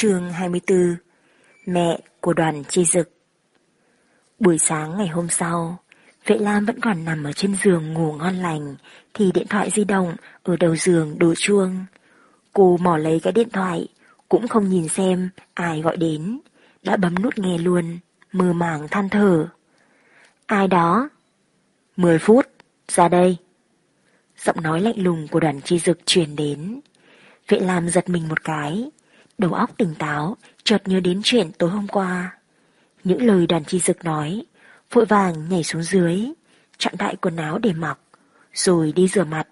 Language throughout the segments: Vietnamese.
chương 24 Mẹ của đoàn chi dực Buổi sáng ngày hôm sau, Vệ Lam vẫn còn nằm ở trên giường ngủ ngon lành, thì điện thoại di động ở đầu giường đổ chuông. Cô mỏ lấy cái điện thoại, cũng không nhìn xem ai gọi đến, đã bấm nút nghe luôn, mơ màng than thở. Ai đó? Mười phút, ra đây. Giọng nói lạnh lùng của đoàn chi dực truyền đến. Vệ Lam giật mình một cái, đầu óc tỉnh táo, chợt nhớ đến chuyện tối hôm qua. Những lời đoàn chi dực nói, vội vàng nhảy xuống dưới, chọn đại quần áo để mặc, rồi đi rửa mặt.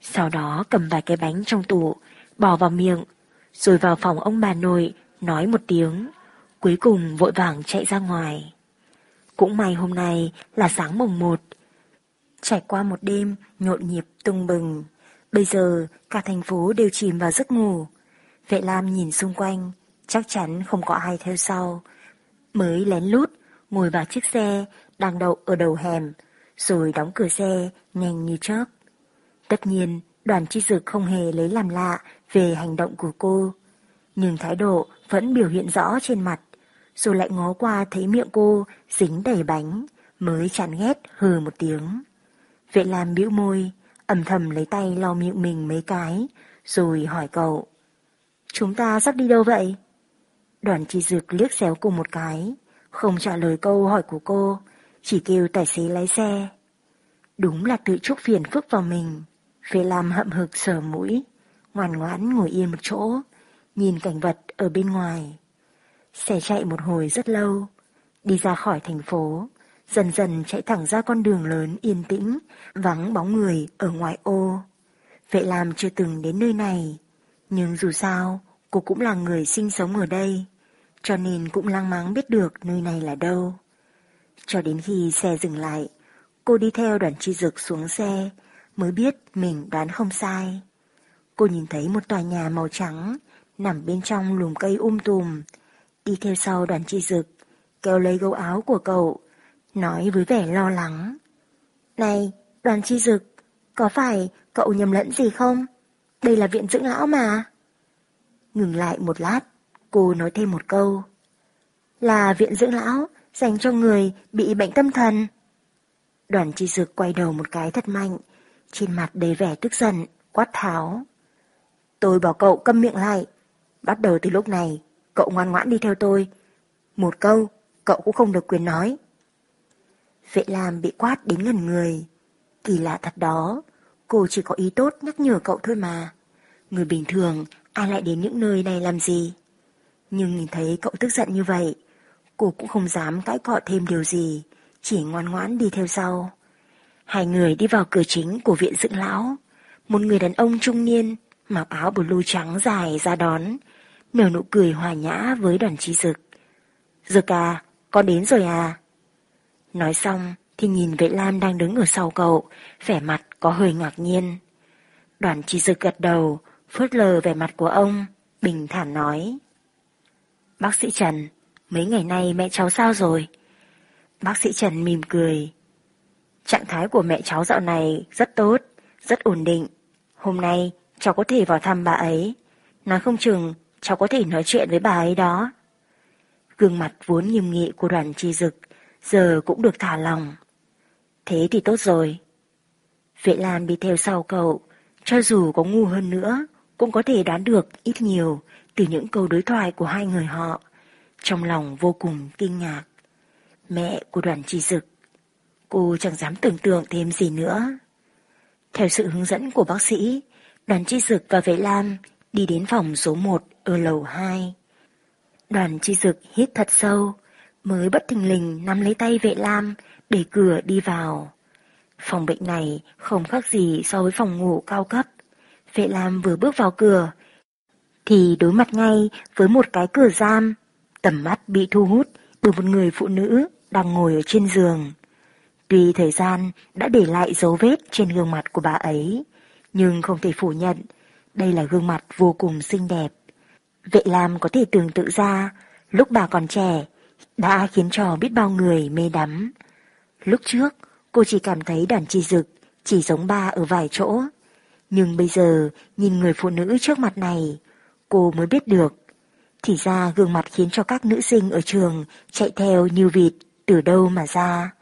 Sau đó cầm vài cái bánh trong tủ, bỏ vào miệng, rồi vào phòng ông bà nội, nói một tiếng, cuối cùng vội vàng chạy ra ngoài. Cũng may hôm nay là sáng mùng một, trải qua một đêm nhộn nhịp tung bừng, bây giờ cả thành phố đều chìm vào giấc ngủ. Vệ Lam nhìn xung quanh, chắc chắn không có ai theo sau, mới lén lút ngồi vào chiếc xe đang đậu ở đầu hẻm, rồi đóng cửa xe nhanh như chớp. Tất nhiên, đoàn chi dực không hề lấy làm lạ về hành động của cô, nhưng thái độ vẫn biểu hiện rõ trên mặt, rồi lại ngó qua thấy miệng cô dính đầy bánh, mới chán ghét hừ một tiếng. Vệ lam bĩu môi, ẩm thầm lấy tay lau miệng mình mấy cái, rồi hỏi cậu. Chúng ta sắp đi đâu vậy? Đoàn chi dược liếc xéo cô một cái, không trả lời câu hỏi của cô, chỉ kêu tài xế lái xe. Đúng là tự chuốc phiền phức vào mình. Phê Lam hậm hực sờ mũi, ngoan ngoãn ngồi yên một chỗ, nhìn cảnh vật ở bên ngoài. Xe chạy một hồi rất lâu, đi ra khỏi thành phố, dần dần chạy thẳng ra con đường lớn yên tĩnh, vắng bóng người ở ngoài ô. Vệ Lam chưa từng đến nơi này, nhưng dù sao, cô cũng là người sinh sống ở đây cho nên cũng lang máng biết được nơi này là đâu. Cho đến khi xe dừng lại, cô đi theo đoàn chi dực xuống xe, mới biết mình đoán không sai. Cô nhìn thấy một tòa nhà màu trắng, nằm bên trong lùm cây um tùm, đi theo sau đoàn chi dực, kéo lấy gấu áo của cậu, nói với vẻ lo lắng. Này, đoàn chi dực, có phải cậu nhầm lẫn gì không? Đây là viện dưỡng lão mà. Ngừng lại một lát, Cô nói thêm một câu. Là viện dưỡng lão dành cho người bị bệnh tâm thần. Đoàn chi dực quay đầu một cái thật mạnh, trên mặt đầy vẻ tức giận, quát tháo. Tôi bảo cậu câm miệng lại. Bắt đầu từ lúc này, cậu ngoan ngoãn đi theo tôi. Một câu, cậu cũng không được quyền nói. Vệ làm bị quát đến ngần người. Kỳ lạ thật đó, cô chỉ có ý tốt nhắc nhở cậu thôi mà. Người bình thường, ai lại đến những nơi này làm gì? Nhưng nhìn thấy cậu tức giận như vậy, cô cũng không dám cãi cọ thêm điều gì, chỉ ngoan ngoãn đi theo sau. Hai người đi vào cửa chính của viện dưỡng lão. Một người đàn ông trung niên, mặc áo blue trắng dài ra đón, nở nụ cười hòa nhã với đoàn trí dực. Dực à, con đến rồi à? Nói xong thì nhìn vệ lam đang đứng ở sau cậu, vẻ mặt có hơi ngạc nhiên. Đoàn chỉ dực gật đầu, phớt lờ vẻ mặt của ông, bình thản nói. Bác sĩ Trần, mấy ngày nay mẹ cháu sao rồi? Bác sĩ Trần mỉm cười. Trạng thái của mẹ cháu dạo này rất tốt, rất ổn định. Hôm nay cháu có thể vào thăm bà ấy. Nói không chừng cháu có thể nói chuyện với bà ấy đó. Gương mặt vốn nghiêm nghị của đoàn chi dực giờ cũng được thả lòng. Thế thì tốt rồi. Vệ Lan đi theo sau cậu, cho dù có ngu hơn nữa, cũng có thể đoán được ít nhiều từ những câu đối thoại của hai người họ, trong lòng vô cùng kinh ngạc. Mẹ của đoàn trì dực, cô chẳng dám tưởng tượng thêm gì nữa. Theo sự hướng dẫn của bác sĩ, đoàn chi dực và vệ lam đi đến phòng số 1 ở lầu 2. Đoàn chi dực hít thật sâu, mới bất thình lình nắm lấy tay vệ lam để cửa đi vào. Phòng bệnh này không khác gì so với phòng ngủ cao cấp. Vệ lam vừa bước vào cửa thì đối mặt ngay với một cái cửa giam. Tầm mắt bị thu hút bởi một người phụ nữ đang ngồi ở trên giường. Tuy thời gian đã để lại dấu vết trên gương mặt của bà ấy, nhưng không thể phủ nhận đây là gương mặt vô cùng xinh đẹp. Vệ Lam có thể tưởng tượng ra lúc bà còn trẻ đã khiến cho biết bao người mê đắm. Lúc trước cô chỉ cảm thấy đàn chi dực chỉ giống ba ở vài chỗ. Nhưng bây giờ nhìn người phụ nữ trước mặt này cô mới biết được. Thì ra gương mặt khiến cho các nữ sinh ở trường chạy theo như vịt từ đâu mà ra.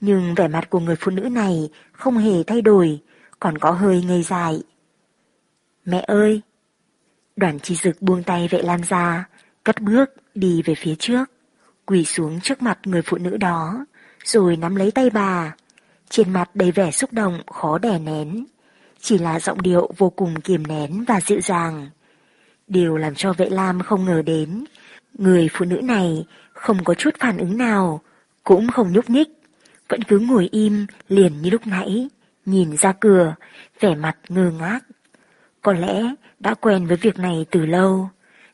Nhưng vẻ mặt của người phụ nữ này không hề thay đổi, còn có hơi ngây dại. Mẹ ơi! Đoàn chi dực buông tay vệ lam ra, cất bước đi về phía trước, quỳ xuống trước mặt người phụ nữ đó, rồi nắm lấy tay bà. Trên mặt đầy vẻ xúc động khó đè nén, chỉ là giọng điệu vô cùng kiềm nén và dịu dàng. Điều làm cho vệ lam không ngờ đến, người phụ nữ này không có chút phản ứng nào, cũng không nhúc nhích, vẫn cứ ngồi im liền như lúc nãy, nhìn ra cửa, vẻ mặt ngơ ngác. Có lẽ đã quen với việc này từ lâu.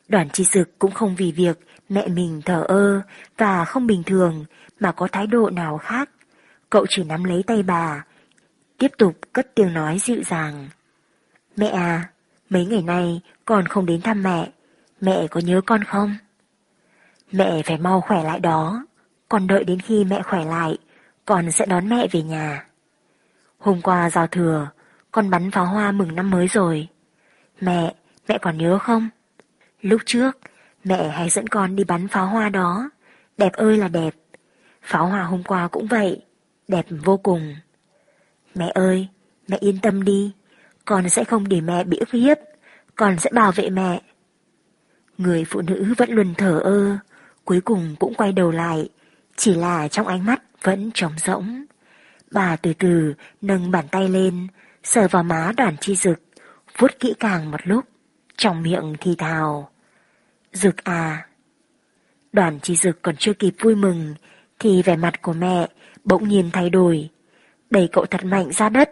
Đoàn chi dực cũng không vì việc mẹ mình thở ơ và không bình thường mà có thái độ nào khác. Cậu chỉ nắm lấy tay bà, tiếp tục cất tiếng nói dịu dàng. Mẹ à, mấy ngày nay con không đến thăm mẹ, mẹ có nhớ con không? Mẹ phải mau khỏe lại đó, con đợi đến khi mẹ khỏe lại, con sẽ đón mẹ về nhà. Hôm qua giao thừa, con bắn pháo hoa mừng năm mới rồi. Mẹ, mẹ còn nhớ không? Lúc trước, mẹ hay dẫn con đi bắn pháo hoa đó. Đẹp ơi là đẹp. Pháo hoa hôm qua cũng vậy. Đẹp vô cùng. Mẹ ơi, mẹ yên tâm đi. Con sẽ không để mẹ bị ức hiếp. Con sẽ bảo vệ mẹ. Người phụ nữ vẫn luôn thở ơ. Cuối cùng cũng quay đầu lại. Chỉ là trong ánh mắt vẫn trống rỗng. Bà từ từ nâng bàn tay lên, sờ vào má đoàn chi dực, vuốt kỹ càng một lúc, trong miệng thì thào. Dực à. Đoàn chi dực còn chưa kịp vui mừng, thì vẻ mặt của mẹ bỗng nhiên thay đổi. Đẩy cậu thật mạnh ra đất,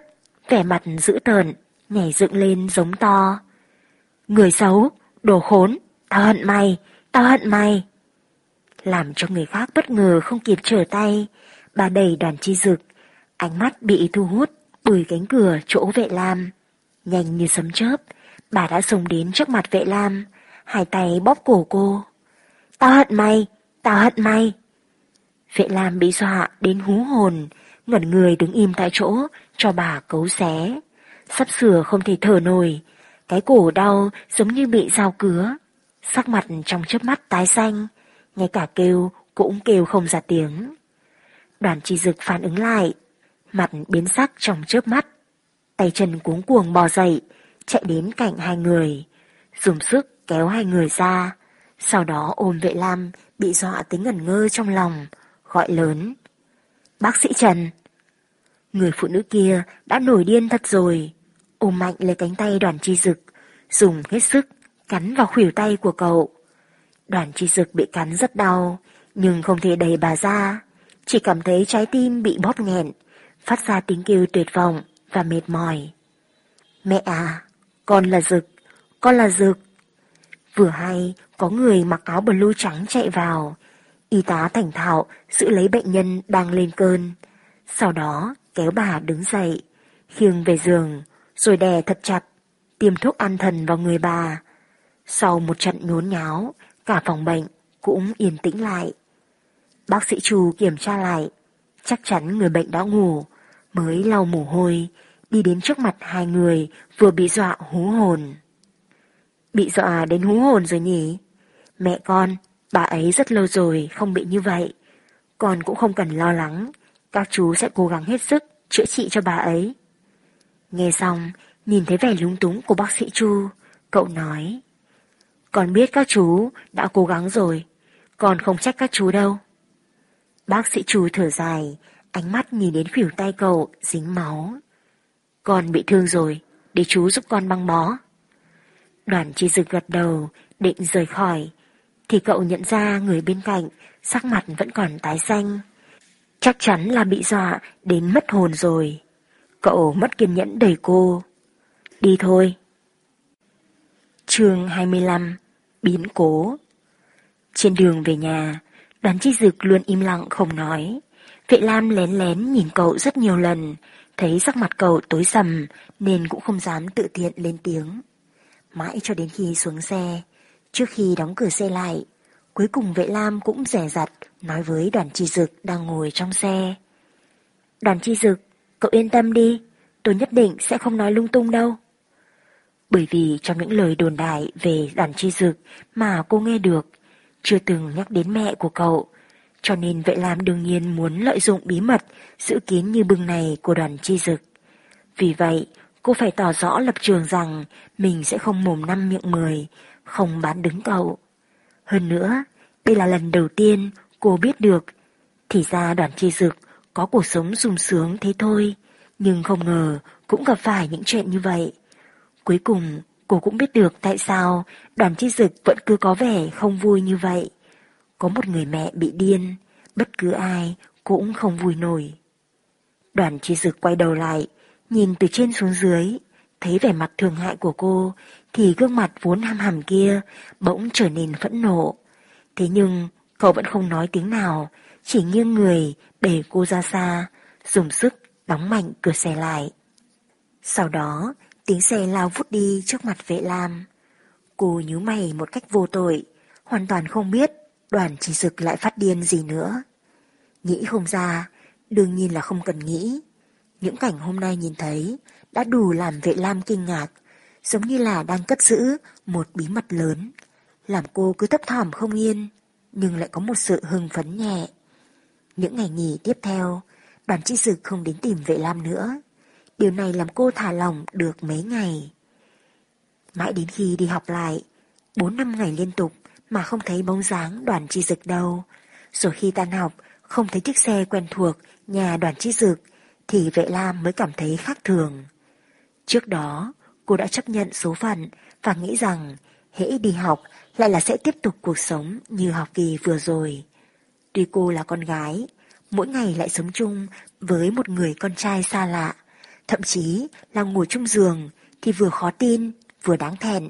vẻ mặt dữ tợn, nhảy dựng lên giống to. Người xấu, đồ khốn, tao hận mày, tao hận mày. Làm cho người khác bất ngờ không kịp trở tay, bà đẩy đoàn chi dực, ánh mắt bị thu hút bởi cánh cửa chỗ vệ lam. Nhanh như sấm chớp, bà đã xông đến trước mặt vệ lam, hai tay bóp cổ cô. Tao hận mày, tao hận mày. Vệ lam bị dọa đến hú hồn, ngẩn người đứng im tại chỗ cho bà cấu xé. Sắp sửa không thể thở nổi, cái cổ đau giống như bị dao cứa. Sắc mặt trong chớp mắt tái xanh, ngay cả kêu cũng kêu không ra tiếng. Đoàn chi dực phản ứng lại, mặt biến sắc trong chớp mắt. Tay chân cuống cuồng bò dậy, chạy đến cạnh hai người, dùng sức kéo hai người ra, sau đó ôm vệ lam bị dọa tính ngẩn ngơ trong lòng, gọi lớn. Bác sĩ Trần! Người phụ nữ kia đã nổi điên thật rồi, ôm mạnh lấy cánh tay đoàn chi dực, dùng hết sức cắn vào khuỷu tay của cậu. Đoàn chi dực bị cắn rất đau, nhưng không thể đẩy bà ra, chỉ cảm thấy trái tim bị bóp nghẹn, phát ra tiếng kêu tuyệt vọng và mệt mỏi. Mẹ à, con là Dực, con là Dực. Vừa hay có người mặc áo blue trắng chạy vào, y tá thành thạo giữ lấy bệnh nhân đang lên cơn, sau đó kéo bà đứng dậy, khiêng về giường, rồi đè thật chặt, tiêm thuốc an thần vào người bà. Sau một trận nhốn nháo, cả phòng bệnh cũng yên tĩnh lại. Bác sĩ Chu kiểm tra lại, chắc chắn người bệnh đã ngủ, mới lau mồ hôi, đi đến trước mặt hai người vừa bị dọa hú hồn. Bị dọa đến hú hồn rồi nhỉ? Mẹ con, bà ấy rất lâu rồi không bị như vậy. Con cũng không cần lo lắng, các chú sẽ cố gắng hết sức chữa trị cho bà ấy. Nghe xong, nhìn thấy vẻ lúng túng của bác sĩ Chu, cậu nói. Con biết các chú đã cố gắng rồi, con không trách các chú đâu. Bác sĩ Chu thở dài, ánh mắt nhìn đến khỉu tay cậu dính máu. Con bị thương rồi, để chú giúp con băng bó. Đoàn chi dực gật đầu, định rời khỏi, thì cậu nhận ra người bên cạnh, sắc mặt vẫn còn tái xanh. Chắc chắn là bị dọa đến mất hồn rồi. Cậu mất kiên nhẫn đẩy cô. Đi thôi. chương 25 Biến cố Trên đường về nhà, đoàn chi dực luôn im lặng không nói. Vệ Lam lén lén nhìn cậu rất nhiều lần, thấy sắc mặt cậu tối sầm nên cũng không dám tự tiện lên tiếng. Mãi cho đến khi xuống xe, trước khi đóng cửa xe lại, cuối cùng vệ Lam cũng rẻ rặt nói với đoàn chi dực đang ngồi trong xe. Đoàn chi dực, cậu yên tâm đi, tôi nhất định sẽ không nói lung tung đâu. Bởi vì trong những lời đồn đại về đoàn chi dực mà cô nghe được, chưa từng nhắc đến mẹ của cậu, cho nên Vệ Lam đương nhiên muốn lợi dụng bí mật sự kiến như bưng này của đoàn chi dực. Vì vậy, cô phải tỏ rõ lập trường rằng mình sẽ không mồm năm miệng mười, không bán đứng cậu. Hơn nữa, đây là lần đầu tiên cô biết được, thì ra đoàn chi dực có cuộc sống sung sướng thế thôi, nhưng không ngờ cũng gặp phải những chuyện như vậy. Cuối cùng, cô cũng biết được tại sao đoàn chi dực vẫn cứ có vẻ không vui như vậy. Có một người mẹ bị điên, bất cứ ai cũng không vui nổi. Đoàn chi dực quay đầu lại, nhìn từ trên xuống dưới, thấy vẻ mặt thường hại của cô, thì gương mặt vốn ham hàm kia bỗng trở nên phẫn nộ. Thế nhưng cậu vẫn không nói tiếng nào, chỉ nghiêng người để cô ra xa, dùng sức đóng mạnh cửa xe lại. Sau đó, tiếng xe lao vút đi trước mặt vệ lam. Cô nhíu mày một cách vô tội, hoàn toàn không biết đoàn chỉ dực lại phát điên gì nữa. Nghĩ không ra, đương nhiên là không cần nghĩ. Những cảnh hôm nay nhìn thấy đã đủ làm vệ lam kinh ngạc, giống như là đang cất giữ một bí mật lớn, làm cô cứ thấp thỏm không yên, nhưng lại có một sự hưng phấn nhẹ. Những ngày nghỉ tiếp theo, đoàn chi dực không đến tìm vệ lam nữa. Điều này làm cô thả lòng được mấy ngày. Mãi đến khi đi học lại, 4 năm ngày liên tục mà không thấy bóng dáng đoàn chi dực đâu. Rồi khi tan học, không thấy chiếc xe quen thuộc nhà đoàn chi dực, thì vệ lam mới cảm thấy khác thường. Trước đó, cô đã chấp nhận số phận và nghĩ rằng hễ đi học lại là sẽ tiếp tục cuộc sống như học kỳ vừa rồi. Tuy cô là con gái, mỗi ngày lại sống chung với một người con trai xa lạ, thậm chí là ngủ chung giường thì vừa khó tin, vừa đáng thẹn.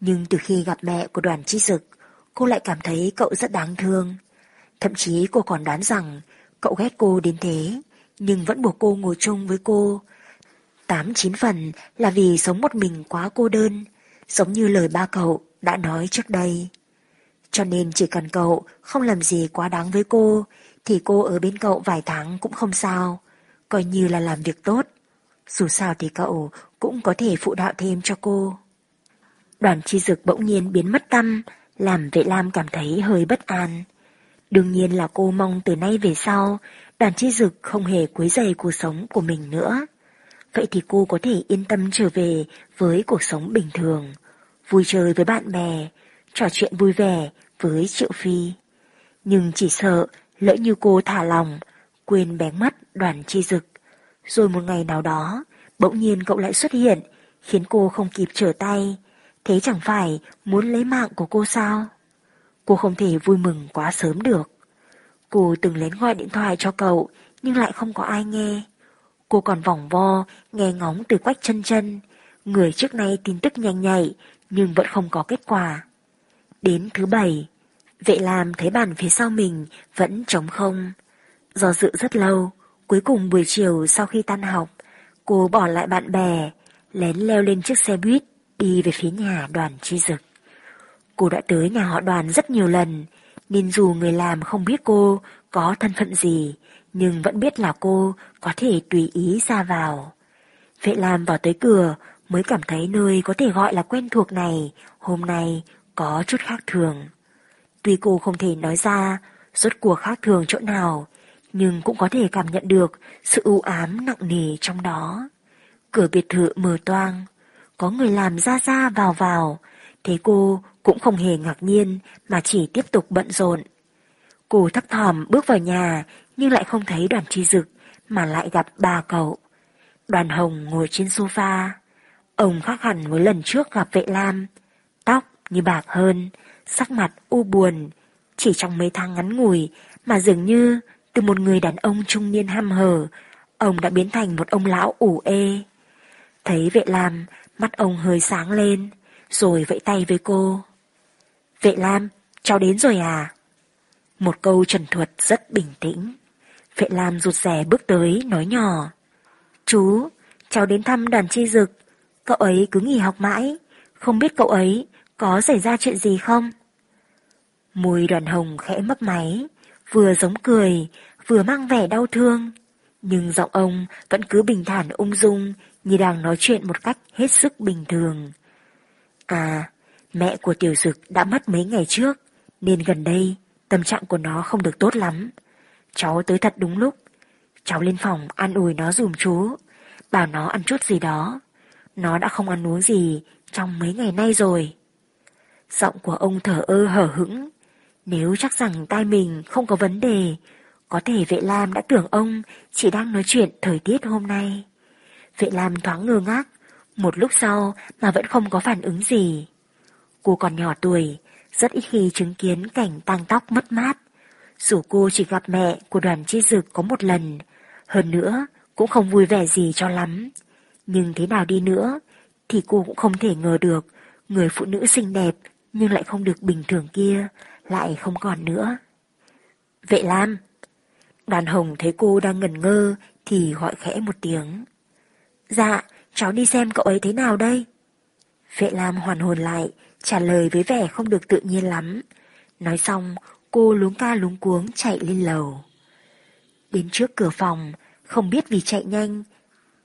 Nhưng từ khi gặp mẹ của đoàn chi dực, cô lại cảm thấy cậu rất đáng thương. Thậm chí cô còn đoán rằng cậu ghét cô đến thế, nhưng vẫn buộc cô ngồi chung với cô. Tám chín phần là vì sống một mình quá cô đơn, giống như lời ba cậu đã nói trước đây. Cho nên chỉ cần cậu không làm gì quá đáng với cô, thì cô ở bên cậu vài tháng cũng không sao, coi như là làm việc tốt. Dù sao thì cậu cũng có thể phụ đạo thêm cho cô. Đoàn chi dực bỗng nhiên biến mất tâm, làm vệ lam cảm thấy hơi bất an. Đương nhiên là cô mong từ nay về sau, đoàn chi dực không hề quấy rầy cuộc sống của mình nữa. Vậy thì cô có thể yên tâm trở về với cuộc sống bình thường, vui chơi với bạn bè, trò chuyện vui vẻ với Triệu Phi. Nhưng chỉ sợ lỡ như cô thả lòng, quên bén mắt đoàn chi dực. Rồi một ngày nào đó, bỗng nhiên cậu lại xuất hiện, khiến cô không kịp trở tay. Thế chẳng phải muốn lấy mạng của cô sao? Cô không thể vui mừng quá sớm được. Cô từng lén gọi điện thoại cho cậu, nhưng lại không có ai nghe. Cô còn vòng vo, nghe ngóng từ quách chân chân. Người trước nay tin tức nhanh nhạy, nhưng vẫn không có kết quả. Đến thứ bảy, vệ làm thấy bàn phía sau mình vẫn trống không. Do dự rất lâu, cuối cùng buổi chiều sau khi tan học, cô bỏ lại bạn bè, lén leo lên chiếc xe buýt, đi về phía nhà đoàn chi dực. Cô đã tới nhà họ đoàn rất nhiều lần, nên dù người làm không biết cô có thân phận gì, nhưng vẫn biết là cô có thể tùy ý ra vào. Vệ làm vào tới cửa mới cảm thấy nơi có thể gọi là quen thuộc này hôm nay có chút khác thường. Tuy cô không thể nói ra rốt cuộc khác thường chỗ nào, nhưng cũng có thể cảm nhận được sự u ám nặng nề trong đó. Cửa biệt thự mở toang, có người làm ra ra vào vào, thế cô cũng không hề ngạc nhiên mà chỉ tiếp tục bận rộn. Cô thấp thòm bước vào nhà nhưng lại không thấy đoàn chi dực mà lại gặp ba cậu. Đoàn hồng ngồi trên sofa. Ông khác hẳn với lần trước gặp vệ lam. Tóc như bạc hơn, sắc mặt u buồn. Chỉ trong mấy tháng ngắn ngủi mà dường như từ một người đàn ông trung niên ham hở, ông đã biến thành một ông lão ủ ê. Thấy vệ lam, mắt ông hơi sáng lên, rồi vẫy tay với cô. Vệ lam, cháu đến rồi à? Một câu trần thuật rất bình tĩnh. Vệ Lam rụt rè bước tới, nói nhỏ. Chú, cháu đến thăm đoàn chi dực. Cậu ấy cứ nghỉ học mãi. Không biết cậu ấy có xảy ra chuyện gì không? Mùi đoàn hồng khẽ mấp máy, vừa giống cười, vừa mang vẻ đau thương. Nhưng giọng ông vẫn cứ bình thản ung dung như đang nói chuyện một cách hết sức bình thường. À, mẹ của tiểu dực đã mất mấy ngày trước, nên gần đây tâm trạng của nó không được tốt lắm. Cháu tới thật đúng lúc. Cháu lên phòng an ủi nó dùm chú, bảo nó ăn chút gì đó. Nó đã không ăn uống gì trong mấy ngày nay rồi. Giọng của ông thở ơ hở hững. Nếu chắc rằng tai mình không có vấn đề, có thể vệ lam đã tưởng ông chỉ đang nói chuyện thời tiết hôm nay. Vệ lam thoáng ngơ ngác, một lúc sau mà vẫn không có phản ứng gì. Cô còn nhỏ tuổi, rất ít khi chứng kiến cảnh tăng tóc mất mát. Dù cô chỉ gặp mẹ của đoàn chi dực có một lần, hơn nữa cũng không vui vẻ gì cho lắm. Nhưng thế nào đi nữa, thì cô cũng không thể ngờ được người phụ nữ xinh đẹp nhưng lại không được bình thường kia, lại không còn nữa. Vệ Lam Đoàn hồng thấy cô đang ngẩn ngơ thì gọi khẽ một tiếng. Dạ, cháu đi xem cậu ấy thế nào đây? Vệ Lam hoàn hồn lại, trả lời với vẻ không được tự nhiên lắm. Nói xong, cô luống ca luống cuống chạy lên lầu. Đến trước cửa phòng, không biết vì chạy nhanh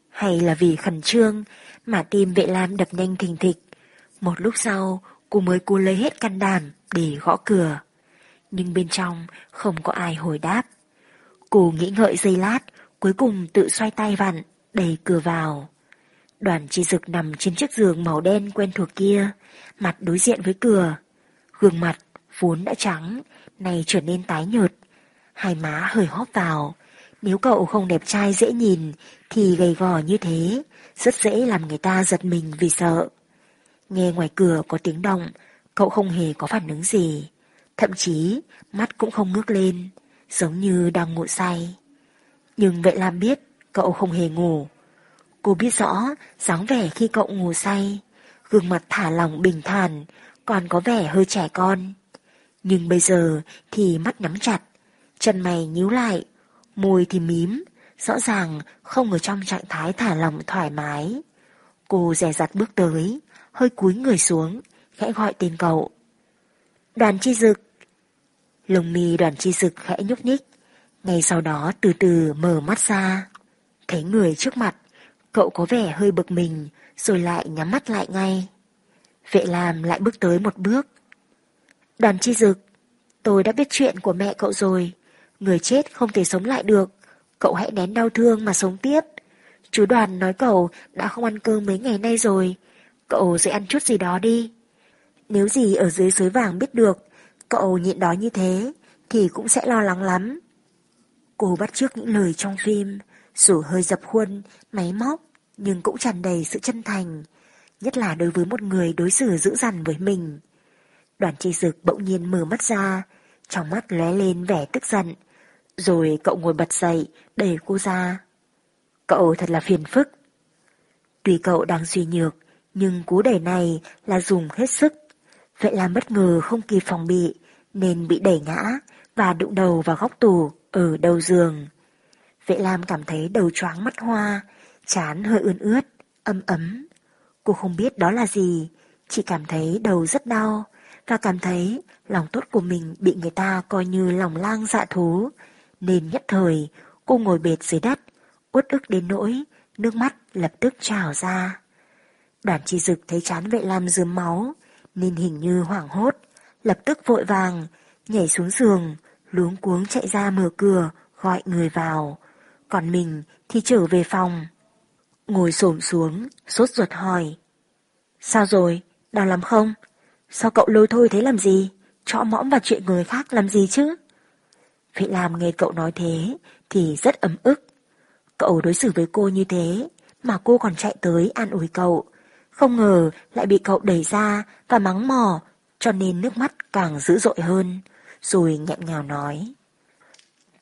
hay là vì khẩn trương mà tim vệ lam đập nhanh thình thịch. Một lúc sau, cô mới cố lấy hết can đảm để gõ cửa. Nhưng bên trong không có ai hồi đáp. Cô nghĩ ngợi giây lát, cuối cùng tự xoay tay vặn, đẩy cửa vào. Đoàn chi dực nằm trên chiếc giường màu đen quen thuộc kia, mặt đối diện với cửa. Gương mặt vốn đã trắng, nay trở nên tái nhợt. Hai má hơi hóp vào. Nếu cậu không đẹp trai dễ nhìn, thì gầy gò như thế, rất dễ làm người ta giật mình vì sợ. Nghe ngoài cửa có tiếng động, cậu không hề có phản ứng gì. Thậm chí, mắt cũng không ngước lên, giống như đang ngủ say. Nhưng vậy làm biết, cậu không hề ngủ. Cô biết rõ, dáng vẻ khi cậu ngủ say, gương mặt thả lòng bình thản, còn có vẻ hơi trẻ con. Nhưng bây giờ thì mắt nhắm chặt, chân mày nhíu lại, môi thì mím, rõ ràng không ở trong trạng thái thả lòng thoải mái. Cô dè dặt bước tới, hơi cúi người xuống, khẽ gọi tên cậu. Đoàn chi dực. Lồng mi đoàn chi dực khẽ nhúc nhích, ngay sau đó từ từ mở mắt ra. Thấy người trước mặt, cậu có vẻ hơi bực mình, rồi lại nhắm mắt lại ngay. Vệ làm lại bước tới một bước. Đoàn chi dực, tôi đã biết chuyện của mẹ cậu rồi. Người chết không thể sống lại được. Cậu hãy nén đau thương mà sống tiếp. Chú đoàn nói cậu đã không ăn cơm mấy ngày nay rồi. Cậu sẽ ăn chút gì đó đi. Nếu gì ở dưới suối vàng biết được, cậu nhịn đói như thế, thì cũng sẽ lo lắng lắm. Cô bắt trước những lời trong phim, rủ hơi dập khuôn, máy móc, nhưng cũng tràn đầy sự chân thành, nhất là đối với một người đối xử dữ dằn với mình. Đoàn chi dực bỗng nhiên mở mắt ra, trong mắt lóe lên vẻ tức giận, rồi cậu ngồi bật dậy, đẩy cô ra. Cậu thật là phiền phức. Tuy cậu đang suy nhược, nhưng cú đẩy này là dùng hết sức. Vậy là bất ngờ không kịp phòng bị, nên bị đẩy ngã và đụng đầu vào góc tủ ở đầu giường. Vệ Lam cảm thấy đầu choáng mắt hoa, chán hơi ươn ướt, âm ấm. Cô không biết đó là gì, chỉ cảm thấy đầu rất đau và cảm thấy lòng tốt của mình bị người ta coi như lòng lang dạ thú, nên nhất thời cô ngồi bệt dưới đất, uất ức đến nỗi, nước mắt lập tức trào ra. Đoàn chi dực thấy chán vệ lam dướm máu, nên hình như hoảng hốt, lập tức vội vàng, nhảy xuống giường, luống cuống chạy ra mở cửa, gọi người vào. Còn mình thì trở về phòng. Ngồi xổm xuống, sốt ruột hỏi. Sao rồi, đau lắm không? Sao cậu lôi thôi thế làm gì? Chọ mõm vào chuyện người khác làm gì chứ? vậy làm nghe cậu nói thế thì rất ấm ức. Cậu đối xử với cô như thế mà cô còn chạy tới an ủi cậu. Không ngờ lại bị cậu đẩy ra và mắng mỏ, cho nên nước mắt càng dữ dội hơn. Rồi nghẹn ngào nói.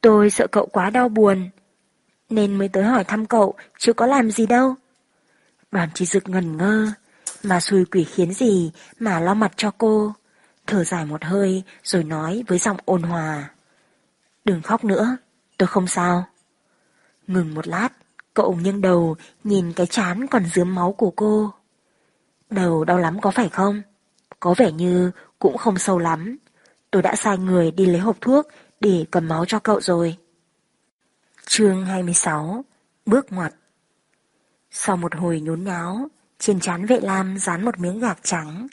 Tôi sợ cậu quá đau buồn nên mới tới hỏi thăm cậu chứ có làm gì đâu. Đoàn chỉ dực ngần ngơ mà xui quỷ khiến gì mà lo mặt cho cô. Thở dài một hơi rồi nói với giọng ôn hòa. Đừng khóc nữa, tôi không sao. Ngừng một lát, cậu nghiêng đầu nhìn cái chán còn dướm máu của cô. Đầu đau lắm có phải không? Có vẻ như cũng không sâu lắm. Tôi đã sai người đi lấy hộp thuốc để cầm máu cho cậu rồi chương 26 Bước ngoặt Sau một hồi nhốn nháo, trên trán vệ lam dán một miếng gạc trắng.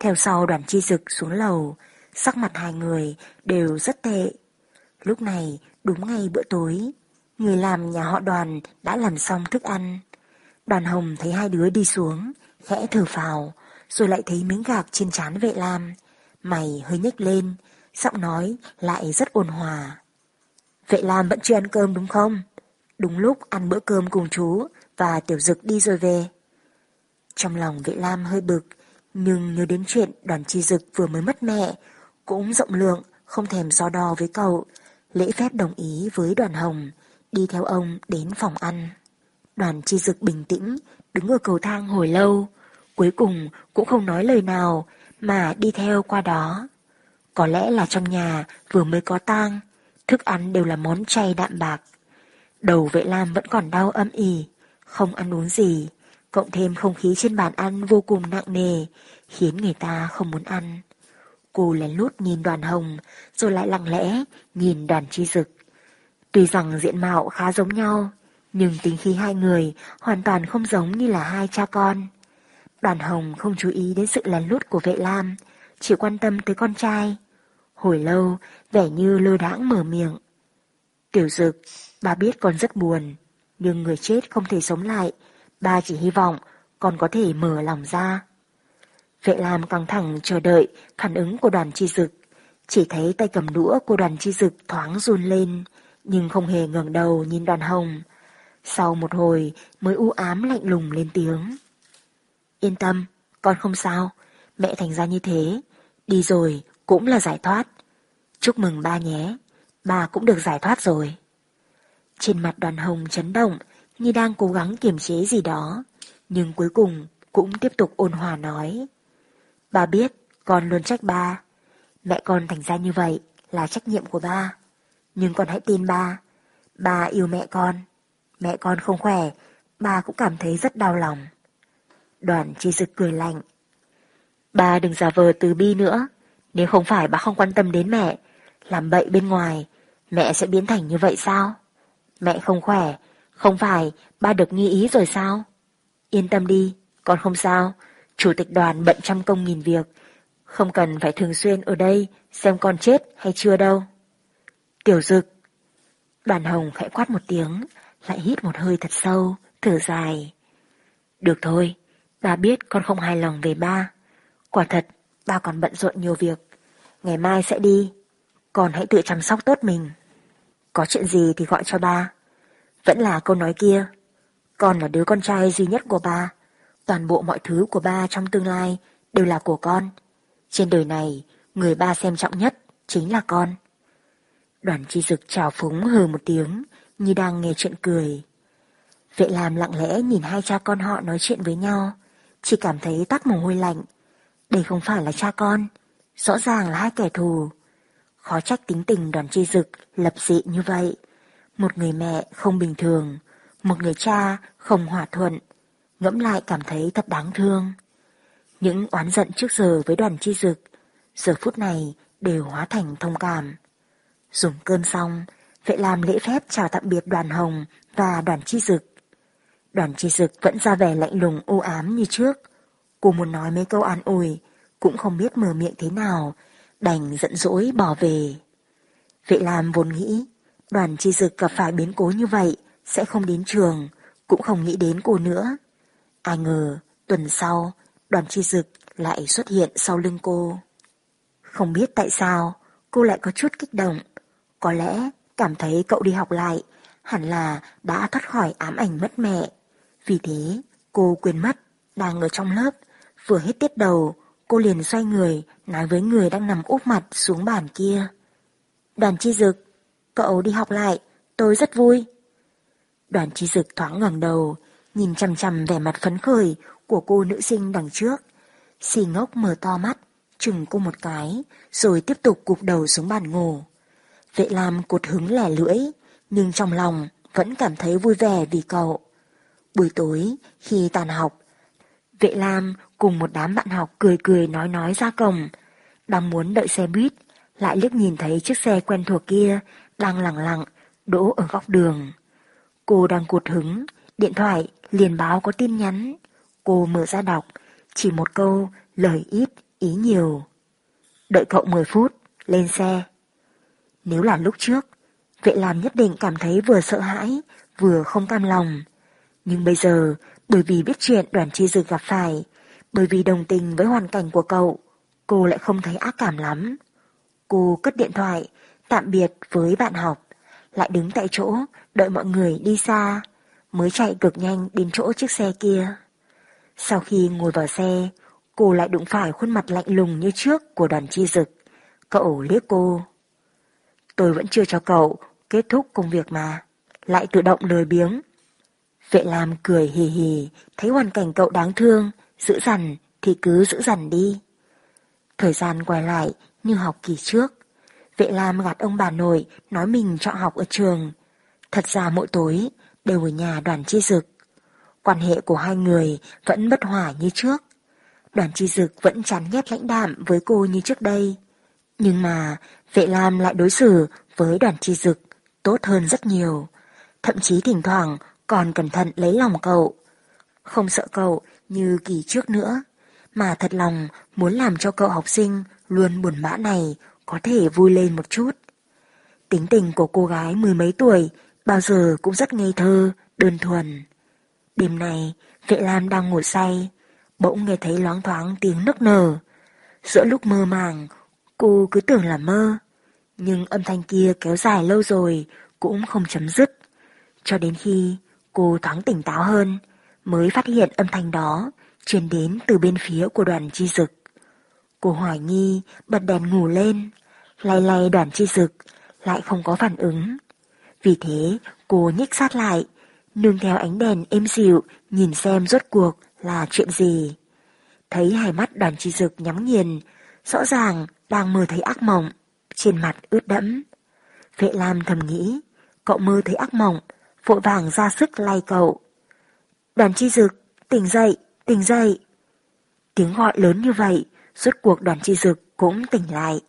Theo sau đoàn chi dực xuống lầu, sắc mặt hai người đều rất tệ. Lúc này, đúng ngay bữa tối, người làm nhà họ đoàn đã làm xong thức ăn. Đoàn hồng thấy hai đứa đi xuống, khẽ thở phào, rồi lại thấy miếng gạc trên trán vệ lam. Mày hơi nhếch lên, giọng nói lại rất ôn hòa. Vệ lam vẫn chưa ăn cơm đúng không? Đúng lúc ăn bữa cơm cùng chú và tiểu dực đi rồi về. Trong lòng vệ lam hơi bực, nhưng nhớ đến chuyện đoàn chi dực vừa mới mất mẹ, cũng rộng lượng, không thèm so đo với cậu, lễ phép đồng ý với đoàn hồng, đi theo ông đến phòng ăn. Đoàn chi dực bình tĩnh, đứng ở cầu thang hồi lâu, cuối cùng cũng không nói lời nào mà đi theo qua đó. Có lẽ là trong nhà vừa mới có tang, thức ăn đều là món chay đạm bạc. Đầu vệ lam vẫn còn đau âm ỉ, không ăn uống gì, cộng thêm không khí trên bàn ăn vô cùng nặng nề, khiến người ta không muốn ăn. Cô lén lút nhìn đoàn hồng, rồi lại lặng lẽ nhìn đoàn chi dực. Tuy rằng diện mạo khá giống nhau, nhưng tính khí hai người hoàn toàn không giống như là hai cha con. Đoàn hồng không chú ý đến sự lén lút của vệ lam, chỉ quan tâm tới con trai. Hồi lâu, vẻ như lơ đãng mở miệng. Tiểu dực, bà biết con rất buồn, nhưng người chết không thể sống lại. Bà chỉ hy vọng con có thể mở lòng ra. Vệ Lam căng thẳng chờ đợi phản ứng của đoàn chi dực. Chỉ thấy tay cầm đũa của đoàn chi dực thoáng run lên, nhưng không hề ngẩng đầu nhìn đoàn hồng. Sau một hồi mới u ám lạnh lùng lên tiếng. Yên tâm, con không sao, mẹ thành ra như thế, đi rồi cũng là giải thoát. Chúc mừng ba nhé, ba cũng được giải thoát rồi. Trên mặt đoàn hồng chấn động như đang cố gắng kiềm chế gì đó, nhưng cuối cùng cũng tiếp tục ôn hòa nói. Ba biết con luôn trách ba, mẹ con thành ra như vậy là trách nhiệm của ba. Nhưng con hãy tin ba, ba yêu mẹ con, mẹ con không khỏe, ba cũng cảm thấy rất đau lòng. Đoàn chi dực cười lạnh. Ba đừng giả vờ từ bi nữa, nếu không phải bà không quan tâm đến mẹ, làm bậy bên ngoài, mẹ sẽ biến thành như vậy sao? Mẹ không khỏe, không phải ba được nghi ý rồi sao? Yên tâm đi, con không sao, chủ tịch đoàn bận trăm công nghìn việc, không cần phải thường xuyên ở đây xem con chết hay chưa đâu. Tiểu dực. Đoàn hồng khẽ quát một tiếng, lại hít một hơi thật sâu, thở dài. Được thôi, ba biết con không hài lòng về ba. Quả thật, ba còn bận rộn nhiều việc. Ngày mai sẽ đi, còn hãy tự chăm sóc tốt mình. Có chuyện gì thì gọi cho ba. Vẫn là câu nói kia, con là đứa con trai duy nhất của ba. Toàn bộ mọi thứ của ba trong tương lai đều là của con. Trên đời này, người ba xem trọng nhất chính là con. Đoàn chi dực trào phúng hừ một tiếng, như đang nghe chuyện cười. Vệ làm lặng lẽ nhìn hai cha con họ nói chuyện với nhau, chỉ cảm thấy tắc mồ hôi lạnh. Đây không phải là cha con, rõ ràng là hai kẻ thù. Khó trách tính tình đoàn chi dực lập dị như vậy. Một người mẹ không bình thường, một người cha không hòa thuận. Ngẫm lại cảm thấy thật đáng thương. Những oán giận trước giờ với đoàn chi dực, giờ phút này đều hóa thành thông cảm. Dùng cơm xong, vệ làm lễ phép chào tạm biệt đoàn hồng và đoàn chi dực. Đoàn chi dực vẫn ra vẻ lạnh lùng u ám như trước. Cô muốn nói mấy câu an ủi, cũng không biết mở miệng thế nào, đành giận dỗi bỏ về. Vệ làm vốn nghĩ, đoàn chi dực gặp phải biến cố như vậy, sẽ không đến trường, cũng không nghĩ đến cô nữa. Ai ngờ, tuần sau, đoàn chi dực lại xuất hiện sau lưng cô. Không biết tại sao, cô lại có chút kích động. Có lẽ cảm thấy cậu đi học lại, hẳn là đã thoát khỏi ám ảnh mất mẹ. Vì thế, cô quên mất, đang ở trong lớp, vừa hết tiết đầu, cô liền xoay người, nói với người đang nằm úp mặt xuống bàn kia. Đoàn chi dực, cậu đi học lại, tôi rất vui. Đoàn chi dực thoáng ngẩng đầu, nhìn chằm chằm vẻ mặt phấn khởi của cô nữ sinh đằng trước. Xì ngốc mở to mắt, chừng cô một cái, rồi tiếp tục cụp đầu xuống bàn ngủ. Vệ Lam cột hứng lẻ lưỡi, nhưng trong lòng vẫn cảm thấy vui vẻ vì cậu. Buổi tối, khi tàn học, Vệ Lam cùng một đám bạn học cười cười nói nói ra cổng. Đang muốn đợi xe buýt, lại liếc nhìn thấy chiếc xe quen thuộc kia đang lặng lặng đỗ ở góc đường. Cô đang cột hứng, điện thoại liền báo có tin nhắn. Cô mở ra đọc, chỉ một câu, lời ít, ý nhiều. Đợi cậu 10 phút, lên xe. Nếu là lúc trước, vệ làm nhất định cảm thấy vừa sợ hãi, vừa không cam lòng. Nhưng bây giờ, bởi vì biết chuyện đoàn chi dực gặp phải, bởi vì đồng tình với hoàn cảnh của cậu, cô lại không thấy ác cảm lắm. Cô cất điện thoại, tạm biệt với bạn học, lại đứng tại chỗ đợi mọi người đi xa, mới chạy cực nhanh đến chỗ chiếc xe kia. Sau khi ngồi vào xe, cô lại đụng phải khuôn mặt lạnh lùng như trước của đoàn chi dực. Cậu liếc cô. Tôi vẫn chưa cho cậu kết thúc công việc mà, lại tự động lười biếng. Vệ Lam cười hì hì, thấy hoàn cảnh cậu đáng thương, giữ dằn thì cứ giữ dằn đi. Thời gian quay lại, như học kỳ trước. Vệ Lam gạt ông bà nội nói mình chọn học ở trường. Thật ra mỗi tối, đều ở nhà đoàn chi dực. Quan hệ của hai người vẫn bất hòa như trước. Đoàn chi dực vẫn chán ghét lãnh đạm với cô như trước đây. Nhưng mà, vệ lam lại đối xử với đoàn chi dực tốt hơn rất nhiều. Thậm chí thỉnh thoảng còn cẩn thận lấy lòng cậu. Không sợ cậu như kỳ trước nữa, mà thật lòng muốn làm cho cậu học sinh luôn buồn bã này có thể vui lên một chút. Tính tình của cô gái mười mấy tuổi bao giờ cũng rất ngây thơ, đơn thuần. Đêm này, vệ lam đang ngủ say, bỗng nghe thấy loáng thoáng tiếng nức nở. Giữa lúc mơ màng, cô cứ tưởng là mơ, nhưng âm thanh kia kéo dài lâu rồi cũng không chấm dứt. Cho đến khi cô thoáng tỉnh táo hơn, mới phát hiện âm thanh đó truyền đến từ bên phía của đoàn chi dực. Cô hoài nghi bật đèn ngủ lên, lay lay đoàn chi dực, lại không có phản ứng. Vì thế cô nhích sát lại, nương theo ánh đèn êm dịu nhìn xem rốt cuộc là chuyện gì. Thấy hai mắt đoàn chi dực nhắm nghiền, rõ ràng đang mơ thấy ác mộng, trên mặt ướt đẫm. Vệ Lam thầm nghĩ, cậu mơ thấy ác mộng, vội vàng ra sức lay cậu. Đoàn chi dực, tỉnh dậy, tỉnh dậy. Tiếng gọi lớn như vậy, rốt cuộc đoàn chi dực cũng tỉnh lại.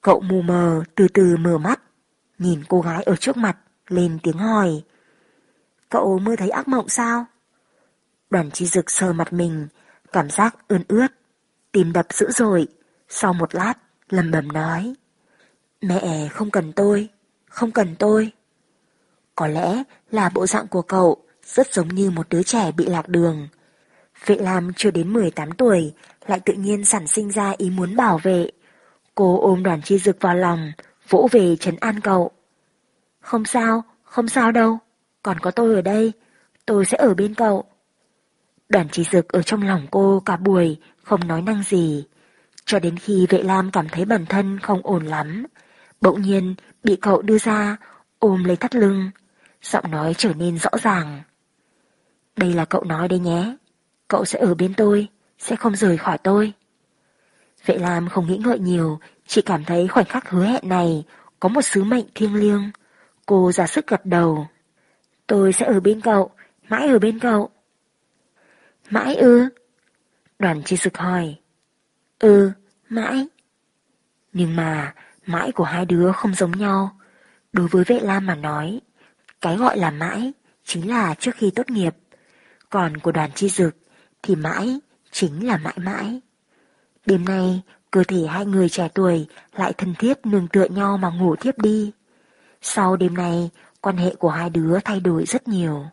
Cậu mù mờ từ từ mở mắt, nhìn cô gái ở trước mặt, lên tiếng hỏi. Cậu mơ thấy ác mộng sao? Đoàn chi dực sờ mặt mình, cảm giác ươn ướt, tìm đập dữ dội. Sau một lát, lầm bầm nói. Mẹ không cần tôi, không cần tôi. Có lẽ là bộ dạng của cậu rất giống như một đứa trẻ bị lạc đường. Vệ Lam chưa đến 18 tuổi, lại tự nhiên sản sinh ra ý muốn bảo vệ. Cô ôm đoàn chi dực vào lòng, vỗ về trấn an cậu. Không sao, không sao đâu, còn có tôi ở đây, tôi sẽ ở bên cậu. Đoàn chi dực ở trong lòng cô cả buổi, không nói năng gì. Cho đến khi vệ lam cảm thấy bản thân không ổn lắm, bỗng nhiên bị cậu đưa ra, ôm lấy thắt lưng, giọng nói trở nên rõ ràng. Đây là cậu nói đấy nhé, cậu sẽ ở bên tôi, sẽ không rời khỏi tôi. Vệ Lam không nghĩ ngợi nhiều, chỉ cảm thấy khoảnh khắc hứa hẹn này có một sứ mệnh thiêng liêng. Cô ra sức gật đầu. Tôi sẽ ở bên cậu, mãi ở bên cậu. Mãi ư? Đoàn chi sực hỏi. Ừ, mãi. Nhưng mà mãi của hai đứa không giống nhau. Đối với vệ lam mà nói, cái gọi là mãi chính là trước khi tốt nghiệp. Còn của đoàn chi dực thì mãi chính là mãi mãi. Đêm nay, cơ thể hai người trẻ tuổi lại thân thiết nương tựa nhau mà ngủ thiếp đi. Sau đêm nay, quan hệ của hai đứa thay đổi rất nhiều.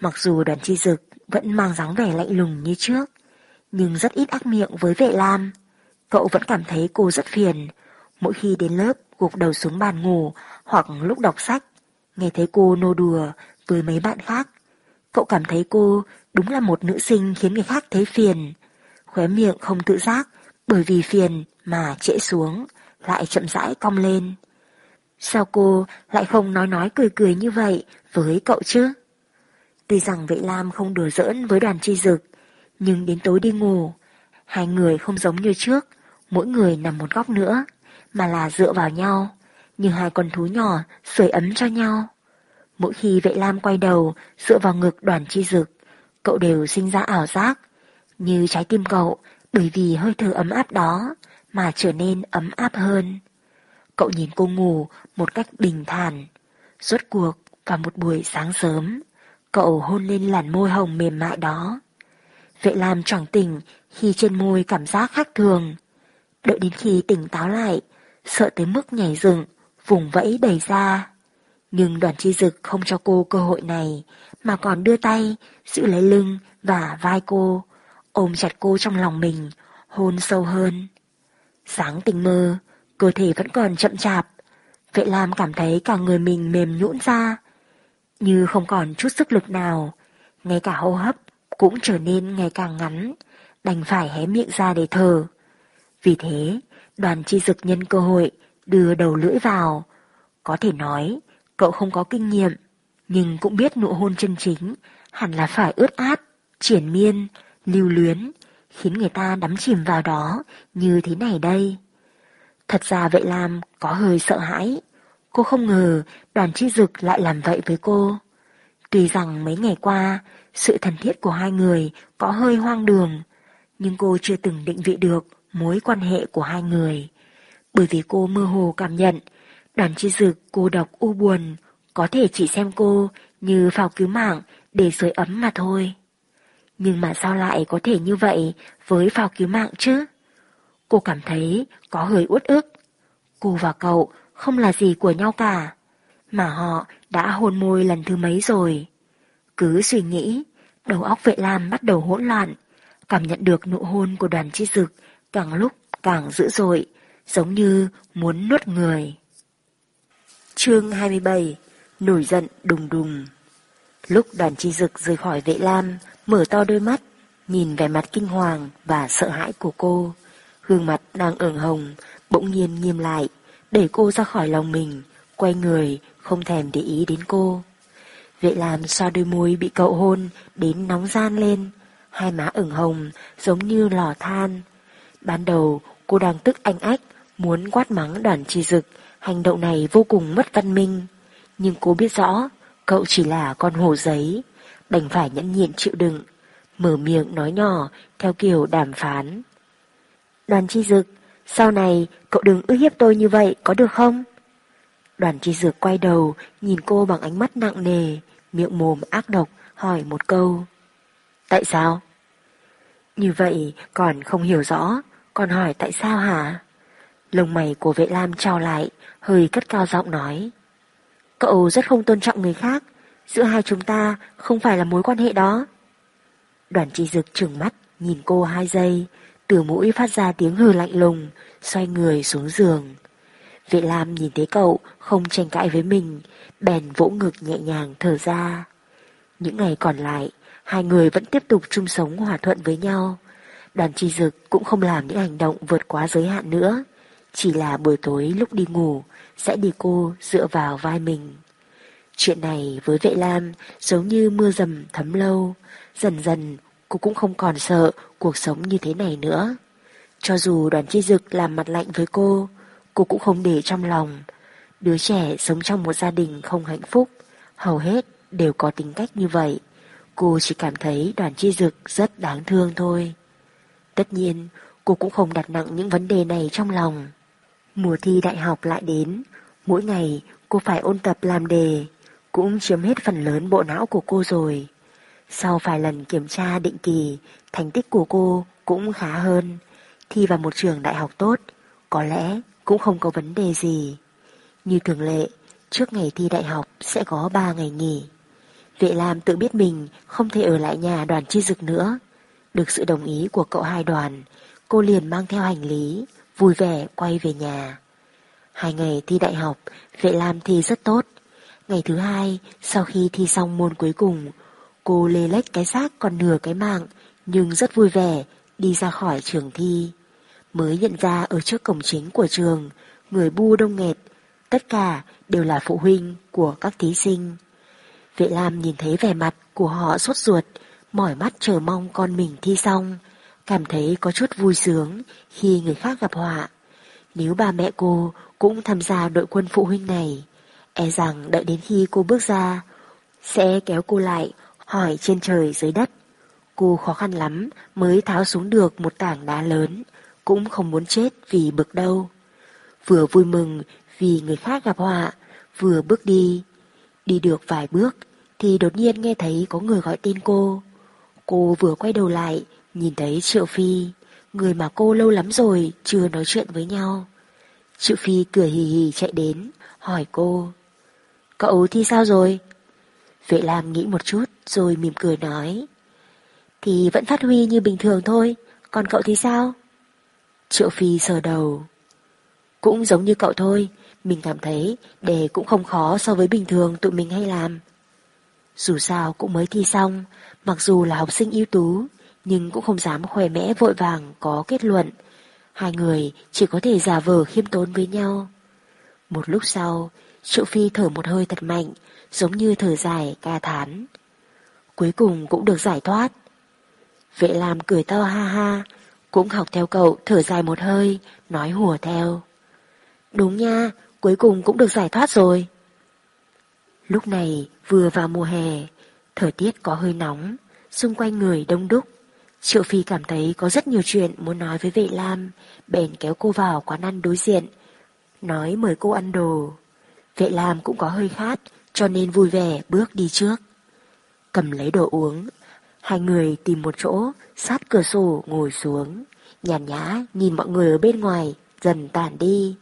Mặc dù đoàn chi dực vẫn mang dáng vẻ lạnh lùng như trước, nhưng rất ít ác miệng với vệ lam. Cậu vẫn cảm thấy cô rất phiền, mỗi khi đến lớp gục đầu xuống bàn ngủ hoặc lúc đọc sách, nghe thấy cô nô đùa với mấy bạn khác. Cậu cảm thấy cô đúng là một nữ sinh khiến người khác thấy phiền. Khóe miệng không tự giác bởi vì phiền mà trễ xuống, lại chậm rãi cong lên. Sao cô lại không nói nói cười cười như vậy với cậu chứ? Tuy rằng vệ lam không đùa giỡn với đoàn chi dực, nhưng đến tối đi ngủ, hai người không giống như trước, mỗi người nằm một góc nữa, mà là dựa vào nhau, như hai con thú nhỏ sưởi ấm cho nhau. Mỗi khi vệ lam quay đầu, dựa vào ngực đoàn chi dực, cậu đều sinh ra ảo giác, như trái tim cậu bởi vì hơi thở ấm áp đó mà trở nên ấm áp hơn. Cậu nhìn cô ngủ một cách bình thản. Rốt cuộc vào một buổi sáng sớm, cậu hôn lên làn môi hồng mềm mại đó. Vệ Lam choàng tỉnh khi trên môi cảm giác khác thường. Đợi đến khi tỉnh táo lại, sợ tới mức nhảy dựng, vùng vẫy đầy ra. Nhưng đoàn chi dực không cho cô cơ hội này, mà còn đưa tay, giữ lấy lưng và vai cô, ôm chặt cô trong lòng mình, hôn sâu hơn. Sáng tình mơ, cơ thể vẫn còn chậm chạp. Vệ Lam cảm thấy cả người mình mềm nhũn ra, như không còn chút sức lực nào, ngay cả hô hấp cũng trở nên ngày càng ngắn, đành phải hé miệng ra để thở. Vì thế, đoàn chi dực nhân cơ hội đưa đầu lưỡi vào. Có thể nói, cậu không có kinh nghiệm, nhưng cũng biết nụ hôn chân chính hẳn là phải ướt át, triển miên, lưu luyến, khiến người ta đắm chìm vào đó như thế này đây. Thật ra vậy làm có hơi sợ hãi. Cô không ngờ đoàn chi dực lại làm vậy với cô. Tuy rằng mấy ngày qua, sự thân thiết của hai người có hơi hoang đường, nhưng cô chưa từng định vị được mối quan hệ của hai người. Bởi vì cô mơ hồ cảm nhận, đoàn chi dực cô độc u buồn, có thể chỉ xem cô như phao cứu mạng để sưởi ấm mà thôi. Nhưng mà sao lại có thể như vậy với phao cứu mạng chứ? Cô cảm thấy có hơi uất ức. Cô và cậu không là gì của nhau cả, mà họ đã hôn môi lần thứ mấy rồi. Cứ suy nghĩ, đầu óc vệ lam bắt đầu hỗn loạn, cảm nhận được nụ hôn của đoàn chi dực càng lúc càng dữ dội, giống như muốn nuốt người. Chương 27 Nổi giận đùng đùng Lúc đoàn chi dực rời khỏi vệ lam, mở to đôi mắt, nhìn vẻ mặt kinh hoàng và sợ hãi của cô. Gương mặt đang ửng hồng, bỗng nhiên nghiêm lại, đẩy cô ra khỏi lòng mình, quay người, không thèm để ý đến cô. Vệ làm so đôi môi bị cậu hôn đến nóng gian lên, hai má ửng hồng giống như lò than. Ban đầu cô đang tức anh ách, muốn quát mắng đoàn chi dực, hành động này vô cùng mất văn minh. Nhưng cô biết rõ, cậu chỉ là con hồ giấy, đành phải nhẫn nhịn chịu đựng, mở miệng nói nhỏ theo kiểu đàm phán. Đoàn chi dực, sau này cậu đừng ức hiếp tôi như vậy có được không? Đoàn chi dược quay đầu, nhìn cô bằng ánh mắt nặng nề, miệng mồm ác độc, hỏi một câu. Tại sao? Như vậy còn không hiểu rõ, còn hỏi tại sao hả? Lông mày của vệ lam trao lại, hơi cất cao giọng nói. Cậu rất không tôn trọng người khác, giữa hai chúng ta không phải là mối quan hệ đó. Đoàn chi dực trừng mắt, nhìn cô hai giây, từ mũi phát ra tiếng hừ lạnh lùng, xoay người xuống giường. Vệ Lam nhìn thấy cậu không tranh cãi với mình, bèn vỗ ngực nhẹ nhàng thở ra. Những ngày còn lại, hai người vẫn tiếp tục chung sống hòa thuận với nhau. Đoàn chi dực cũng không làm những hành động vượt quá giới hạn nữa. Chỉ là buổi tối lúc đi ngủ, sẽ đi cô dựa vào vai mình. Chuyện này với vệ lam giống như mưa dầm thấm lâu. Dần dần cô cũng không còn sợ cuộc sống như thế này nữa. Cho dù đoàn chi dực làm mặt lạnh với cô, cô cũng không để trong lòng. Đứa trẻ sống trong một gia đình không hạnh phúc, hầu hết đều có tính cách như vậy. Cô chỉ cảm thấy đoàn chi dực rất đáng thương thôi. Tất nhiên, cô cũng không đặt nặng những vấn đề này trong lòng. Mùa thi đại học lại đến, mỗi ngày cô phải ôn tập làm đề, cũng chiếm hết phần lớn bộ não của cô rồi. Sau vài lần kiểm tra định kỳ, thành tích của cô cũng khá hơn. Thi vào một trường đại học tốt, có lẽ cũng không có vấn đề gì. Như thường lệ, trước ngày thi đại học sẽ có 3 ngày nghỉ. Vệ Lam tự biết mình không thể ở lại nhà đoàn chi dực nữa. Được sự đồng ý của cậu hai đoàn, cô liền mang theo hành lý, vui vẻ quay về nhà. Hai ngày thi đại học, Vệ Lam thi rất tốt. Ngày thứ hai, sau khi thi xong môn cuối cùng, cô lê lách cái xác còn nửa cái mạng, nhưng rất vui vẻ, đi ra khỏi trường thi mới nhận ra ở trước cổng chính của trường, người bu đông nghẹt, tất cả đều là phụ huynh của các thí sinh. Vệ Lam nhìn thấy vẻ mặt của họ sốt ruột, mỏi mắt chờ mong con mình thi xong, cảm thấy có chút vui sướng khi người khác gặp họa. Nếu ba mẹ cô cũng tham gia đội quân phụ huynh này, e rằng đợi đến khi cô bước ra, sẽ kéo cô lại hỏi trên trời dưới đất. Cô khó khăn lắm mới tháo xuống được một tảng đá lớn, cũng không muốn chết vì bực đâu. Vừa vui mừng vì người khác gặp họa, vừa bước đi. Đi được vài bước thì đột nhiên nghe thấy có người gọi tên cô. Cô vừa quay đầu lại nhìn thấy Triệu Phi, người mà cô lâu lắm rồi chưa nói chuyện với nhau. Triệu Phi cười hì hì chạy đến, hỏi cô. Cậu thi sao rồi? Vệ Lam nghĩ một chút rồi mỉm cười nói. Thì vẫn phát huy như bình thường thôi, còn cậu thì sao? Triệu Phi sờ đầu. Cũng giống như cậu thôi, mình cảm thấy đề cũng không khó so với bình thường tụi mình hay làm. Dù sao cũng mới thi xong, mặc dù là học sinh ưu tú, nhưng cũng không dám khoe mẽ vội vàng có kết luận. Hai người chỉ có thể giả vờ khiêm tốn với nhau. Một lúc sau, Triệu Phi thở một hơi thật mạnh, giống như thở dài ca thán. Cuối cùng cũng được giải thoát. Vệ làm cười to ha ha, cũng học theo cậu thở dài một hơi, nói hùa theo. Đúng nha, cuối cùng cũng được giải thoát rồi. Lúc này vừa vào mùa hè, thời tiết có hơi nóng, xung quanh người đông đúc. Triệu Phi cảm thấy có rất nhiều chuyện muốn nói với vệ Lam, bèn kéo cô vào quán ăn đối diện, nói mời cô ăn đồ. Vệ Lam cũng có hơi khát, cho nên vui vẻ bước đi trước. Cầm lấy đồ uống, hai người tìm một chỗ, sát cửa sổ ngồi xuống, nhàn nhã nhìn mọi người ở bên ngoài, dần tản đi.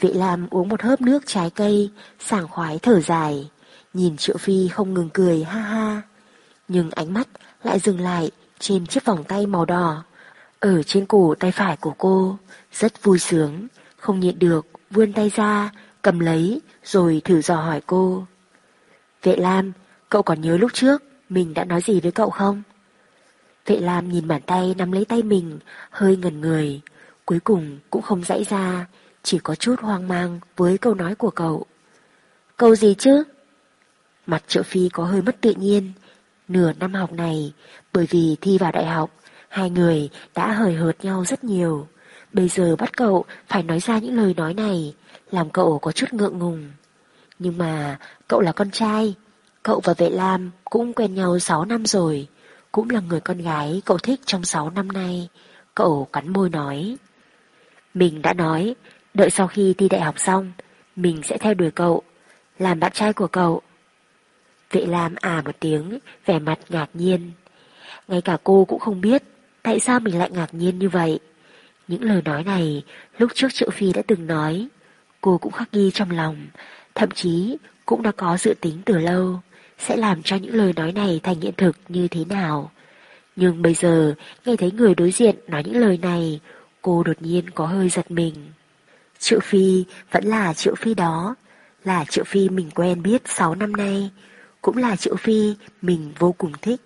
Vệ Lam uống một hớp nước trái cây, sảng khoái thở dài, nhìn Triệu Phi không ngừng cười ha ha. Nhưng ánh mắt lại dừng lại trên chiếc vòng tay màu đỏ, ở trên cổ tay phải của cô, rất vui sướng, không nhịn được, vươn tay ra, cầm lấy, rồi thử dò hỏi cô. Vệ Lam, cậu còn nhớ lúc trước mình đã nói gì với cậu không? Vệ Lam nhìn bàn tay nắm lấy tay mình, hơi ngần người, cuối cùng cũng không dãy ra, chỉ có chút hoang mang với câu nói của cậu. Câu gì chứ? Mặt triệu phi có hơi mất tự nhiên. Nửa năm học này, bởi vì thi vào đại học, hai người đã hời hợt nhau rất nhiều. Bây giờ bắt cậu phải nói ra những lời nói này, làm cậu có chút ngượng ngùng. Nhưng mà cậu là con trai, cậu và vệ lam cũng quen nhau 6 năm rồi, cũng là người con gái cậu thích trong 6 năm nay. Cậu cắn môi nói. Mình đã nói, đợi sau khi thi đại học xong, mình sẽ theo đuổi cậu, làm bạn trai của cậu. Vệ Lam à một tiếng, vẻ mặt ngạc nhiên. Ngay cả cô cũng không biết tại sao mình lại ngạc nhiên như vậy. Những lời nói này lúc trước Triệu Phi đã từng nói, cô cũng khắc ghi trong lòng, thậm chí cũng đã có dự tính từ lâu, sẽ làm cho những lời nói này thành hiện thực như thế nào. Nhưng bây giờ, nghe thấy người đối diện nói những lời này, cô đột nhiên có hơi giật mình. Triệu Phi vẫn là Triệu Phi đó, là Triệu Phi mình quen biết 6 năm nay, cũng là Triệu Phi mình vô cùng thích.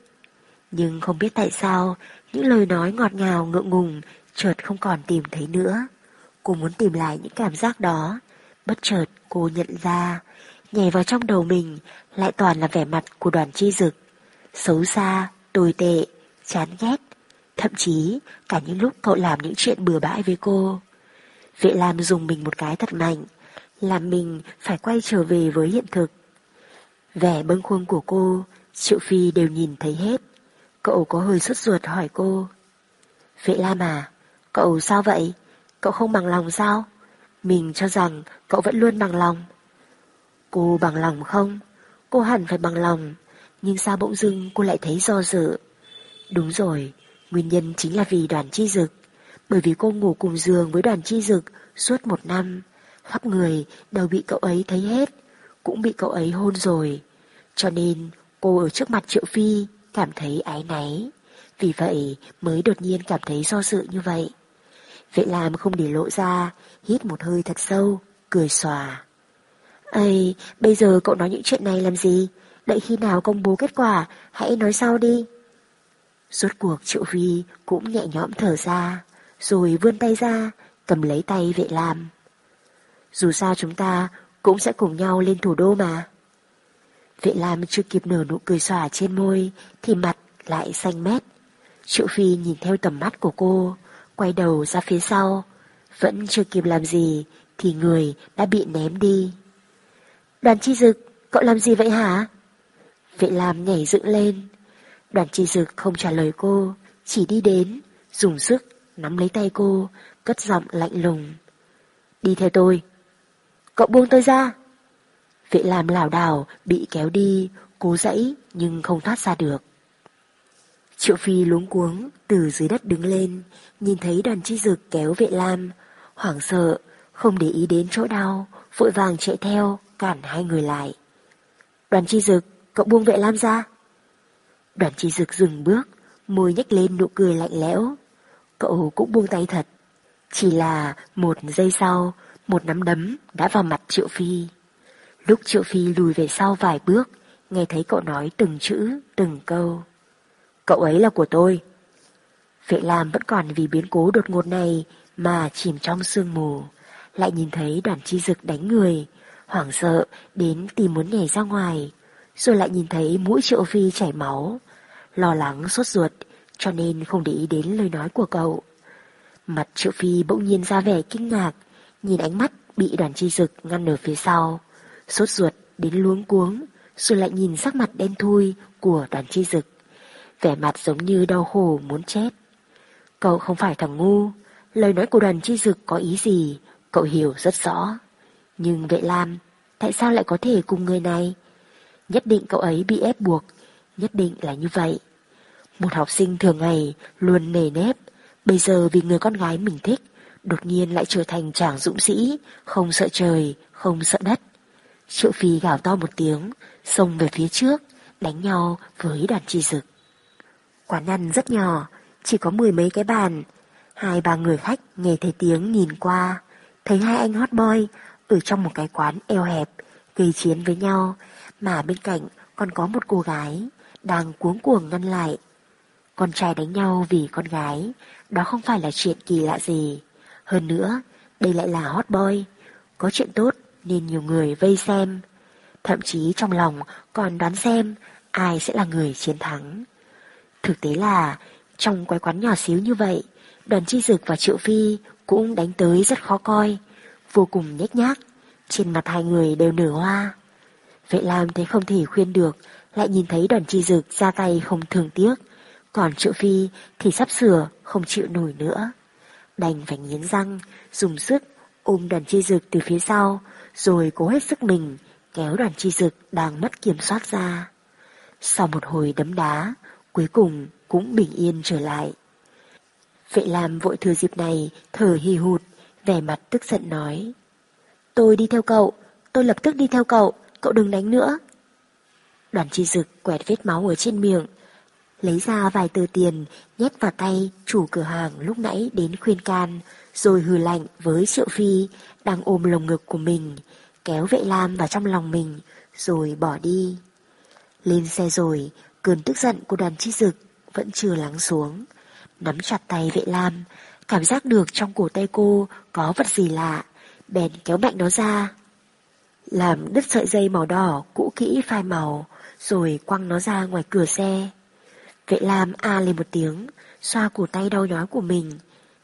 Nhưng không biết tại sao, những lời nói ngọt ngào ngượng ngùng chợt không còn tìm thấy nữa. Cô muốn tìm lại những cảm giác đó. Bất chợt cô nhận ra, nhảy vào trong đầu mình lại toàn là vẻ mặt của đoàn chi dực. Xấu xa, tồi tệ, chán ghét. Thậm chí cả những lúc cậu làm những chuyện bừa bãi với cô. Vệ làm dùng mình một cái thật mạnh, làm mình phải quay trở về với hiện thực. Vẻ bâng khuâng của cô, Triệu Phi đều nhìn thấy hết. Cậu có hơi sốt ruột hỏi cô. Vệ Lam à, cậu sao vậy? Cậu không bằng lòng sao? Mình cho rằng cậu vẫn luôn bằng lòng. Cô bằng lòng không? Cô hẳn phải bằng lòng. Nhưng sao bỗng dưng cô lại thấy do dự? Đúng rồi, nguyên nhân chính là vì đoàn chi dực. Bởi vì cô ngủ cùng giường với đoàn chi dực suốt một năm. Khắp người đều bị cậu ấy thấy hết. Cũng bị cậu ấy hôn rồi. Cho nên cô ở trước mặt Triệu Phi cảm thấy ái náy. Vì vậy mới đột nhiên cảm thấy do dự như vậy. Vệ làm không để lộ ra, hít một hơi thật sâu, cười xòa. Ây, bây giờ cậu nói những chuyện này làm gì? Đợi khi nào công bố kết quả, hãy nói sau đi. Rốt cuộc Triệu phi cũng nhẹ nhõm thở ra, rồi vươn tay ra, cầm lấy tay vệ làm. Dù sao chúng ta cũng sẽ cùng nhau lên thủ đô mà. Vệ Lam chưa kịp nở nụ cười xòa trên môi thì mặt lại xanh mét. Triệu Phi nhìn theo tầm mắt của cô, quay đầu ra phía sau. Vẫn chưa kịp làm gì thì người đã bị ném đi. Đoàn chi dực, cậu làm gì vậy hả? Vệ Lam nhảy dựng lên. Đoàn chi dực không trả lời cô, chỉ đi đến, dùng sức, nắm lấy tay cô, cất giọng lạnh lùng. Đi theo tôi. Cậu buông tôi ra. Vệ làm lảo đảo bị kéo đi, cố dãy nhưng không thoát ra được. Triệu Phi luống cuống từ dưới đất đứng lên, nhìn thấy đoàn chi dực kéo vệ lam, hoảng sợ, không để ý đến chỗ đau, vội vàng chạy theo, cản hai người lại. Đoàn chi dực, cậu buông vệ lam ra. Đoàn chi dực dừng bước, môi nhếch lên nụ cười lạnh lẽo. Cậu cũng buông tay thật. Chỉ là một giây sau, một nắm đấm đã vào mặt Triệu Phi. Lúc Triệu Phi lùi về sau vài bước, nghe thấy cậu nói từng chữ, từng câu. Cậu ấy là của tôi. Vệ Lam vẫn còn vì biến cố đột ngột này mà chìm trong sương mù, lại nhìn thấy đoàn chi dực đánh người, hoảng sợ đến tìm muốn nhảy ra ngoài, rồi lại nhìn thấy mũi Triệu Phi chảy máu, lo lắng sốt ruột cho nên không để ý đến lời nói của cậu. Mặt Triệu Phi bỗng nhiên ra vẻ kinh ngạc, nhìn ánh mắt bị đoàn chi dực ngăn ở phía sau, sốt ruột đến luống cuống, rồi lại nhìn sắc mặt đen thui của đoàn chi dực. Vẻ mặt giống như đau khổ muốn chết. Cậu không phải thằng ngu, lời nói của đoàn chi dực có ý gì, cậu hiểu rất rõ. Nhưng vệ lam, tại sao lại có thể cùng người này? Nhất định cậu ấy bị ép buộc, nhất định là như vậy. Một học sinh thường ngày luôn nề nếp, bây giờ vì người con gái mình thích, đột nhiên lại trở thành chàng dũng sĩ, không sợ trời, không sợ đất. Triệu Phi gào to một tiếng, xông về phía trước, đánh nhau với đoàn chi dực. Quán ăn rất nhỏ, chỉ có mười mấy cái bàn. Hai ba người khách nghe thấy tiếng nhìn qua, thấy hai anh hot boy ở trong một cái quán eo hẹp, gây chiến với nhau, mà bên cạnh còn có một cô gái đang cuống cuồng ngăn lại. Con trai đánh nhau vì con gái, đó không phải là chuyện kỳ lạ gì. Hơn nữa, đây lại là hot boy, có chuyện tốt nên nhiều người vây xem. Thậm chí trong lòng còn đoán xem ai sẽ là người chiến thắng. Thực tế là, trong quái quán nhỏ xíu như vậy, đoàn chi dực và triệu phi cũng đánh tới rất khó coi, vô cùng nhếch nhác, trên mặt hai người đều nở hoa. Vệ Lam thấy không thể khuyên được, lại nhìn thấy đoàn chi dực ra tay không thường tiếc, còn triệu phi thì sắp sửa không chịu nổi nữa. Đành phải nghiến răng, dùng sức ôm đoàn chi dực từ phía sau, rồi cố hết sức mình kéo đoàn chi dực đang mất kiểm soát ra. Sau một hồi đấm đá, cuối cùng cũng bình yên trở lại. Vệ làm vội thừa dịp này, thở hì hụt, vẻ mặt tức giận nói. Tôi đi theo cậu, tôi lập tức đi theo cậu, cậu đừng đánh nữa. Đoàn chi dực quẹt vết máu ở trên miệng, lấy ra vài tờ tiền, nhét vào tay chủ cửa hàng lúc nãy đến khuyên can, rồi hừ lạnh với Triệu Phi đang ôm lồng ngực của mình, kéo vệ lam vào trong lòng mình, rồi bỏ đi. Lên xe rồi, cơn tức giận của đoàn chi dực vẫn chưa lắng xuống. Nắm chặt tay vệ lam, cảm giác được trong cổ tay cô có vật gì lạ, bèn kéo mạnh nó ra. Làm đứt sợi dây màu đỏ cũ kỹ phai màu, rồi quăng nó ra ngoài cửa xe. Vệ lam a lên một tiếng, xoa cổ tay đau nhói của mình,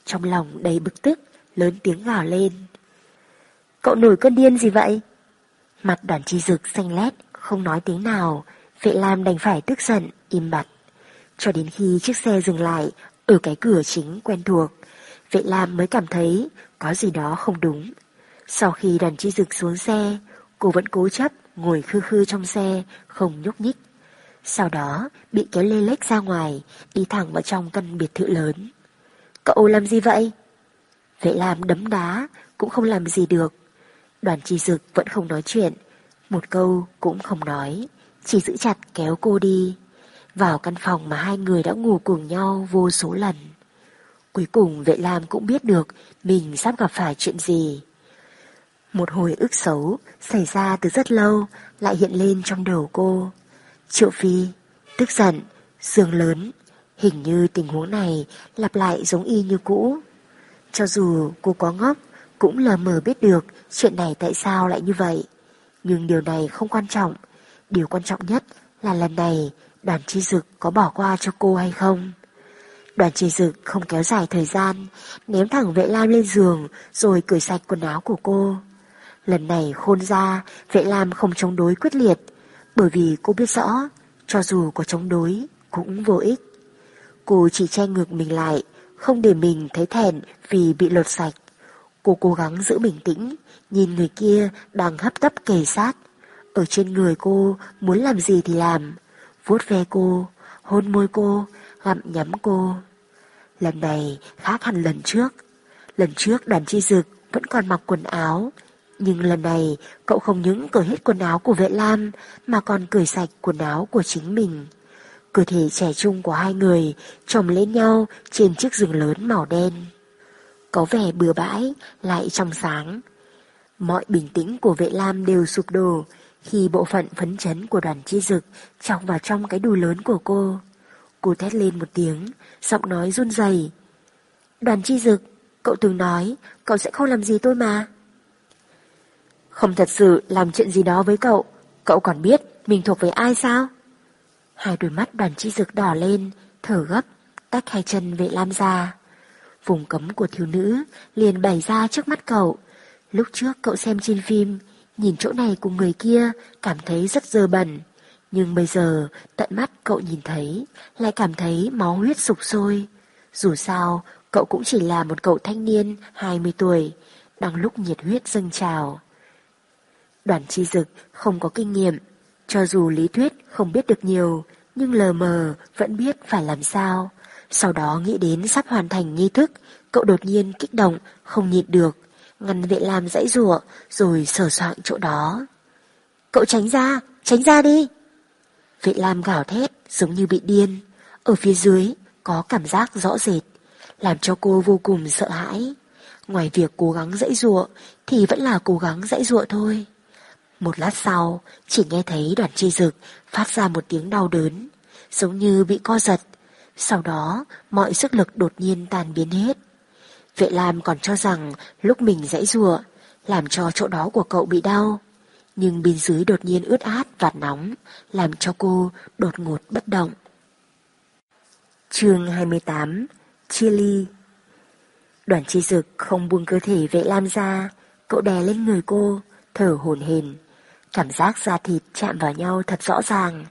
trong lòng đầy bực tức, lớn tiếng gào lên. Cậu nổi cơn điên gì vậy? Mặt đoàn chi dực xanh lét, không nói tiếng nào, vệ lam đành phải tức giận, im bặt. Cho đến khi chiếc xe dừng lại ở cái cửa chính quen thuộc, vệ lam mới cảm thấy có gì đó không đúng. Sau khi đoàn chi dực xuống xe, cô vẫn cố chấp ngồi khư khư trong xe, không nhúc nhích. Sau đó bị kéo lê lếch ra ngoài, đi thẳng vào trong căn biệt thự lớn. Cậu làm gì vậy? Vệ Lam đấm đá, cũng không làm gì được. Đoàn trì dực vẫn không nói chuyện, một câu cũng không nói, chỉ giữ chặt kéo cô đi. Vào căn phòng mà hai người đã ngủ cùng nhau vô số lần. Cuối cùng vệ Lam cũng biết được mình sắp gặp phải chuyện gì. Một hồi ức xấu xảy ra từ rất lâu lại hiện lên trong đầu cô. Triệu Phi, tức giận, giường lớn, hình như tình huống này lặp lại giống y như cũ. Cho dù cô có ngốc, cũng lờ mờ biết được chuyện này tại sao lại như vậy. Nhưng điều này không quan trọng. Điều quan trọng nhất là lần này đoàn chi dực có bỏ qua cho cô hay không. Đoàn chi dực không kéo dài thời gian, ném thẳng vệ lam lên giường rồi cởi sạch quần áo của cô. Lần này khôn ra, vệ lam không chống đối quyết liệt, bởi vì cô biết rõ, cho dù có chống đối, cũng vô ích. Cô chỉ che ngược mình lại, không để mình thấy thẹn vì bị lột sạch. Cô cố gắng giữ bình tĩnh, nhìn người kia đang hấp tấp kề sát. Ở trên người cô muốn làm gì thì làm, vuốt ve cô, hôn môi cô, gặm nhắm cô. Lần này khác hẳn lần trước. Lần trước đoàn chi dực vẫn còn mặc quần áo, nhưng lần này cậu không những cởi hết quần áo của vệ lam mà còn cởi sạch quần áo của chính mình. Cơ thể trẻ trung của hai người chồng lên nhau trên chiếc giường lớn màu đen. Có vẻ bừa bãi, lại trong sáng. Mọi bình tĩnh của vệ lam đều sụp đổ khi bộ phận phấn chấn của đoàn chi dực chọc vào trong cái đùi lớn của cô. Cô thét lên một tiếng, giọng nói run rẩy. Đoàn chi dực, cậu từng nói cậu sẽ không làm gì tôi mà. Không thật sự làm chuyện gì đó với cậu, cậu còn biết mình thuộc về ai sao? Hai đôi mắt đoàn chi dực đỏ lên, thở gấp, tách hai chân vệ lam ra. Vùng cấm của thiếu nữ liền bày ra trước mắt cậu. Lúc trước cậu xem trên phim, nhìn chỗ này của người kia, cảm thấy rất dơ bẩn. Nhưng bây giờ, tận mắt cậu nhìn thấy, lại cảm thấy máu huyết sục sôi. Dù sao, cậu cũng chỉ là một cậu thanh niên 20 tuổi, đang lúc nhiệt huyết dâng trào. Đoàn chi dực không có kinh nghiệm, cho dù lý thuyết không biết được nhiều, nhưng lờ mờ vẫn biết phải làm sao. Sau đó nghĩ đến sắp hoàn thành nghi thức, cậu đột nhiên kích động, không nhịn được, ngăn vệ làm dãy rủa rồi sờ soạng chỗ đó. Cậu tránh ra, tránh ra đi. Vệ Lam gào thét giống như bị điên. Ở phía dưới có cảm giác rõ rệt, làm cho cô vô cùng sợ hãi. Ngoài việc cố gắng dãy rụa thì vẫn là cố gắng dãy rụa thôi. Một lát sau, chỉ nghe thấy đoàn chi dực phát ra một tiếng đau đớn, giống như bị co giật. Sau đó, mọi sức lực đột nhiên tan biến hết. Vệ Lam còn cho rằng lúc mình dãy rùa, làm cho chỗ đó của cậu bị đau. Nhưng bên dưới đột nhiên ướt át và nóng, làm cho cô đột ngột bất động. chương 28 Chia ly Đoàn chi dực không buông cơ thể vệ Lam ra, cậu đè lên người cô, thở hồn hền. Cảm giác da thịt chạm vào nhau thật rõ ràng.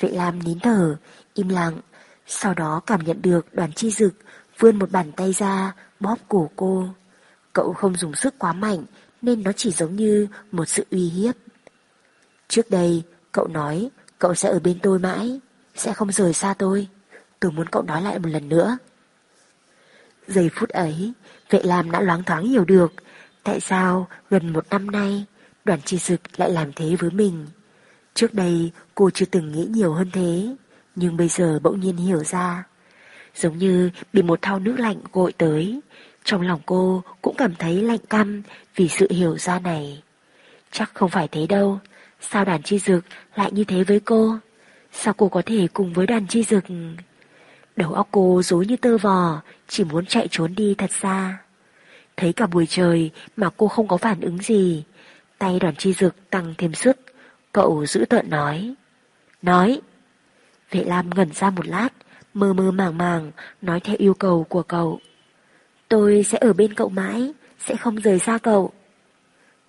Vệ Lam nín thở, im lặng, sau đó cảm nhận được đoàn chi dực vươn một bàn tay ra, bóp cổ cô. Cậu không dùng sức quá mạnh nên nó chỉ giống như một sự uy hiếp. Trước đây, cậu nói cậu sẽ ở bên tôi mãi, sẽ không rời xa tôi. Tôi muốn cậu nói lại một lần nữa. Giây phút ấy, vệ làm đã loáng thoáng hiểu được tại sao gần một năm nay đoàn chi dực lại làm thế với mình. Trước đây cô chưa từng nghĩ nhiều hơn thế, nhưng bây giờ bỗng nhiên hiểu ra. Giống như bị một thao nước lạnh gội tới, trong lòng cô cũng cảm thấy lạnh căm vì sự hiểu ra này. Chắc không phải thế đâu, sao đoàn chi dực lại như thế với cô? Sao cô có thể cùng với đoàn chi dực? Đầu óc cô dối như tơ vò, chỉ muốn chạy trốn đi thật xa. Thấy cả buổi trời mà cô không có phản ứng gì. Tay đoàn chi dực tăng thêm sức, cậu giữ tợn nói. Nói. Vệ Lam ngẩn ra một lát, mơ mơ màng màng, nói theo yêu cầu của cậu. Tôi sẽ ở bên cậu mãi, sẽ không rời xa cậu.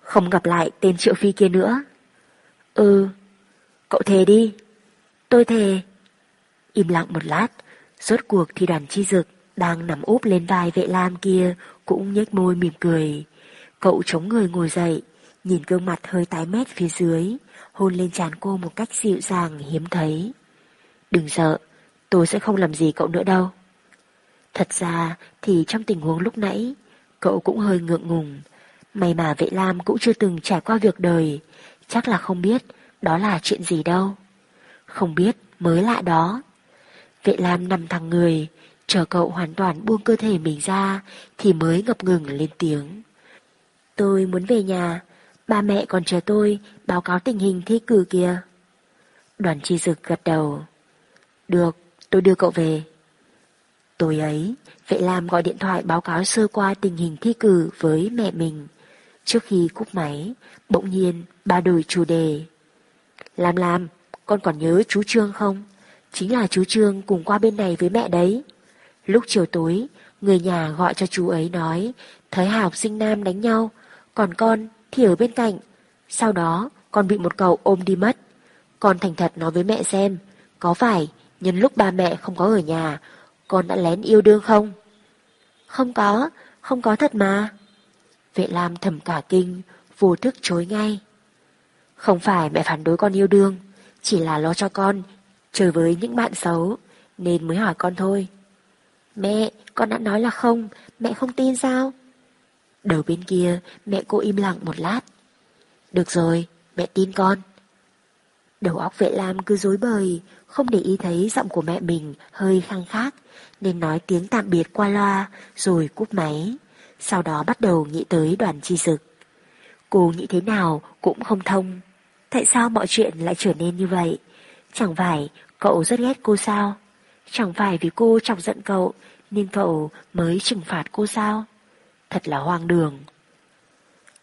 Không gặp lại tên Triệu Phi kia nữa. Ừ, cậu thề đi. Tôi thề. Im lặng một lát, rốt cuộc thì đoàn chi dực đang nằm úp lên vai vệ lam kia cũng nhếch môi mỉm cười. Cậu chống người ngồi dậy, nhìn gương mặt hơi tái mét phía dưới, hôn lên trán cô một cách dịu dàng hiếm thấy. Đừng sợ, tôi sẽ không làm gì cậu nữa đâu. Thật ra thì trong tình huống lúc nãy, cậu cũng hơi ngượng ngùng. May mà vệ lam cũng chưa từng trải qua việc đời, chắc là không biết đó là chuyện gì đâu. Không biết mới lạ đó. Vệ lam nằm thẳng người, chờ cậu hoàn toàn buông cơ thể mình ra thì mới ngập ngừng lên tiếng. Tôi muốn về nhà, ba mẹ còn chờ tôi báo cáo tình hình thi cử kìa. Đoàn chi dực gật đầu. Được, tôi đưa cậu về. Tối ấy, Vệ Lam gọi điện thoại báo cáo sơ qua tình hình thi cử với mẹ mình. Trước khi cúp máy, bỗng nhiên bà đổi chủ đề. Lam Lam, con còn nhớ chú Trương không? Chính là chú Trương cùng qua bên này với mẹ đấy. Lúc chiều tối, người nhà gọi cho chú ấy nói thấy hai học sinh nam đánh nhau, còn con thì ở bên cạnh. Sau đó, con bị một cậu ôm đi mất. Con thành thật nói với mẹ xem, có phải nhân lúc ba mẹ không có ở nhà, con đã lén yêu đương không? Không có, không có thật mà. Vệ Lam thầm cả kinh, vô thức chối ngay. Không phải mẹ phản đối con yêu đương, chỉ là lo cho con chơi với những bạn xấu. nên mới hỏi con thôi. Mẹ, con đã nói là không, mẹ không tin sao? Đầu bên kia, mẹ cô im lặng một lát. Được rồi, mẹ tin con. Đầu óc vệ lam cứ dối bời, không để ý thấy giọng của mẹ mình hơi khăng khác, nên nói tiếng tạm biệt qua loa, rồi cúp máy. Sau đó bắt đầu nghĩ tới đoàn chi dực. Cô nghĩ thế nào cũng không thông. Tại sao mọi chuyện lại trở nên như vậy? Chẳng phải cậu rất ghét cô sao? Chẳng phải vì cô chọc giận cậu nên cậu mới trừng phạt cô sao? Thật là hoang đường.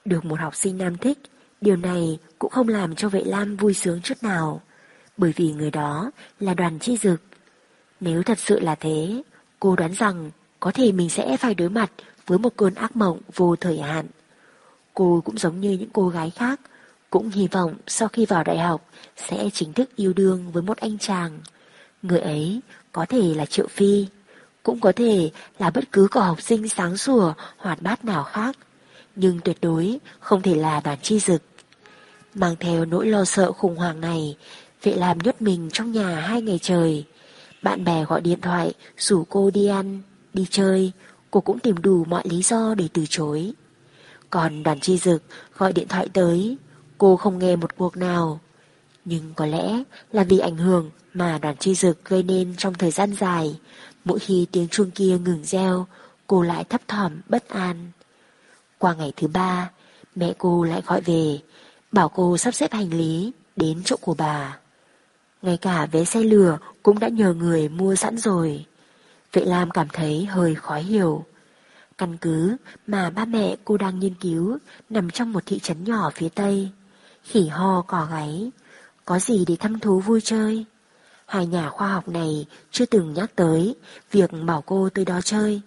Được một học sinh nam thích, điều này cũng không làm cho vệ lam vui sướng chút nào, bởi vì người đó là đoàn chi dực. Nếu thật sự là thế, cô đoán rằng có thể mình sẽ phải đối mặt với một cơn ác mộng vô thời hạn. Cô cũng giống như những cô gái khác, cũng hy vọng sau khi vào đại học sẽ chính thức yêu đương với một anh chàng. Người ấy có thể là Triệu Phi, cũng có thể là bất cứ cậu học sinh sáng sủa, hoạt bát nào khác, nhưng tuyệt đối không thể là đoàn chi dực. Mang theo nỗi lo sợ khủng hoảng này, vệ làm nhốt mình trong nhà hai ngày trời. Bạn bè gọi điện thoại, rủ cô đi ăn, đi chơi, cô cũng tìm đủ mọi lý do để từ chối. Còn đoàn chi dực gọi điện thoại tới, cô không nghe một cuộc nào. Nhưng có lẽ là vì ảnh hưởng mà đoàn chi dực gây nên trong thời gian dài. Mỗi khi tiếng chuông kia ngừng reo, cô lại thấp thỏm bất an. Qua ngày thứ ba, mẹ cô lại gọi về, bảo cô sắp xếp hành lý đến chỗ của bà. Ngay cả vé xe lửa cũng đã nhờ người mua sẵn rồi. Vệ Lam cảm thấy hơi khó hiểu. Căn cứ mà ba mẹ cô đang nghiên cứu nằm trong một thị trấn nhỏ phía Tây. Khỉ ho cỏ gáy, có gì để thăm thú vui chơi. Hai nhà khoa học này chưa từng nhắc tới việc bảo cô tới đó chơi.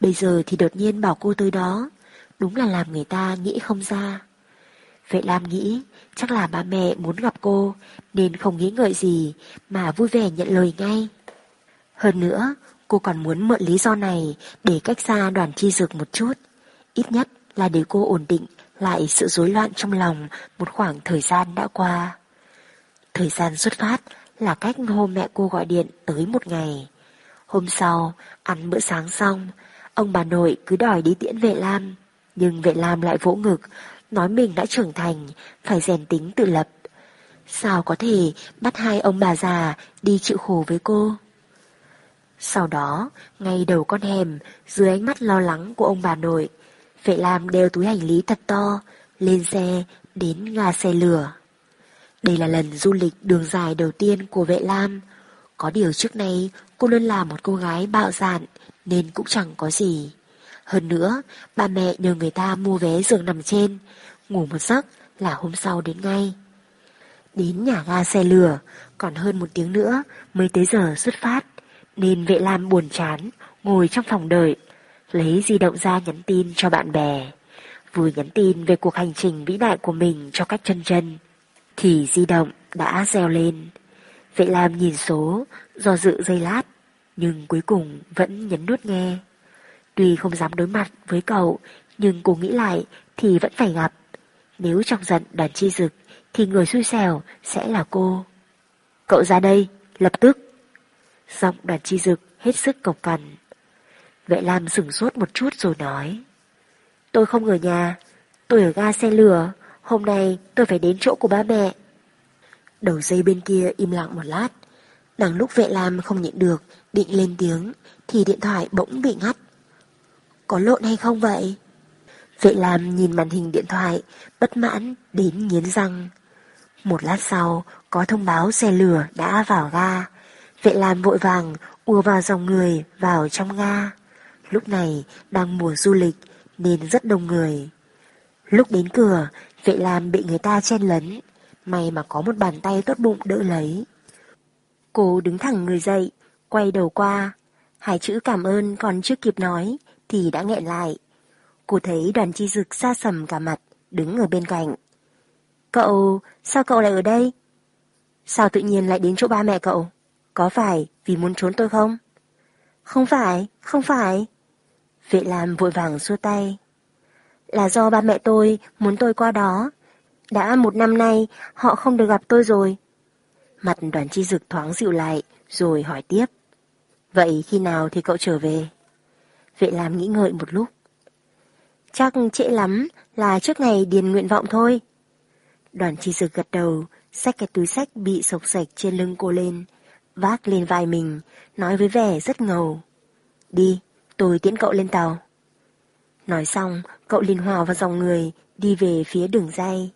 Bây giờ thì đột nhiên bảo cô tới đó. Đúng là làm người ta nghĩ không ra. Vệ Lam nghĩ chắc là ba mẹ muốn gặp cô nên không nghĩ ngợi gì mà vui vẻ nhận lời ngay. Hơn nữa, cô còn muốn mượn lý do này để cách xa đoàn chi dược một chút. Ít nhất là để cô ổn định lại sự rối loạn trong lòng một khoảng thời gian đã qua. Thời gian xuất phát là cách hôm mẹ cô gọi điện tới một ngày. Hôm sau, ăn bữa sáng xong, ông bà nội cứ đòi đi tiễn vệ Lam. Nhưng vệ Lam lại vỗ ngực, nói mình đã trưởng thành, phải rèn tính tự lập. Sao có thể bắt hai ông bà già đi chịu khổ với cô? Sau đó, ngay đầu con hẻm, dưới ánh mắt lo lắng của ông bà nội, Vệ Lam đeo túi hành lý thật to, lên xe, đến ga xe lửa. Đây là lần du lịch đường dài đầu tiên của vệ Lam. Có điều trước nay cô luôn là một cô gái bạo dạn nên cũng chẳng có gì. Hơn nữa, ba mẹ nhờ người ta mua vé giường nằm trên, ngủ một giấc là hôm sau đến ngay. Đến nhà ga xe lửa, còn hơn một tiếng nữa mới tới giờ xuất phát, nên vệ Lam buồn chán, ngồi trong phòng đợi, lấy di động ra nhắn tin cho bạn bè. Vừa nhắn tin về cuộc hành trình vĩ đại của mình cho các chân chân thì di động đã reo lên. Vệ Lam nhìn số, do dự giây lát, nhưng cuối cùng vẫn nhấn nút nghe. Tuy không dám đối mặt với cậu, nhưng cô nghĩ lại thì vẫn phải gặp. Nếu trong giận đoàn chi dực, thì người xui xẻo sẽ là cô. Cậu ra đây, lập tức. Giọng đoàn chi dực hết sức cộc cằn. Vệ Lam sửng sốt một chút rồi nói. Tôi không ở nhà, tôi ở ga xe lửa. Hôm nay tôi phải đến chỗ của ba mẹ. Đầu dây bên kia im lặng một lát. Đằng lúc vệ lam không nhịn được, định lên tiếng, thì điện thoại bỗng bị ngắt. Có lộn hay không vậy? Vệ lam nhìn màn hình điện thoại, bất mãn đến nghiến răng. Một lát sau, có thông báo xe lửa đã vào ga. Vệ lam vội vàng ùa vào dòng người vào trong ga. Lúc này đang mùa du lịch nên rất đông người. Lúc đến cửa, Vệ Lam bị người ta chen lấn, may mà có một bàn tay tốt bụng đỡ lấy. Cô đứng thẳng người dậy, quay đầu qua, hai chữ cảm ơn còn chưa kịp nói thì đã nghẹn lại. Cô thấy đoàn chi dực xa sầm cả mặt, đứng ở bên cạnh. Cậu, sao cậu lại ở đây? Sao tự nhiên lại đến chỗ ba mẹ cậu? Có phải vì muốn trốn tôi không? Không phải, không phải. Vệ làm vội vàng xua tay là do ba mẹ tôi muốn tôi qua đó. Đã một năm nay họ không được gặp tôi rồi. Mặt đoàn chi dực thoáng dịu lại rồi hỏi tiếp. Vậy khi nào thì cậu trở về? Vệ làm nghĩ ngợi một lúc. Chắc trễ lắm là trước ngày điền nguyện vọng thôi. Đoàn chi dực gật đầu, xách cái túi sách bị sộc sạch trên lưng cô lên, vác lên vai mình, nói với vẻ rất ngầu. Đi, tôi tiễn cậu lên tàu. Nói xong, cậu liền hòa vào dòng người, đi về phía đường dây.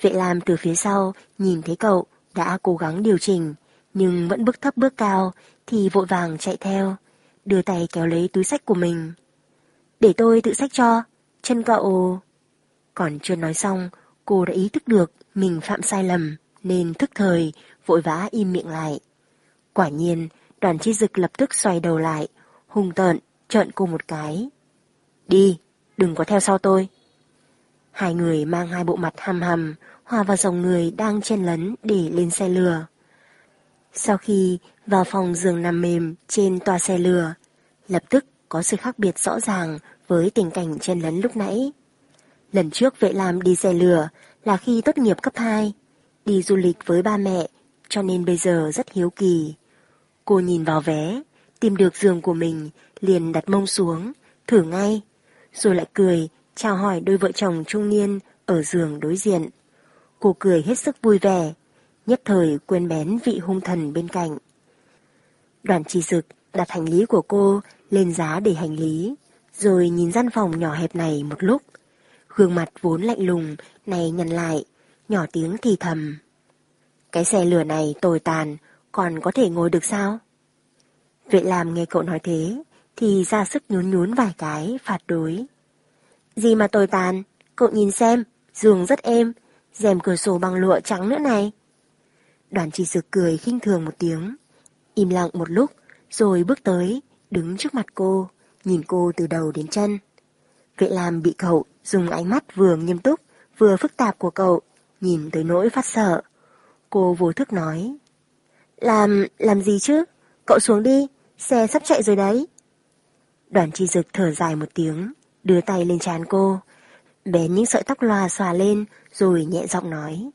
Vệ làm từ phía sau, nhìn thấy cậu, đã cố gắng điều chỉnh, nhưng vẫn bước thấp bước cao, thì vội vàng chạy theo, đưa tay kéo lấy túi sách của mình. Để tôi tự sách cho, chân cậu... Còn chưa nói xong, cô đã ý thức được mình phạm sai lầm, nên thức thời, vội vã im miệng lại. Quả nhiên, đoàn chi dực lập tức xoay đầu lại, hung tợn, trợn cô một cái. Đi, đừng có theo sau tôi. Hai người mang hai bộ mặt hầm hầm, hòa vào dòng người đang chen lấn để lên xe lừa. Sau khi vào phòng giường nằm mềm trên toa xe lừa, lập tức có sự khác biệt rõ ràng với tình cảnh chen lấn lúc nãy. Lần trước vệ làm đi xe lừa là khi tốt nghiệp cấp 2, đi du lịch với ba mẹ, cho nên bây giờ rất hiếu kỳ. Cô nhìn vào vé, tìm được giường của mình, liền đặt mông xuống, thử ngay, rồi lại cười, chào hỏi đôi vợ chồng trung niên ở giường đối diện. Cô cười hết sức vui vẻ, nhất thời quên bén vị hung thần bên cạnh. Đoàn trì dực đặt hành lý của cô lên giá để hành lý, rồi nhìn gian phòng nhỏ hẹp này một lúc. Gương mặt vốn lạnh lùng, này nhăn lại, nhỏ tiếng thì thầm. Cái xe lửa này tồi tàn, còn có thể ngồi được sao? Vệ làm nghe cậu nói thế, thì ra sức nhún nhún vài cái, phạt đối. Gì mà tồi tàn, cậu nhìn xem, giường rất êm, rèm cửa sổ bằng lụa trắng nữa này. Đoàn chỉ dực cười khinh thường một tiếng, im lặng một lúc, rồi bước tới, đứng trước mặt cô, nhìn cô từ đầu đến chân. Vệ làm bị cậu dùng ánh mắt vừa nghiêm túc, vừa phức tạp của cậu, nhìn tới nỗi phát sợ. Cô vô thức nói. Làm, làm gì chứ? Cậu xuống đi, xe sắp chạy rồi đấy. Đoàn chi dực thở dài một tiếng, đưa tay lên trán cô, bén những sợi tóc loà xòa lên, rồi nhẹ giọng nói.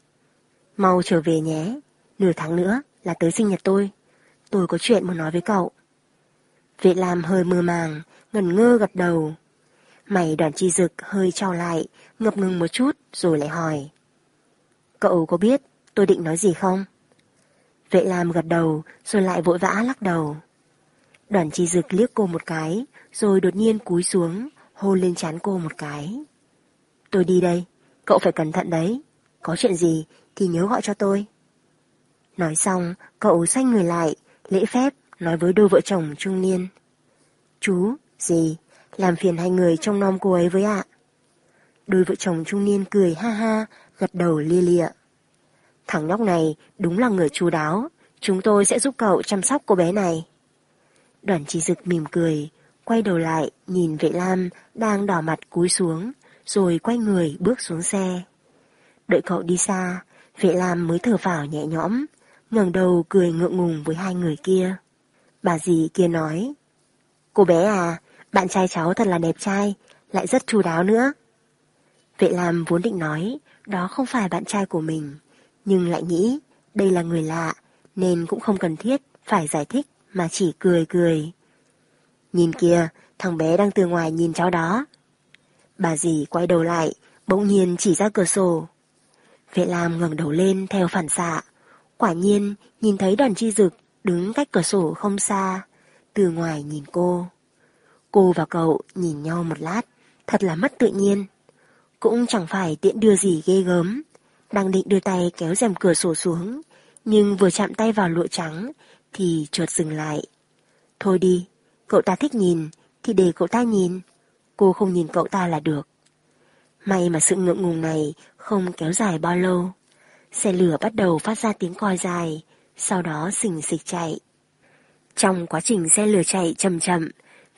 Mau trở về nhé, nửa tháng nữa là tới sinh nhật tôi. Tôi có chuyện muốn nói với cậu. Vệ Lam hơi mơ màng, ngẩn ngơ gật đầu. Mày đoàn chi dực hơi trao lại, ngập ngừng một chút rồi lại hỏi. Cậu có biết tôi định nói gì không? Vệ Lam gật đầu rồi lại vội vã lắc đầu. Đoàn chi dực liếc cô một cái, rồi đột nhiên cúi xuống, hôn lên chán cô một cái. Tôi đi đây, cậu phải cẩn thận đấy. Có chuyện gì thì nhớ gọi cho tôi. Nói xong, cậu xoay người lại, lễ phép nói với đôi vợ chồng trung niên. Chú, gì, làm phiền hai người trong nom cô ấy với ạ. Đôi vợ chồng trung niên cười ha ha, gật đầu lia lịa. Thằng nhóc này đúng là người chú đáo, chúng tôi sẽ giúp cậu chăm sóc cô bé này. Đoàn chỉ dực mỉm cười, quay đầu lại nhìn vệ lam đang đỏ mặt cúi xuống, rồi quay người bước xuống xe. Đợi cậu đi xa, vệ lam mới thở phào nhẹ nhõm, ngẩng đầu cười ngượng ngùng với hai người kia. Bà dì kia nói, Cô bé à, bạn trai cháu thật là đẹp trai, lại rất chu đáo nữa. Vệ Lam vốn định nói, đó không phải bạn trai của mình, nhưng lại nghĩ đây là người lạ, nên cũng không cần thiết phải giải thích mà chỉ cười cười. Nhìn kìa, thằng bé đang từ ngoài nhìn cháu đó. Bà dì quay đầu lại, bỗng nhiên chỉ ra cửa sổ. Vệ Lam ngẩng đầu lên theo phản xạ. Quả nhiên, nhìn thấy đoàn chi dực đứng cách cửa sổ không xa, từ ngoài nhìn cô. Cô và cậu nhìn nhau một lát, thật là mất tự nhiên. Cũng chẳng phải tiện đưa gì ghê gớm. Đang định đưa tay kéo rèm cửa sổ xuống, nhưng vừa chạm tay vào lụa trắng thì chợt dừng lại. Thôi đi, cậu ta thích nhìn thì để cậu ta nhìn. Cô không nhìn cậu ta là được. May mà sự ngượng ngùng này không kéo dài bao lâu. Xe lửa bắt đầu phát ra tiếng còi dài, sau đó xình xịch chạy. Trong quá trình xe lửa chạy chậm chậm,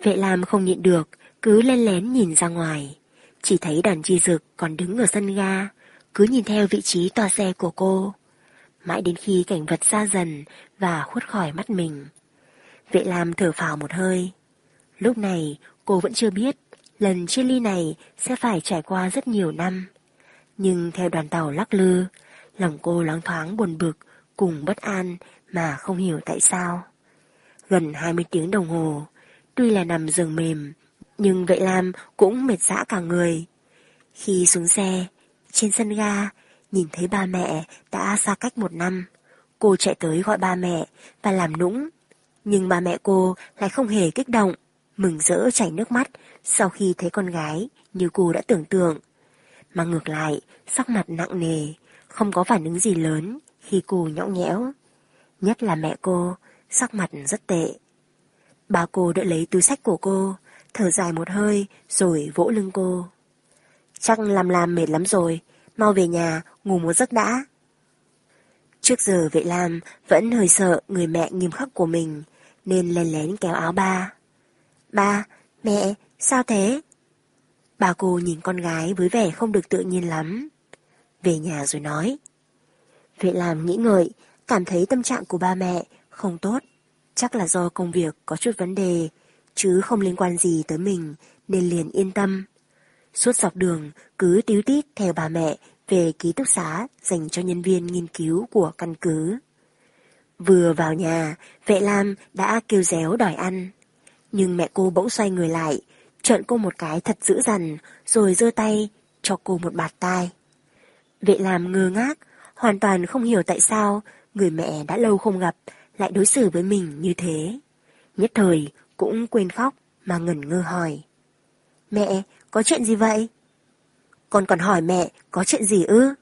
vệ lam không nhịn được, cứ len lén nhìn ra ngoài. Chỉ thấy đàn chi dực còn đứng ở sân ga, cứ nhìn theo vị trí toa xe của cô. Mãi đến khi cảnh vật xa dần và khuất khỏi mắt mình. Vệ lam thở phào một hơi. Lúc này cô vẫn chưa biết lần chia ly này sẽ phải trải qua rất nhiều năm. Nhưng theo đoàn tàu lắc lư, lòng cô loáng thoáng buồn bực cùng bất an mà không hiểu tại sao. gần 20 tiếng đồng hồ. Tuy là nằm giường mềm, nhưng Vệ Lam cũng mệt dã cả người. Khi xuống xe, trên sân ga, nhìn thấy ba mẹ đã xa cách một năm. Cô chạy tới gọi ba mẹ và làm nũng. Nhưng bà mẹ cô lại không hề kích động, mừng rỡ chảy nước mắt sau khi thấy con gái như cô đã tưởng tượng. Mà ngược lại, sắc mặt nặng nề, không có phản ứng gì lớn khi cô nhõng nhẽo. Nhất là mẹ cô, sắc mặt rất tệ. Bà cô đỡ lấy túi sách của cô, thở dài một hơi rồi vỗ lưng cô. Chắc làm làm mệt lắm rồi, mau về nhà, ngủ một giấc đã. Trước giờ vệ Lam vẫn hơi sợ người mẹ nghiêm khắc của mình, nên lén lén kéo áo ba. Ba, mẹ, sao thế? Bà cô nhìn con gái với vẻ không được tự nhiên lắm. Về nhà rồi nói. Vệ làm nghĩ ngợi, cảm thấy tâm trạng của ba mẹ không tốt. Chắc là do công việc có chút vấn đề, chứ không liên quan gì tới mình, nên liền yên tâm. Suốt dọc đường cứ tíu tít theo bà mẹ về ký túc xá dành cho nhân viên nghiên cứu của căn cứ. Vừa vào nhà, vệ Lam đã kêu réo đòi ăn. Nhưng mẹ cô bỗng xoay người lại, trợn cô một cái thật dữ dằn, rồi giơ tay cho cô một bạt tai. Vệ Lam ngơ ngác, hoàn toàn không hiểu tại sao người mẹ đã lâu không gặp lại đối xử với mình như thế. Nhất thời cũng quên khóc mà ngẩn ngơ hỏi. Mẹ, có chuyện gì vậy? Con còn hỏi mẹ có chuyện gì ư?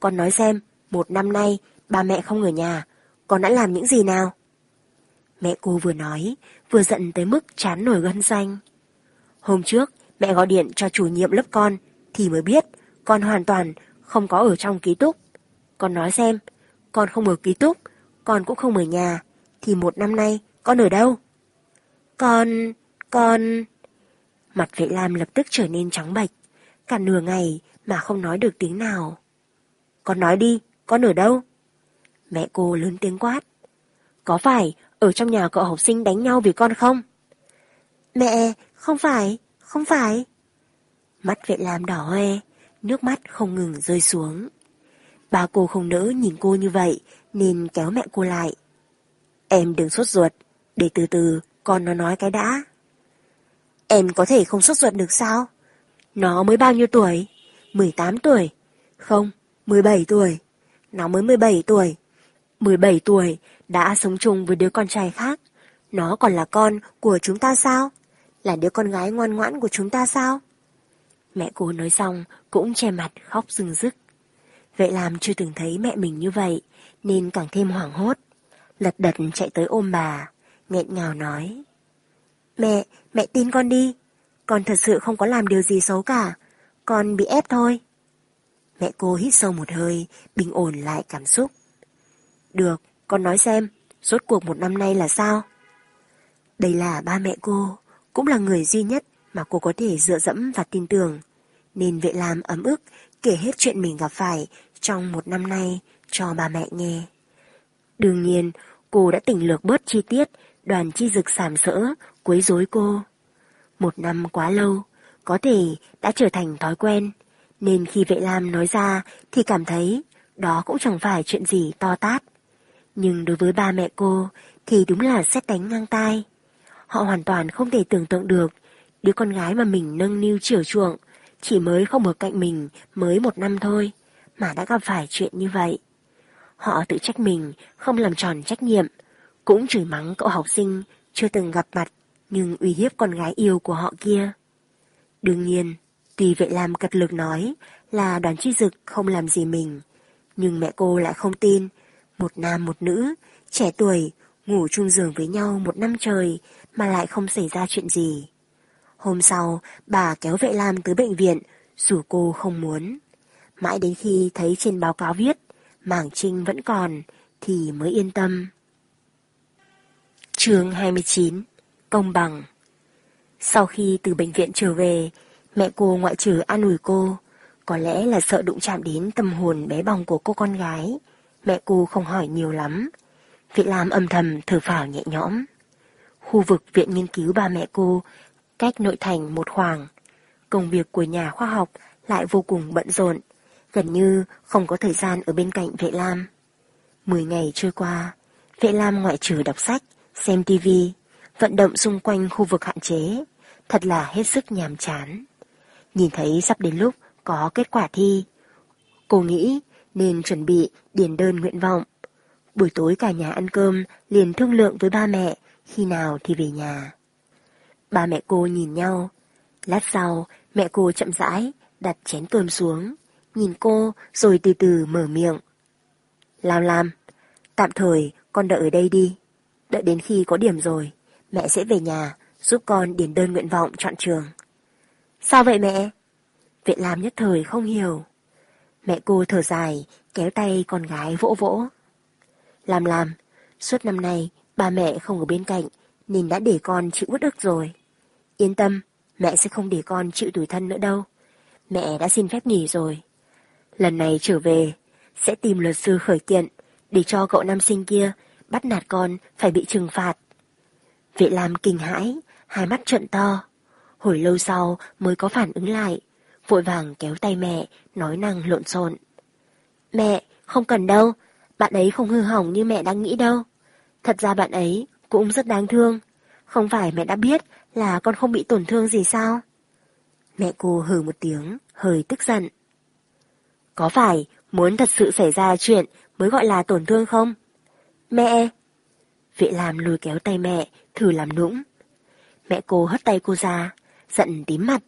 Con nói xem, một năm nay ba mẹ không ở nhà, con đã làm những gì nào? Mẹ cô vừa nói, vừa giận tới mức chán nổi gân xanh. Hôm trước, mẹ gọi điện cho chủ nhiệm lớp con, thì mới biết con hoàn toàn không có ở trong ký túc. Con nói xem, con không ở ký túc, con cũng không ở nhà, thì một năm nay con ở đâu? Con... con... Mặt vệ lam lập tức trở nên trắng bệch, cả nửa ngày mà không nói được tiếng nào. Con nói đi, con ở đâu? Mẹ cô lớn tiếng quát. Có phải ở trong nhà cậu học sinh đánh nhau vì con không? Mẹ, không phải, không phải. Mắt vệ lam đỏ hoe, nước mắt không ngừng rơi xuống. Bà cô không nỡ nhìn cô như vậy nên kéo mẹ cô lại. Em đừng sốt ruột, để từ từ con nó nói cái đã. Em có thể không sốt ruột được sao? Nó mới bao nhiêu tuổi? 18 tuổi. Không, 17 tuổi. Nó mới 17 tuổi. 17 tuổi đã sống chung với đứa con trai khác. Nó còn là con của chúng ta sao? Là đứa con gái ngoan ngoãn của chúng ta sao? Mẹ cô nói xong cũng che mặt khóc rừng rức. Vậy làm chưa từng thấy mẹ mình như vậy nên càng thêm hoảng hốt. Lật đật chạy tới ôm bà, nghẹn ngào nói. Mẹ, mẹ tin con đi. Con thật sự không có làm điều gì xấu cả. Con bị ép thôi. Mẹ cô hít sâu một hơi, bình ổn lại cảm xúc. Được, con nói xem, rốt cuộc một năm nay là sao? Đây là ba mẹ cô, cũng là người duy nhất mà cô có thể dựa dẫm và tin tưởng. Nên vệ làm ấm ức kể hết chuyện mình gặp phải trong một năm nay cho bà mẹ nghe. Đương nhiên, cô đã tỉnh lược bớt chi tiết đoàn chi dực sàm sỡ, quấy rối cô. Một năm quá lâu, có thể đã trở thành thói quen, nên khi vệ lam nói ra thì cảm thấy đó cũng chẳng phải chuyện gì to tát. Nhưng đối với ba mẹ cô thì đúng là xét đánh ngang tai. Họ hoàn toàn không thể tưởng tượng được đứa con gái mà mình nâng niu chiều chuộng chỉ mới không ở cạnh mình mới một năm thôi mà đã gặp phải chuyện như vậy. Họ tự trách mình không làm tròn trách nhiệm, cũng chửi mắng cậu học sinh chưa từng gặp mặt nhưng uy hiếp con gái yêu của họ kia. Đương nhiên, tuy vệ làm cật lực nói là đoàn chi dực không làm gì mình, nhưng mẹ cô lại không tin. Một nam một nữ, trẻ tuổi, ngủ chung giường với nhau một năm trời mà lại không xảy ra chuyện gì. Hôm sau, bà kéo vệ lam tới bệnh viện, dù cô không muốn. Mãi đến khi thấy trên báo cáo viết, mảng trinh vẫn còn, thì mới yên tâm. chương 29 Công bằng Sau khi từ bệnh viện trở về, mẹ cô ngoại trừ an ủi cô, có lẽ là sợ đụng chạm đến tâm hồn bé bỏng của cô con gái. Mẹ cô không hỏi nhiều lắm. Vị Lam âm thầm thở phào nhẹ nhõm. Khu vực viện nghiên cứu ba mẹ cô cách nội thành một khoảng. Công việc của nhà khoa học lại vô cùng bận rộn, gần như không có thời gian ở bên cạnh vệ lam. Mười ngày trôi qua, vệ lam ngoại trừ đọc sách xem tivi, vận động xung quanh khu vực hạn chế, thật là hết sức nhàm chán. Nhìn thấy sắp đến lúc có kết quả thi, cô nghĩ nên chuẩn bị điền đơn nguyện vọng. Buổi tối cả nhà ăn cơm liền thương lượng với ba mẹ khi nào thì về nhà. Ba mẹ cô nhìn nhau. Lát sau, mẹ cô chậm rãi đặt chén cơm xuống, nhìn cô rồi từ từ mở miệng. Lam Lam, tạm thời con đợi ở đây đi. Đợi đến khi có điểm rồi, mẹ sẽ về nhà giúp con điền đơn nguyện vọng chọn trường. Sao vậy mẹ? Vệ Lam nhất thời không hiểu. Mẹ cô thở dài, kéo tay con gái vỗ vỗ. làm làm, suốt năm nay ba mẹ không ở bên cạnh nên đã để con chịu uất ức rồi. Yên tâm, mẹ sẽ không để con chịu tủi thân nữa đâu. Mẹ đã xin phép nghỉ rồi. Lần này trở về, sẽ tìm luật sư khởi kiện để cho cậu nam sinh kia bắt nạt con phải bị trừng phạt. Vệ Lam kinh hãi, hai mắt trợn to. Hồi lâu sau mới có phản ứng lại, vội vàng kéo tay mẹ, nói năng lộn xộn. Mẹ, không cần đâu, bạn ấy không hư hỏng như mẹ đang nghĩ đâu. Thật ra bạn ấy cũng rất đáng thương. Không phải mẹ đã biết là con không bị tổn thương gì sao? Mẹ cô hừ một tiếng, hơi tức giận. Có phải muốn thật sự xảy ra chuyện mới gọi là tổn thương không? Mẹ! Vệ làm lùi kéo tay mẹ, thử làm nũng. Mẹ cô hất tay cô ra, giận tím mặt.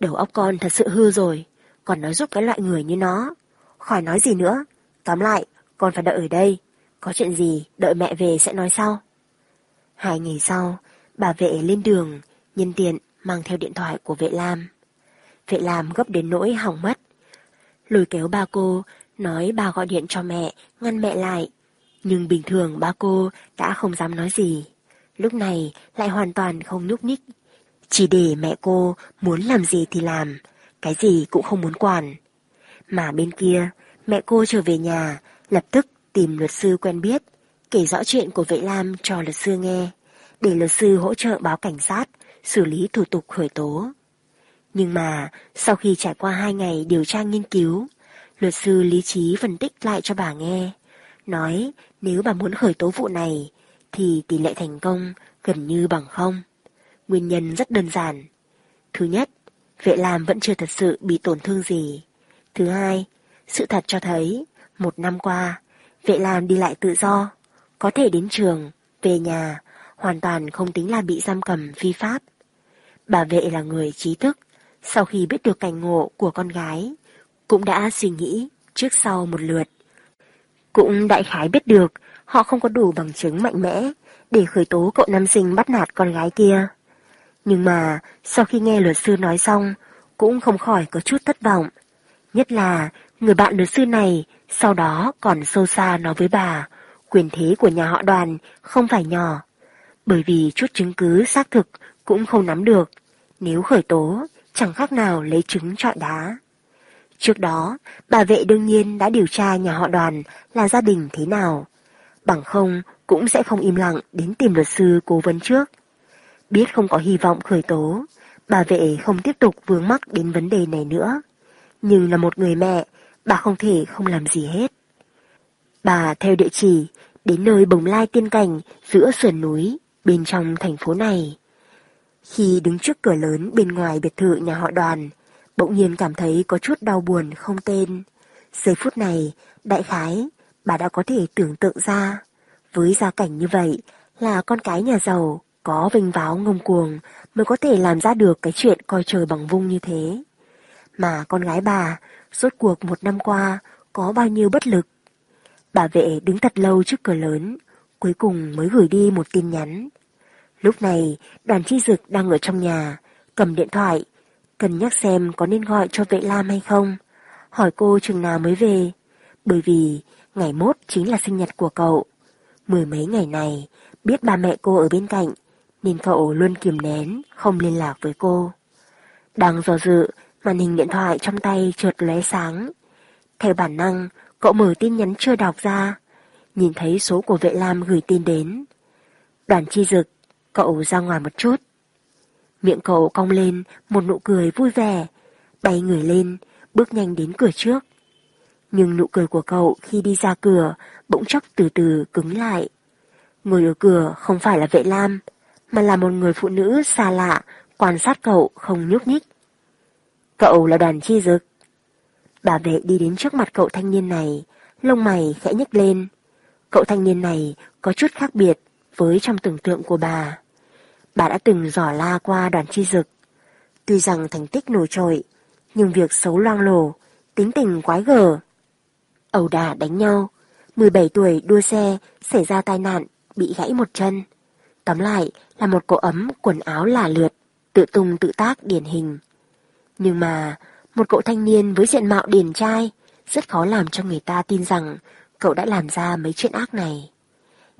Đầu óc con thật sự hư rồi, còn nói giúp cái loại người như nó. Khỏi nói gì nữa, tóm lại, con phải đợi ở đây. Có chuyện gì, đợi mẹ về sẽ nói sau. Hai ngày sau, bà vệ lên đường, nhân tiện mang theo điện thoại của vệ Lam. Vệ Lam gấp đến nỗi hỏng mất. Lùi kéo ba cô, nói bà gọi điện cho mẹ, ngăn mẹ lại. Nhưng bình thường ba cô đã không dám nói gì. Lúc này lại hoàn toàn không nhúc nhích. Chỉ để mẹ cô muốn làm gì thì làm, cái gì cũng không muốn quản. Mà bên kia, mẹ cô trở về nhà, lập tức tìm luật sư quen biết, kể rõ chuyện của vệ Lam cho luật sư nghe, để luật sư hỗ trợ báo cảnh sát, xử lý thủ tục khởi tố. Nhưng mà, sau khi trải qua hai ngày điều tra nghiên cứu, luật sư lý trí phân tích lại cho bà nghe, nói nếu bà muốn khởi tố vụ này, thì tỷ lệ thành công gần như bằng không. Nguyên nhân rất đơn giản. Thứ nhất, vệ lam vẫn chưa thật sự bị tổn thương gì. Thứ hai, sự thật cho thấy, một năm qua, vệ làm đi lại tự do, có thể đến trường, về nhà, hoàn toàn không tính là bị giam cầm phi pháp. Bà vệ là người trí thức, sau khi biết được cảnh ngộ của con gái, cũng đã suy nghĩ trước sau một lượt. Cũng đại khái biết được họ không có đủ bằng chứng mạnh mẽ để khởi tố cậu nam sinh bắt nạt con gái kia. Nhưng mà sau khi nghe luật sư nói xong, cũng không khỏi có chút thất vọng. Nhất là người bạn luật sư này sau đó còn sâu xa nói với bà, quyền thế của nhà họ đoàn không phải nhỏ. Bởi vì chút chứng cứ xác thực cũng không nắm được. Nếu khởi tố, chẳng khác nào lấy trứng trọi đá. Trước đó, bà vệ đương nhiên đã điều tra nhà họ đoàn là gia đình thế nào. Bằng không, cũng sẽ không im lặng đến tìm luật sư cố vấn trước. Biết không có hy vọng khởi tố, bà vệ không tiếp tục vướng mắc đến vấn đề này nữa. Nhưng là một người mẹ, bà không thể không làm gì hết. Bà theo địa chỉ, đến nơi bồng lai tiên cảnh giữa sườn núi, bên trong thành phố này. Khi đứng trước cửa lớn bên ngoài biệt thự nhà họ đoàn, bỗng nhiên cảm thấy có chút đau buồn không tên. Giây phút này, đại khái, bà đã có thể tưởng tượng ra, với gia cảnh như vậy là con cái nhà giàu, có vinh váo ngông cuồng mới có thể làm ra được cái chuyện coi trời bằng vung như thế. Mà con gái bà, suốt cuộc một năm qua, có bao nhiêu bất lực. Bà vệ đứng thật lâu trước cửa lớn, cuối cùng mới gửi đi một tin nhắn. Lúc này, đoàn chi dực đang ở trong nhà, cầm điện thoại, cần nhắc xem có nên gọi cho vệ lam hay không, hỏi cô chừng nào mới về, bởi vì ngày mốt chính là sinh nhật của cậu. Mười mấy ngày này, biết ba mẹ cô ở bên cạnh, nên cậu luôn kiềm nén, không liên lạc với cô. Đang do dự, màn hình điện thoại trong tay trượt lóe sáng. Theo bản năng, cậu mở tin nhắn chưa đọc ra, nhìn thấy số của vệ lam gửi tin đến. Đoàn chi dực, cậu ra ngoài một chút. Miệng cậu cong lên một nụ cười vui vẻ, bay người lên, bước nhanh đến cửa trước. Nhưng nụ cười của cậu khi đi ra cửa bỗng chốc từ từ cứng lại. Người ở cửa không phải là vệ lam, mà là một người phụ nữ xa lạ, quan sát cậu không nhúc nhích. Cậu là đoàn chi dực. Bà vệ đi đến trước mặt cậu thanh niên này, lông mày khẽ nhếch lên. Cậu thanh niên này có chút khác biệt với trong tưởng tượng của bà. Bà đã từng dò la qua đoàn chi dực. Tuy rằng thành tích nổi trội, nhưng việc xấu loang lổ, tính tình quái gở. ẩu đả đánh nhau, 17 tuổi đua xe xảy ra tai nạn, bị gãy một chân. Tóm lại là một cổ ấm quần áo là lượt, tự tung tự tác điển hình. Nhưng mà, một cậu thanh niên với diện mạo điển trai rất khó làm cho người ta tin rằng cậu đã làm ra mấy chuyện ác này.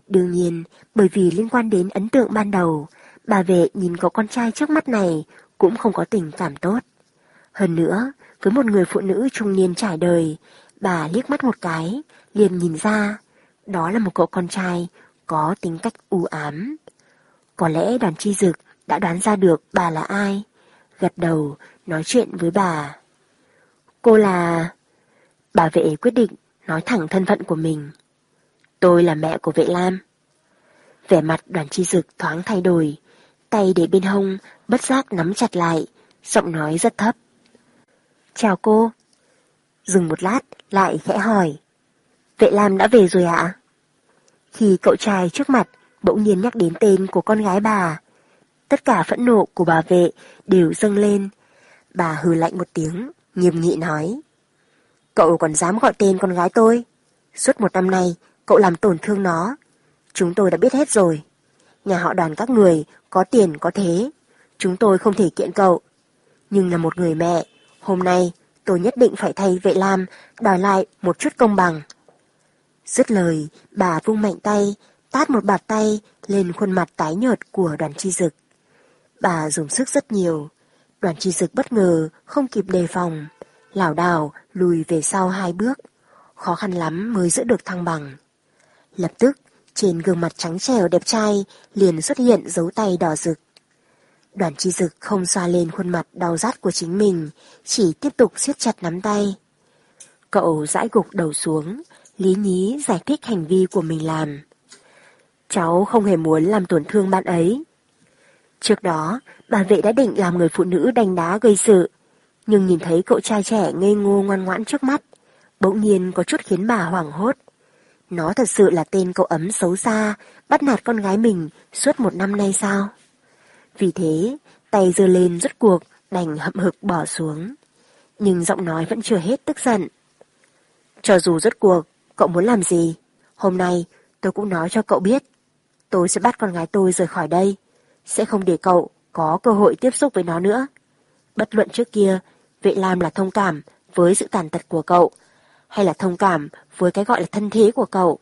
Đương nhiên, bởi vì liên quan đến ấn tượng ban đầu, bà vệ nhìn cậu con trai trước mắt này cũng không có tình cảm tốt. Hơn nữa, với một người phụ nữ trung niên trải đời, bà liếc mắt một cái, liền nhìn ra, đó là một cậu con trai có tính cách u ám. Có lẽ đoàn chi dực đã đoán ra được bà là ai, gật đầu nói chuyện với bà. Cô là... Bà vệ quyết định nói thẳng thân phận của mình. Tôi là mẹ của vệ lam. Vẻ mặt đoàn chi dực thoáng thay đổi, tay để bên hông, bất giác nắm chặt lại, giọng nói rất thấp. Chào cô. Dừng một lát, lại khẽ hỏi. Vệ Lam đã về rồi ạ? Khi cậu trai trước mặt bỗng nhiên nhắc đến tên của con gái bà, tất cả phẫn nộ của bà vệ đều dâng lên. Bà hừ lạnh một tiếng, nghiêm nghị nói. Cậu còn dám gọi tên con gái tôi? Suốt một năm nay, cậu làm tổn thương nó. Chúng tôi đã biết hết rồi. Nhà họ đoàn các người có tiền có thế. Chúng tôi không thể kiện cậu. Nhưng là một người mẹ, hôm nay tôi nhất định phải thay vệ lam đòi lại một chút công bằng. Dứt lời, bà vung mạnh tay, tát một bạt tay lên khuôn mặt tái nhợt của đoàn chi dực. Bà dùng sức rất nhiều. Đoàn chi dực bất ngờ, không kịp đề phòng. lảo đảo lùi về sau hai bước. Khó khăn lắm mới giữ được thăng bằng. Lập tức, trên gương mặt trắng trẻo đẹp trai liền xuất hiện dấu tay đỏ rực. Đoàn chi dực không xoa lên khuôn mặt đau rát của chính mình, chỉ tiếp tục siết chặt nắm tay. Cậu dãi gục đầu xuống, lý nhí giải thích hành vi của mình làm. Cháu không hề muốn làm tổn thương bạn ấy. Trước đó, bà vệ đã định làm người phụ nữ đánh đá gây sự, nhưng nhìn thấy cậu trai trẻ ngây ngô ngoan ngoãn trước mắt, bỗng nhiên có chút khiến bà hoảng hốt. Nó thật sự là tên cậu ấm xấu xa, bắt nạt con gái mình suốt một năm nay sao? Vì thế, tay giơ lên rút cuộc, đành hậm hực bỏ xuống. Nhưng giọng nói vẫn chưa hết tức giận. Cho dù rút cuộc, cậu muốn làm gì? Hôm nay, tôi cũng nói cho cậu biết. Tôi sẽ bắt con gái tôi rời khỏi đây. Sẽ không để cậu có cơ hội tiếp xúc với nó nữa. Bất luận trước kia, vệ lam là thông cảm với sự tàn tật của cậu, hay là thông cảm với cái gọi là thân thế của cậu.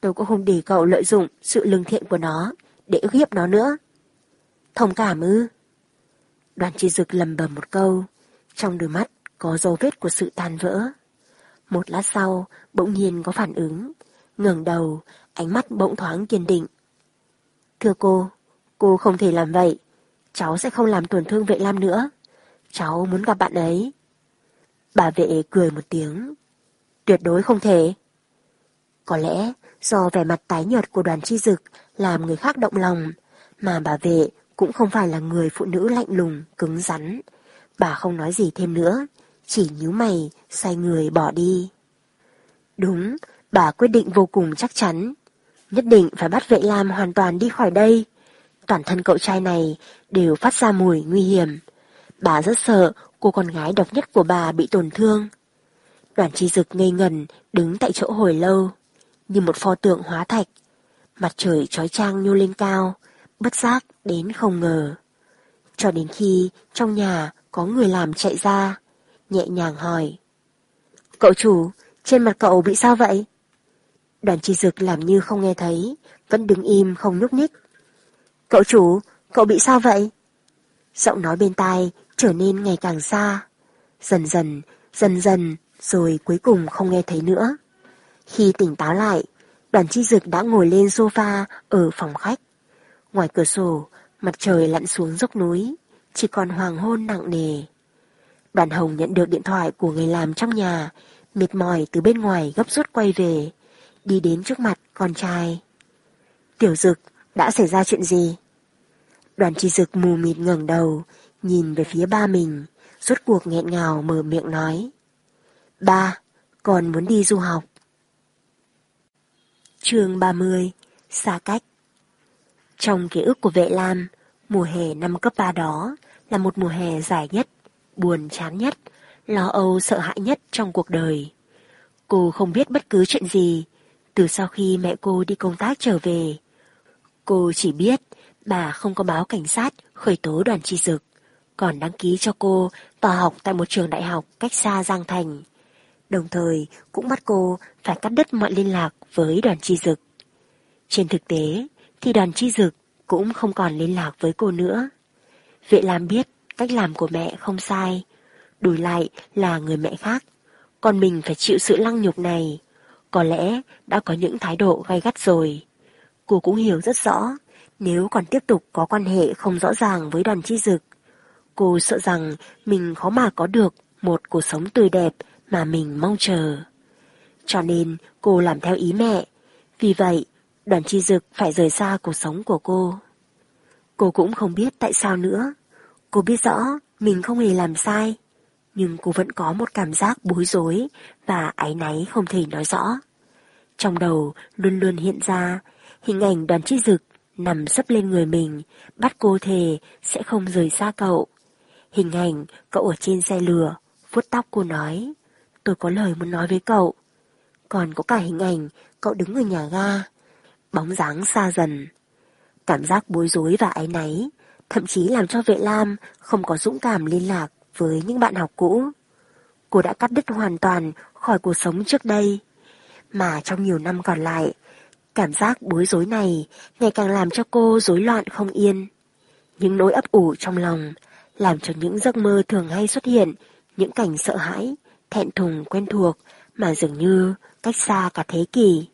Tôi cũng không để cậu lợi dụng sự lương thiện của nó để ức hiếp nó nữa. Thông cảm ư? Đoàn chi dực lầm bầm một câu, trong đôi mắt có dấu vết của sự tan vỡ. Một lát sau, bỗng nhiên có phản ứng, ngẩng đầu, ánh mắt bỗng thoáng kiên định. Thưa cô, cô không thể làm vậy, cháu sẽ không làm tổn thương vệ lam nữa. Cháu muốn gặp bạn ấy. Bà vệ cười một tiếng. Tuyệt đối không thể. Có lẽ do vẻ mặt tái nhợt của đoàn chi dực làm người khác động lòng, mà bà vệ cũng không phải là người phụ nữ lạnh lùng, cứng rắn. Bà không nói gì thêm nữa, chỉ nhíu mày, xoay người bỏ đi. Đúng, bà quyết định vô cùng chắc chắn. Nhất định phải bắt vệ lam hoàn toàn đi khỏi đây. Toàn thân cậu trai này đều phát ra mùi nguy hiểm. Bà rất sợ cô con gái độc nhất của bà bị tổn thương. Đoàn chi dực ngây ngần đứng tại chỗ hồi lâu, như một pho tượng hóa thạch. Mặt trời trói trang nhô lên cao, bất giác đến không ngờ. Cho đến khi trong nhà có người làm chạy ra, nhẹ nhàng hỏi. Cậu chủ, trên mặt cậu bị sao vậy? Đoàn chi dực làm như không nghe thấy, vẫn đứng im không nhúc nhích. Cậu chủ, cậu bị sao vậy? Giọng nói bên tai trở nên ngày càng xa. Dần dần, dần dần, rồi cuối cùng không nghe thấy nữa. Khi tỉnh táo lại, đoàn chi dực đã ngồi lên sofa ở phòng khách. Ngoài cửa sổ, mặt trời lặn xuống dốc núi, chỉ còn hoàng hôn nặng nề. Đoàn hồng nhận được điện thoại của người làm trong nhà, mệt mỏi từ bên ngoài gấp rút quay về, đi đến trước mặt con trai. Tiểu dực, đã xảy ra chuyện gì? Đoàn chi dực mù mịt ngẩng đầu, nhìn về phía ba mình, rốt cuộc nghẹn ngào mở miệng nói. Ba, còn muốn đi du học. chương 30, xa cách. Trong ký ức của vệ lam, mùa hè năm cấp 3 đó là một mùa hè dài nhất, buồn chán nhất, lo âu sợ hãi nhất trong cuộc đời. Cô không biết bất cứ chuyện gì, từ sau khi mẹ cô đi công tác trở về. Cô chỉ biết bà không có báo cảnh sát khởi tố đoàn chi dực, còn đăng ký cho cô vào học tại một trường đại học cách xa Giang Thành. Đồng thời cũng bắt cô phải cắt đứt mọi liên lạc với đoàn chi dực. Trên thực tế thì đoàn chi dực cũng không còn liên lạc với cô nữa. Vệ Lam biết cách làm của mẹ không sai, đổi lại là người mẹ khác, còn mình phải chịu sự lăng nhục này. Có lẽ đã có những thái độ gay gắt rồi. Cô cũng hiểu rất rõ, nếu còn tiếp tục có quan hệ không rõ ràng với đoàn chi dực, cô sợ rằng mình khó mà có được một cuộc sống tươi đẹp mà mình mong chờ. Cho nên cô làm theo ý mẹ, vì vậy đoàn chi dực phải rời xa cuộc sống của cô. Cô cũng không biết tại sao nữa. Cô biết rõ mình không hề làm sai, nhưng cô vẫn có một cảm giác bối rối và áy náy không thể nói rõ. Trong đầu luôn luôn hiện ra hình ảnh đoàn chi dực nằm sấp lên người mình, bắt cô thề sẽ không rời xa cậu. Hình ảnh cậu ở trên xe lừa, vuốt tóc cô nói, tôi có lời muốn nói với cậu. Còn có cả hình ảnh cậu đứng ở nhà ga, bóng dáng xa dần. Cảm giác bối rối và áy náy, thậm chí làm cho vệ lam không có dũng cảm liên lạc với những bạn học cũ. Cô đã cắt đứt hoàn toàn khỏi cuộc sống trước đây. Mà trong nhiều năm còn lại, cảm giác bối rối này ngày càng làm cho cô rối loạn không yên. Những nỗi ấp ủ trong lòng làm cho những giấc mơ thường hay xuất hiện những cảnh sợ hãi, thẹn thùng quen thuộc mà dường như cách xa cả thế kỷ.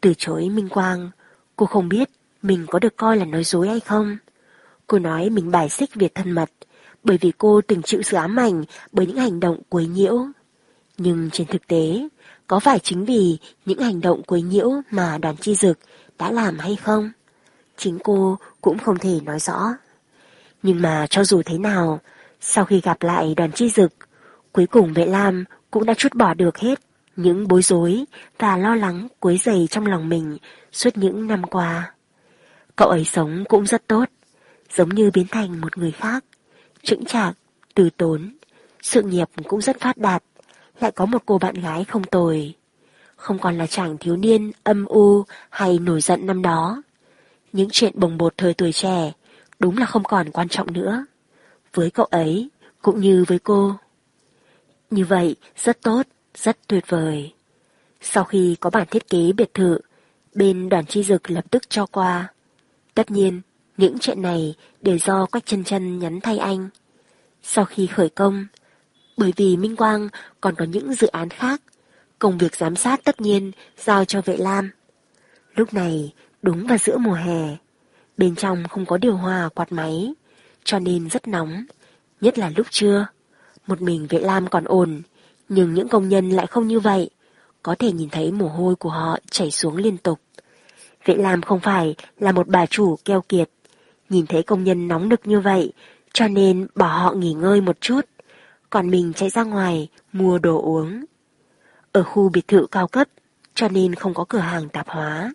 Từ chối Minh Quang, cô không biết mình có được coi là nói dối hay không. Cô nói mình bài xích việc thân mật, bởi vì cô từng chịu sự ám ảnh bởi những hành động quấy nhiễu. Nhưng trên thực tế, có phải chính vì những hành động quấy nhiễu mà đoàn chi dực đã làm hay không? Chính cô cũng không thể nói rõ. Nhưng mà cho dù thế nào, sau khi gặp lại đoàn chi dực, cuối cùng vệ lam cũng đã chút bỏ được hết những bối rối và lo lắng quấy dày trong lòng mình suốt những năm qua. Cậu ấy sống cũng rất tốt, giống như biến thành một người khác, chững chạc, từ tốn, sự nghiệp cũng rất phát đạt, lại có một cô bạn gái không tồi. Không còn là chàng thiếu niên âm u hay nổi giận năm đó. Những chuyện bồng bột thời tuổi trẻ đúng là không còn quan trọng nữa. Với cậu ấy, cũng như với cô. Như vậy, rất tốt, rất tuyệt vời. Sau khi có bản thiết kế biệt thự, bên đoàn chi dực lập tức cho qua. Tất nhiên, những chuyện này đều do Quách chân chân nhắn thay anh. Sau khi khởi công, bởi vì Minh Quang còn có những dự án khác, công việc giám sát tất nhiên giao cho vệ lam. Lúc này, đúng vào giữa mùa hè, bên trong không có điều hòa quạt máy, cho nên rất nóng, nhất là lúc trưa. Một mình vệ lam còn ổn, nhưng những công nhân lại không như vậy, có thể nhìn thấy mồ hôi của họ chảy xuống liên tục. Vệ lam không phải là một bà chủ keo kiệt, nhìn thấy công nhân nóng nực như vậy, cho nên bỏ họ nghỉ ngơi một chút, còn mình chạy ra ngoài mua đồ uống. Ở khu biệt thự cao cấp, cho nên không có cửa hàng tạp hóa.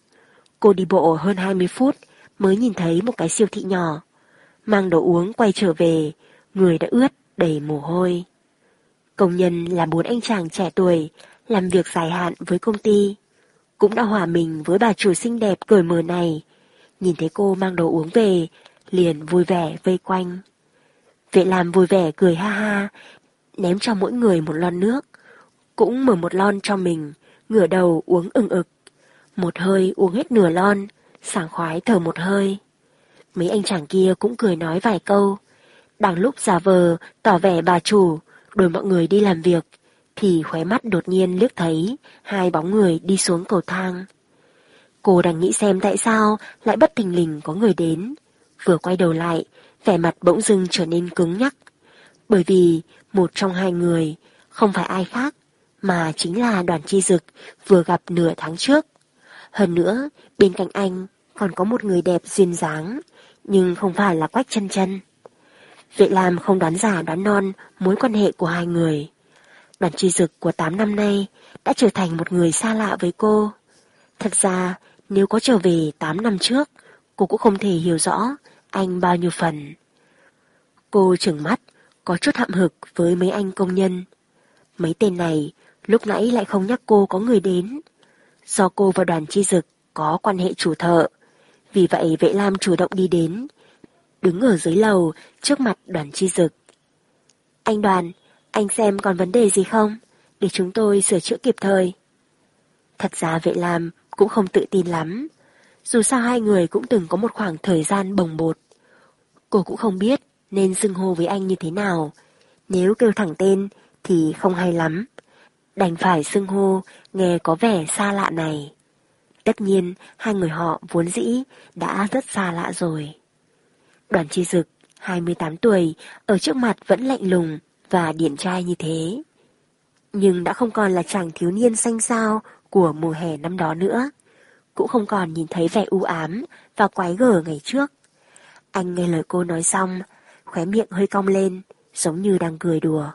Cô đi bộ hơn 20 phút mới nhìn thấy một cái siêu thị nhỏ. Mang đồ uống quay trở về, người đã ướt, đầy mồ hôi. Công nhân là bốn anh chàng trẻ tuổi, làm việc dài hạn với công ty. Cũng đã hòa mình với bà chủ xinh đẹp cười mờ này. Nhìn thấy cô mang đồ uống về, liền vui vẻ vây quanh. Vệ làm vui vẻ cười ha ha, ném cho mỗi người một lon nước. Cũng mở một lon cho mình, ngửa đầu uống ừng ực. Một hơi uống hết nửa lon, sảng khoái thở một hơi. Mấy anh chàng kia cũng cười nói vài câu. Đang lúc giả vờ, tỏ vẻ bà chủ, đuổi mọi người đi làm việc, thì khóe mắt đột nhiên liếc thấy hai bóng người đi xuống cầu thang. Cô đang nghĩ xem tại sao lại bất thình lình có người đến. Vừa quay đầu lại, vẻ mặt bỗng dưng trở nên cứng nhắc. Bởi vì một trong hai người không phải ai khác mà chính là đoàn chi dực vừa gặp nửa tháng trước. Hơn nữa, bên cạnh anh còn có một người đẹp duyên dáng, nhưng không phải là Quách chân chân. Vệ Lam không đoán giả đoán non mối quan hệ của hai người. Đoàn chi dực của 8 năm nay đã trở thành một người xa lạ với cô. Thật ra, nếu có trở về 8 năm trước, cô cũng không thể hiểu rõ anh bao nhiêu phần. Cô trừng mắt, có chút hậm hực với mấy anh công nhân. Mấy tên này lúc nãy lại không nhắc cô có người đến. Do cô và đoàn chi dực có quan hệ chủ thợ, vì vậy vệ lam chủ động đi đến, đứng ở dưới lầu trước mặt đoàn chi dực. Anh đoàn, anh xem còn vấn đề gì không, để chúng tôi sửa chữa kịp thời. Thật ra vệ lam cũng không tự tin lắm, dù sao hai người cũng từng có một khoảng thời gian bồng bột. Cô cũng không biết nên xưng hô với anh như thế nào. Nếu kêu thẳng tên thì không hay lắm. Đành phải xưng hô nghe có vẻ xa lạ này. Tất nhiên hai người họ vốn dĩ đã rất xa lạ rồi. Đoàn chi dực, 28 tuổi, ở trước mặt vẫn lạnh lùng và điển trai như thế. Nhưng đã không còn là chàng thiếu niên xanh sao của mùa hè năm đó nữa. Cũng không còn nhìn thấy vẻ u ám và quái gở ngày trước. Anh nghe lời cô nói xong, khóe miệng hơi cong lên, giống như đang cười đùa.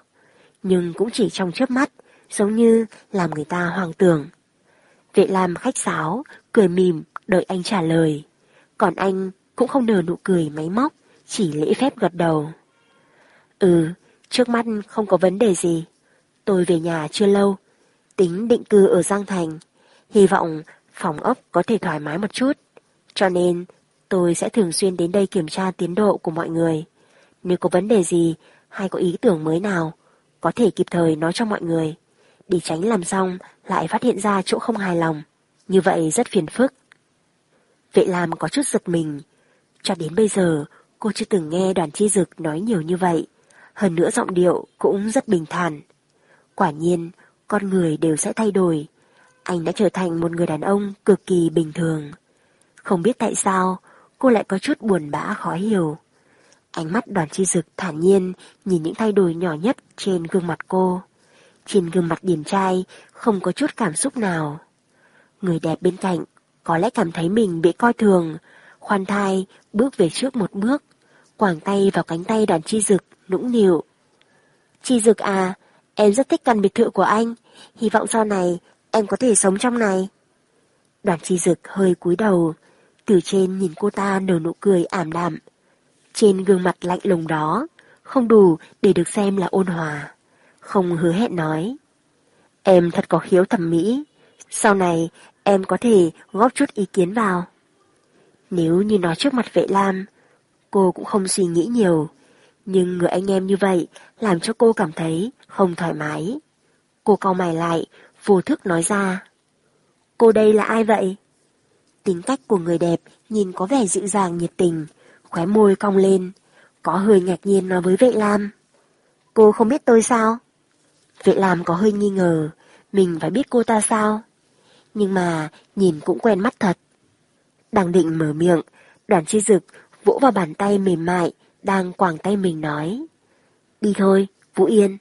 Nhưng cũng chỉ trong chớp mắt, giống như làm người ta hoang tưởng. Vệ làm khách sáo, cười mỉm, đợi anh trả lời. Còn anh cũng không nở nụ cười máy móc, chỉ lễ phép gật đầu. Ừ, trước mắt không có vấn đề gì. Tôi về nhà chưa lâu, tính định cư ở Giang Thành. Hy vọng phòng ốc có thể thoải mái một chút. Cho nên tôi sẽ thường xuyên đến đây kiểm tra tiến độ của mọi người. Nếu có vấn đề gì hay có ý tưởng mới nào, có thể kịp thời nói cho mọi người, để tránh làm xong lại phát hiện ra chỗ không hài lòng. Như vậy rất phiền phức. Vệ làm có chút giật mình. Cho đến bây giờ, cô chưa từng nghe đoàn chi dực nói nhiều như vậy. Hơn nữa giọng điệu cũng rất bình thản. Quả nhiên, con người đều sẽ thay đổi. Anh đã trở thành một người đàn ông cực kỳ bình thường. Không biết tại sao, cô lại có chút buồn bã khó hiểu. Ánh mắt đoàn chi dực thản nhiên nhìn những thay đổi nhỏ nhất trên gương mặt cô. Trên gương mặt điển trai không có chút cảm xúc nào. Người đẹp bên cạnh có lẽ cảm thấy mình bị coi thường, khoan thai bước về trước một bước, quàng tay vào cánh tay đoàn chi dực, nũng nịu. Chi dực à, em rất thích căn biệt thự của anh, hy vọng sau này em có thể sống trong này. Đoàn chi dực hơi cúi đầu, từ trên nhìn cô ta nở nụ cười ảm đạm. Trên gương mặt lạnh lùng đó, không đủ để được xem là ôn hòa. Không hứa hẹn nói. Em thật có khiếu thẩm mỹ. Sau này em có thể góp chút ý kiến vào. Nếu như nói trước mặt vệ lam, cô cũng không suy nghĩ nhiều. Nhưng người anh em như vậy làm cho cô cảm thấy không thoải mái. Cô cau mày lại, vô thức nói ra. Cô đây là ai vậy? Tính cách của người đẹp nhìn có vẻ dịu dàng nhiệt tình, khóe môi cong lên, có hơi ngạc nhiên nói với vệ lam. Cô không biết tôi sao? Vệ lam có hơi nghi ngờ, mình phải biết cô ta sao? Nhưng mà nhìn cũng quen mắt thật. Đang định mở miệng, đoàn chi dực vỗ vào bàn tay mềm mại, đang quàng tay mình nói. Đi thôi, Vũ Yên.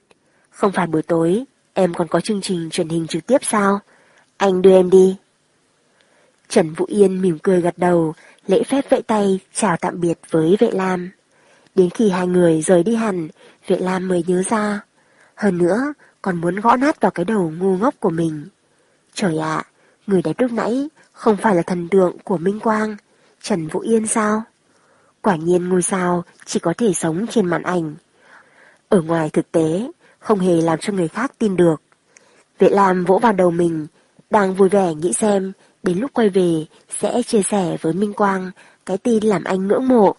Không phải buổi tối, em còn có chương trình truyền hình trực tiếp sao? Anh đưa em đi. Trần Vũ Yên mỉm cười gật đầu, lễ phép vẫy tay chào tạm biệt với vệ lam. Đến khi hai người rời đi hẳn, vệ lam mới nhớ ra. Hơn nữa, còn muốn gõ nát vào cái đầu ngu ngốc của mình. Trời ạ, người đẹp lúc nãy không phải là thần tượng của Minh Quang, Trần Vũ Yên sao? Quả nhiên ngôi sao chỉ có thể sống trên màn ảnh. Ở ngoài thực tế, không hề làm cho người khác tin được. Vệ Lam vỗ vào đầu mình, đang vui vẻ nghĩ xem đến lúc quay về sẽ chia sẻ với Minh Quang cái tin làm anh ngưỡng mộ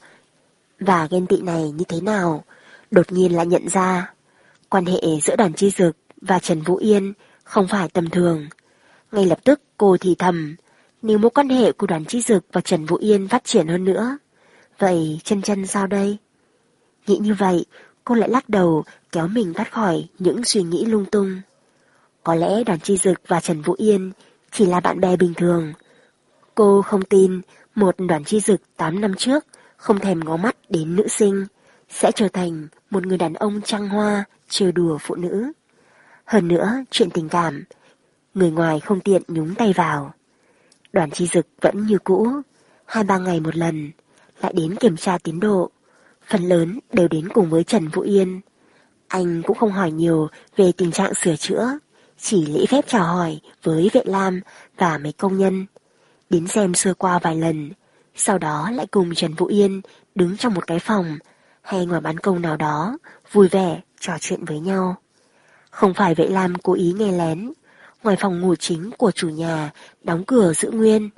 và ghen tị này như thế nào. Đột nhiên lại nhận ra quan hệ giữa đoàn chi dực và Trần Vũ Yên không phải tầm thường. Ngay lập tức cô thì thầm, nếu mối quan hệ của đoàn chi dực và Trần Vũ Yên phát triển hơn nữa, vậy chân chân sao đây? Nghĩ như vậy, cô lại lắc đầu kéo mình thoát khỏi những suy nghĩ lung tung. Có lẽ đoàn chi dực và Trần Vũ Yên chỉ là bạn bè bình thường. Cô không tin một đoàn chi dực 8 năm trước không thèm ngó mắt đến nữ sinh sẽ trở thành một người đàn ông trăng hoa trêu đùa phụ nữ. Hơn nữa, chuyện tình cảm, người ngoài không tiện nhúng tay vào. Đoàn chi dực vẫn như cũ, hai ba ngày một lần, lại đến kiểm tra tiến độ. Phần lớn đều đến cùng với Trần Vũ Yên. Anh cũng không hỏi nhiều về tình trạng sửa chữa, chỉ lễ phép chào hỏi với vệ lam và mấy công nhân. Đến xem sơ qua vài lần, sau đó lại cùng Trần Vũ Yên đứng trong một cái phòng hay ngoài ban công nào đó, vui vẻ trò chuyện với nhau. Không phải vệ lam cố ý nghe lén, ngoài phòng ngủ chính của chủ nhà đóng cửa giữ nguyên.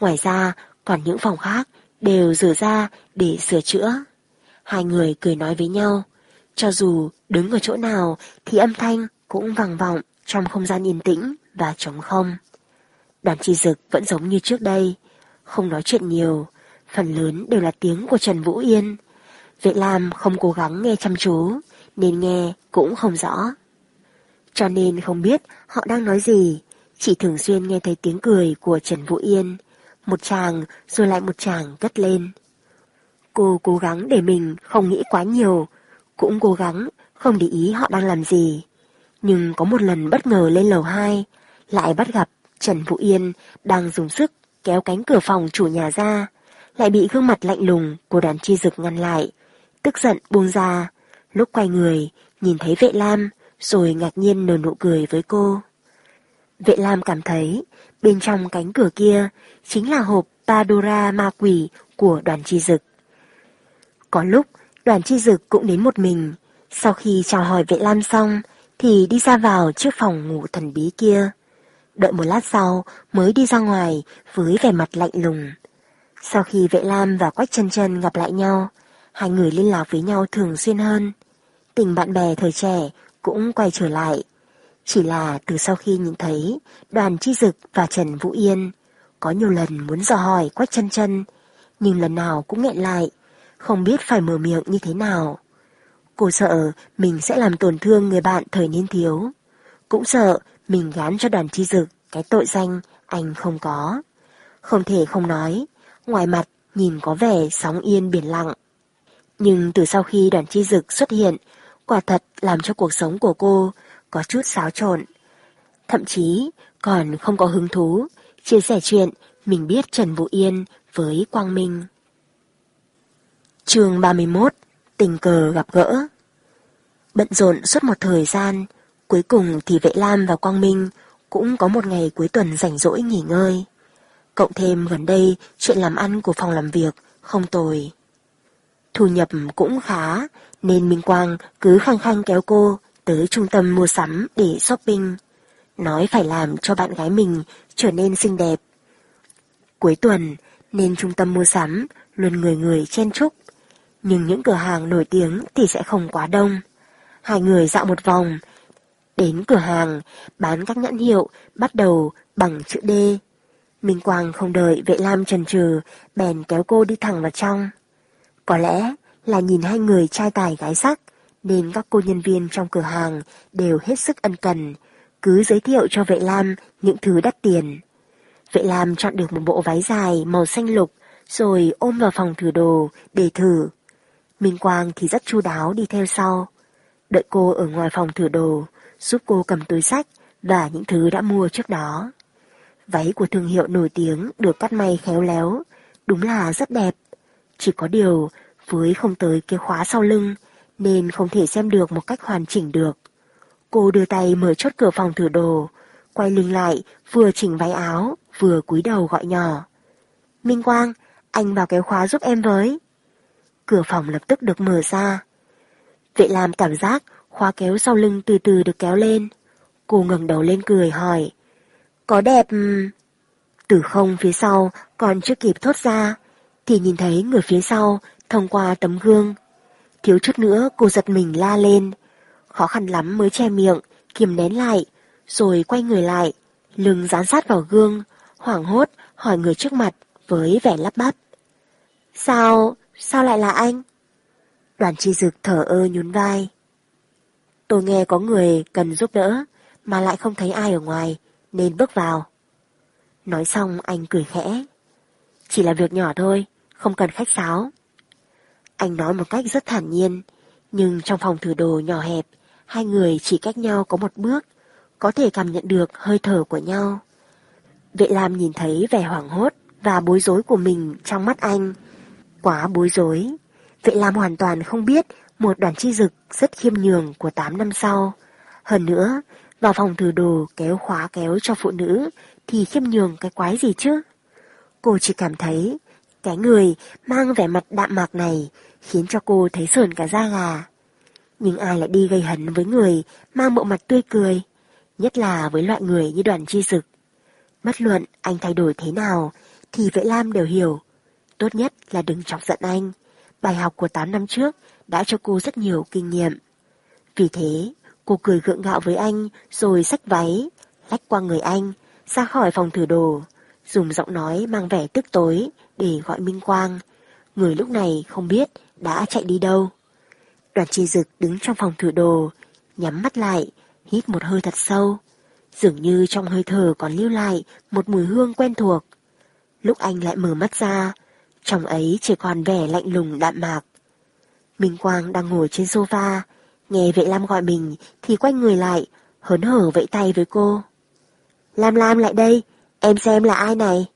Ngoài ra còn những phòng khác đều rửa ra để sửa chữa. Hai người cười nói với nhau, cho dù đứng ở chỗ nào thì âm thanh cũng vang vọng trong không gian yên tĩnh và trống không. Đoàn chi dực vẫn giống như trước đây, không nói chuyện nhiều, phần lớn đều là tiếng của Trần Vũ Yên. Vệ Lam không cố gắng nghe chăm chú, nên nghe cũng không rõ. Cho nên không biết họ đang nói gì, chỉ thường xuyên nghe thấy tiếng cười của Trần Vũ Yên, một chàng rồi lại một chàng cất lên. Cô cố gắng để mình không nghĩ quá nhiều, cũng cố gắng không để ý họ đang làm gì. Nhưng có một lần bất ngờ lên lầu 2, lại bắt gặp Trần Vũ Yên đang dùng sức kéo cánh cửa phòng chủ nhà ra, lại bị gương mặt lạnh lùng của đoàn chi dực ngăn lại, tức giận buông ra, lúc quay người, nhìn thấy vệ lam, rồi ngạc nhiên nở nụ cười với cô. Vệ lam cảm thấy, bên trong cánh cửa kia chính là hộp Pandora ma quỷ của đoàn chi dực. Có lúc, đoàn chi dực cũng đến một mình, sau khi chào hỏi vệ lam xong, thì đi ra vào trước phòng ngủ thần bí kia. Đợi một lát sau mới đi ra ngoài với vẻ mặt lạnh lùng. Sau khi vệ lam và quách chân chân gặp lại nhau, hai người liên lạc với nhau thường xuyên hơn. Tình bạn bè thời trẻ cũng quay trở lại. Chỉ là từ sau khi nhìn thấy đoàn chi dực và Trần Vũ Yên, có nhiều lần muốn dò hỏi quách chân chân, nhưng lần nào cũng nghẹn lại, không biết phải mở miệng như thế nào. Cô sợ mình sẽ làm tổn thương người bạn thời niên thiếu. Cũng sợ mình gán cho đoàn chi dực cái tội danh anh không có. Không thể không nói, ngoài mặt nhìn có vẻ sóng yên biển lặng. Nhưng từ sau khi đoàn chi dực xuất hiện, quả thật làm cho cuộc sống của cô có chút xáo trộn. Thậm chí còn không có hứng thú chia sẻ chuyện mình biết Trần Vũ Yên với Quang Minh. chương 31 Tình cờ gặp gỡ Bận rộn suốt một thời gian, cuối cùng thì Vệ Lam và Quang Minh cũng có một ngày cuối tuần rảnh rỗi nghỉ ngơi. Cộng thêm gần đây chuyện làm ăn của phòng làm việc không tồi. Thu nhập cũng khá nên Minh Quang cứ khăng khăng kéo cô tới trung tâm mua sắm để shopping. Nói phải làm cho bạn gái mình trở nên xinh đẹp. Cuối tuần nên trung tâm mua sắm luôn người người chen chúc. Nhưng những cửa hàng nổi tiếng thì sẽ không quá đông. Hai người dạo một vòng. Đến cửa hàng bán các nhãn hiệu bắt đầu bằng chữ D Minh Quang không đợi vệ lam trần trừ, bèn kéo cô đi thẳng vào trong. Có lẽ là nhìn hai người trai tài gái sắc, nên các cô nhân viên trong cửa hàng đều hết sức ân cần, cứ giới thiệu cho vệ lam những thứ đắt tiền. Vệ lam chọn được một bộ váy dài màu xanh lục, rồi ôm vào phòng thử đồ để thử. Minh Quang thì rất chu đáo đi theo sau. Đợi cô ở ngoài phòng thử đồ, giúp cô cầm túi sách và những thứ đã mua trước đó. Váy của thương hiệu nổi tiếng được cắt may khéo léo, đúng là rất đẹp. Chỉ có điều, với không tới cái khóa sau lưng, nên không thể xem được một cách hoàn chỉnh được. Cô đưa tay mở chốt cửa phòng thử đồ, quay lưng lại, vừa chỉnh váy áo, vừa cúi đầu gọi nhỏ. Minh Quang, anh vào cái khóa giúp em với. Cửa phòng lập tức được mở ra. Vệ làm cảm giác khóa kéo sau lưng từ từ được kéo lên. Cô ngẩng đầu lên cười hỏi. Có đẹp... Từ không phía sau còn chưa kịp thốt ra, thì nhìn thấy người phía sau thông qua tấm gương. Thiếu chút nữa cô giật mình la lên. Khó khăn lắm mới che miệng, kiềm nén lại, rồi quay người lại, lưng dán sát vào gương, hoảng hốt hỏi người trước mặt với vẻ lắp bắp. Sao, sao lại là anh? Đoàn chi dực thở ơ nhún vai. Tôi nghe có người cần giúp đỡ, mà lại không thấy ai ở ngoài, nên bước vào. Nói xong anh cười khẽ. Chỉ là việc nhỏ thôi, không cần khách sáo. Anh nói một cách rất thản nhiên, nhưng trong phòng thử đồ nhỏ hẹp, hai người chỉ cách nhau có một bước, có thể cảm nhận được hơi thở của nhau. Vệ Lam nhìn thấy vẻ hoảng hốt và bối rối của mình trong mắt anh. Quá bối rối. Vệ Lam hoàn toàn không biết một đoàn chi dực rất khiêm nhường của 8 năm sau. Hơn nữa, vào phòng thử đồ kéo khóa kéo cho phụ nữ thì khiêm nhường cái quái gì chứ? Cô chỉ cảm thấy cái người mang vẻ mặt đạm mạc này khiến cho cô thấy sờn cả da gà. Nhưng ai lại đi gây hấn với người mang bộ mặt tươi cười, nhất là với loại người như đoàn chi dực. Bất luận anh thay đổi thế nào thì Vệ Lam đều hiểu. Tốt nhất là đừng chọc giận anh. Bài học của 8 năm trước đã cho cô rất nhiều kinh nghiệm. Vì thế, cô cười gượng gạo với anh rồi xách váy, lách qua người anh, ra khỏi phòng thử đồ, dùng giọng nói mang vẻ tức tối để gọi Minh Quang. Người lúc này không biết đã chạy đi đâu. Đoàn chi dực đứng trong phòng thử đồ, nhắm mắt lại, hít một hơi thật sâu. Dường như trong hơi thở còn lưu lại một mùi hương quen thuộc. Lúc anh lại mở mắt ra, trong ấy chỉ còn vẻ lạnh lùng đạm mạc. Minh Quang đang ngồi trên sofa, nghe vệ Lam gọi mình thì quay người lại, hớn hở vẫy tay với cô. Lam Lam lại đây, em xem là ai này?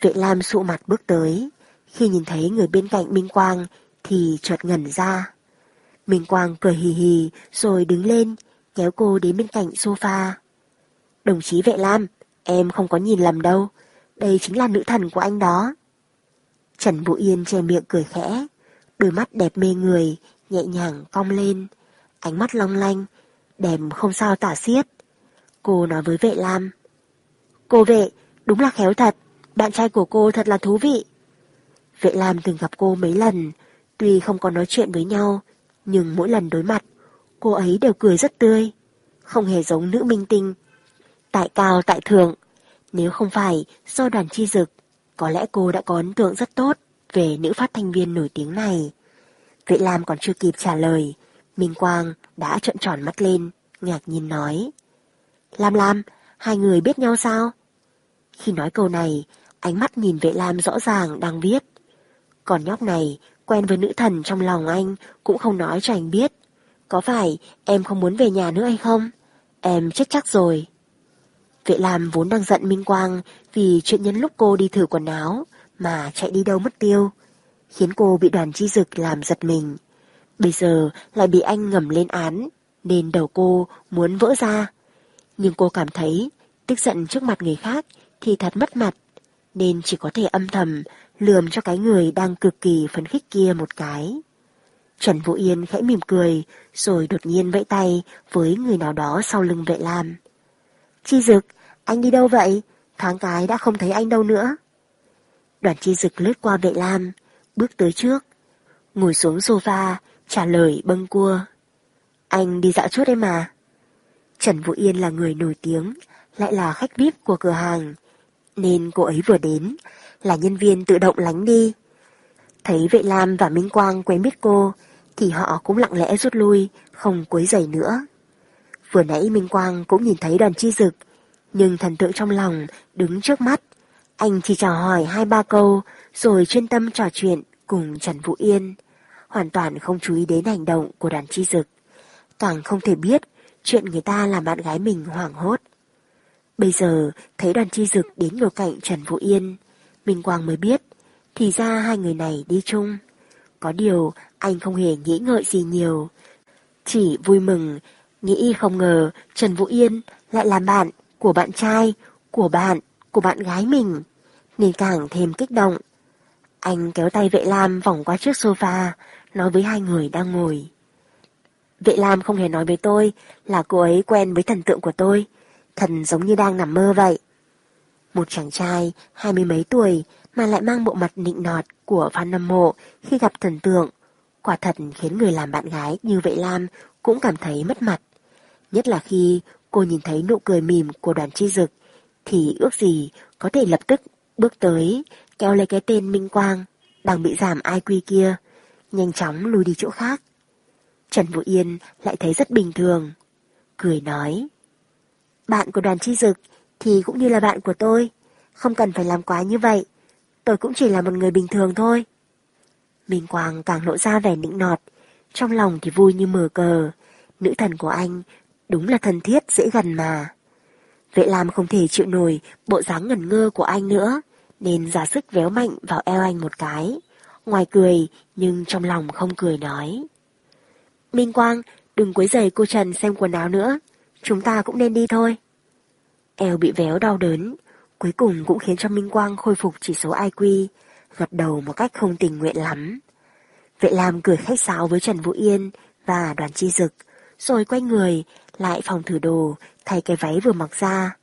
Vệ Lam sụ mặt bước tới, khi nhìn thấy người bên cạnh Minh Quang thì chợt ngẩn ra. Minh Quang cười hì hì rồi đứng lên, kéo cô đến bên cạnh sofa. Đồng chí Vệ Lam, em không có nhìn lầm đâu, đây chính là nữ thần của anh đó. Trần Vũ Yên che miệng cười khẽ, đôi mắt đẹp mê người, nhẹ nhàng cong lên, ánh mắt long lanh, đẹp không sao tả xiết. Cô nói với vệ Lam. Cô vệ, đúng là khéo thật, bạn trai của cô thật là thú vị. Vệ Lam từng gặp cô mấy lần, tuy không có nói chuyện với nhau, nhưng mỗi lần đối mặt, cô ấy đều cười rất tươi, không hề giống nữ minh tinh. Tại cao tại thượng, nếu không phải do đoàn chi dực, có lẽ cô đã có ấn tượng rất tốt về nữ phát thanh viên nổi tiếng này. Vệ Lam còn chưa kịp trả lời, Minh Quang đã trợn tròn mắt lên, ngạc nhiên nói. Lam Lam, hai người biết nhau sao? Khi nói câu này, ánh mắt nhìn vệ Lam rõ ràng đang viết. Còn nhóc này, quen với nữ thần trong lòng anh, cũng không nói cho anh biết. Có phải em không muốn về nhà nữa hay không? Em chết chắc rồi. Vệ Lam vốn đang giận Minh Quang vì chuyện nhân lúc cô đi thử quần áo mà chạy đi đâu mất tiêu, khiến cô bị đoàn chi dực làm giật mình. Bây giờ lại bị anh ngầm lên án, nên đầu cô muốn vỡ ra. Nhưng cô cảm thấy tức giận trước mặt người khác thì thật mất mặt, nên chỉ có thể âm thầm lườm cho cái người đang cực kỳ phấn khích kia một cái. Trần Vũ Yên khẽ mỉm cười, rồi đột nhiên vẫy tay với người nào đó sau lưng vệ lam. Chi Dực, anh đi đâu vậy? Tháng cái đã không thấy anh đâu nữa. Đoàn Chi Dực lướt qua vệ lam, bước tới trước, ngồi xuống sofa, trả lời bâng cua. Anh đi dạo chút đấy mà. Trần Vũ Yên là người nổi tiếng, lại là khách VIP của cửa hàng, nên cô ấy vừa đến là nhân viên tự động lánh đi. Thấy Vệ Lam và Minh Quang quen biết cô, thì họ cũng lặng lẽ rút lui, không quấy rầy nữa. Vừa nãy Minh Quang cũng nhìn thấy đoàn chi dực, nhưng thần tượng trong lòng đứng trước mắt. Anh chỉ chào hỏi hai ba câu, rồi chuyên tâm trò chuyện cùng Trần Vũ Yên, hoàn toàn không chú ý đến hành động của đoàn chi dực. Càng không thể biết chuyện người ta làm bạn gái mình hoảng hốt. Bây giờ thấy đoàn chi dực đến ngồi cạnh Trần Vũ Yên, Minh Quang mới biết, thì ra hai người này đi chung. Có điều anh không hề nghĩ ngợi gì nhiều, chỉ vui mừng, nghĩ không ngờ Trần Vũ Yên lại là bạn của bạn trai, của bạn, của bạn gái mình, nên càng thêm kích động. Anh kéo tay vệ lam vòng qua trước sofa, nói với hai người đang ngồi. Vệ lam không hề nói với tôi là cô ấy quen với thần tượng của tôi, thần giống như đang nằm mơ vậy. Một chàng trai hai mươi mấy tuổi mà lại mang bộ mặt nịnh nọt của fan hâm mộ khi gặp thần tượng, quả thật khiến người làm bạn gái như Vệ Lam cũng cảm thấy mất mặt. Nhất là khi cô nhìn thấy nụ cười mỉm của đoàn chi dực, thì ước gì có thể lập tức bước tới, kéo lấy cái tên Minh Quang, đang bị giảm IQ kia, nhanh chóng lùi đi chỗ khác. Trần Vũ Yên lại thấy rất bình thường, cười nói. Bạn của đoàn chi dực thì cũng như là bạn của tôi, không cần phải làm quá như vậy, tôi cũng chỉ là một người bình thường thôi. Minh Quang càng lộ ra vẻ nịnh nọt, trong lòng thì vui như mở cờ, nữ thần của anh đúng là thân thiết dễ gần mà. Vệ Lam không thể chịu nổi bộ dáng ngẩn ngơ của anh nữa, nên giả sức véo mạnh vào eo anh một cái. Ngoài cười, nhưng trong lòng không cười nói. Minh Quang, đừng quấy rầy cô Trần xem quần áo nữa. Chúng ta cũng nên đi thôi. Eo bị véo đau đớn, cuối cùng cũng khiến cho Minh Quang khôi phục chỉ số IQ, gật đầu một cách không tình nguyện lắm. Vệ Lam cười khách sáo với Trần Vũ Yên và đoàn chi dực, rồi quay người, lại phòng thử đồ, thay cái váy vừa mặc ra.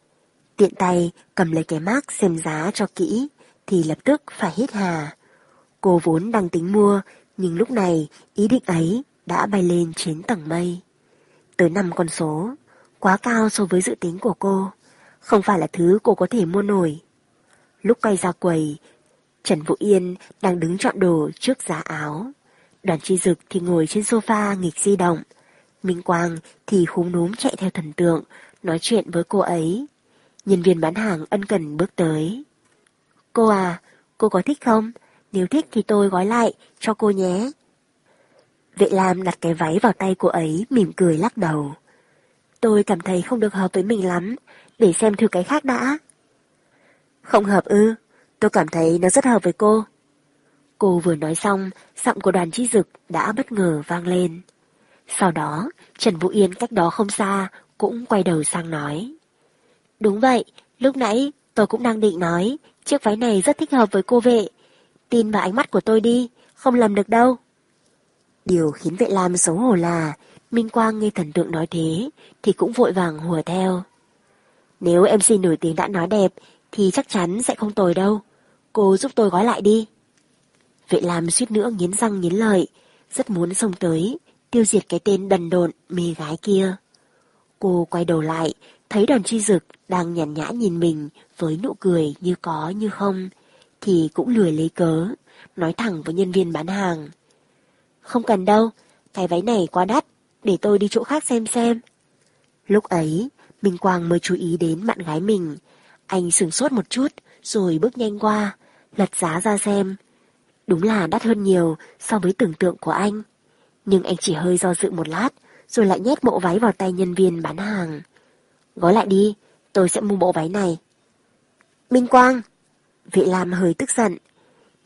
Tiện tay cầm lấy cái mác xem giá cho kỹ, thì lập tức phải hít hà. Cô vốn đang tính mua, nhưng lúc này ý định ấy đã bay lên trên tầng mây. Tới năm con số, quá cao so với dự tính của cô, không phải là thứ cô có thể mua nổi. Lúc quay ra quầy, Trần Vũ Yên đang đứng chọn đồ trước giá áo. Đoàn chi dực thì ngồi trên sofa nghịch di động. Minh Quang thì khúm núm chạy theo thần tượng, nói chuyện với cô ấy. Nhân viên bán hàng ân cần bước tới. Cô à, cô có thích không? Nếu thích thì tôi gói lại cho cô nhé. Vệ Lam đặt cái váy vào tay cô ấy, mỉm cười lắc đầu. Tôi cảm thấy không được hợp với mình lắm, để xem thử cái khác đã. Không hợp ư, tôi cảm thấy nó rất hợp với cô. Cô vừa nói xong, giọng của đoàn chi dực đã bất ngờ vang lên. Sau đó, Trần Vũ Yên cách đó không xa, cũng quay đầu sang nói. Đúng vậy, lúc nãy tôi cũng đang định nói, chiếc váy này rất thích hợp với cô vệ. Tin vào ánh mắt của tôi đi, không lầm được đâu. Điều khiến vệ lam xấu hổ là, Minh Quang nghe thần tượng nói thế, thì cũng vội vàng hùa theo. Nếu MC nổi tiếng đã nói đẹp, thì chắc chắn sẽ không tồi đâu. Cô giúp tôi gói lại đi. Vệ Lam suýt nữa nghiến răng nghiến lợi, rất muốn xông tới, tiêu diệt cái tên đần độn mê gái kia. Cô quay đầu lại, thấy đoàn chi dực đang nhàn nhã nhìn mình với nụ cười như có như không, thì cũng lười lấy cớ, nói thẳng với nhân viên bán hàng. Không cần đâu, cái váy này quá đắt, để tôi đi chỗ khác xem xem. Lúc ấy, Minh Quang mới chú ý đến bạn gái mình. Anh sửng sốt một chút, rồi bước nhanh qua, lật giá ra xem. Đúng là đắt hơn nhiều so với tưởng tượng của anh. Nhưng anh chỉ hơi do dự một lát, rồi lại nhét bộ váy vào tay nhân viên bán hàng. Gói lại đi, tôi sẽ mua bộ váy này. Minh Quang! Vị Lam hơi tức giận.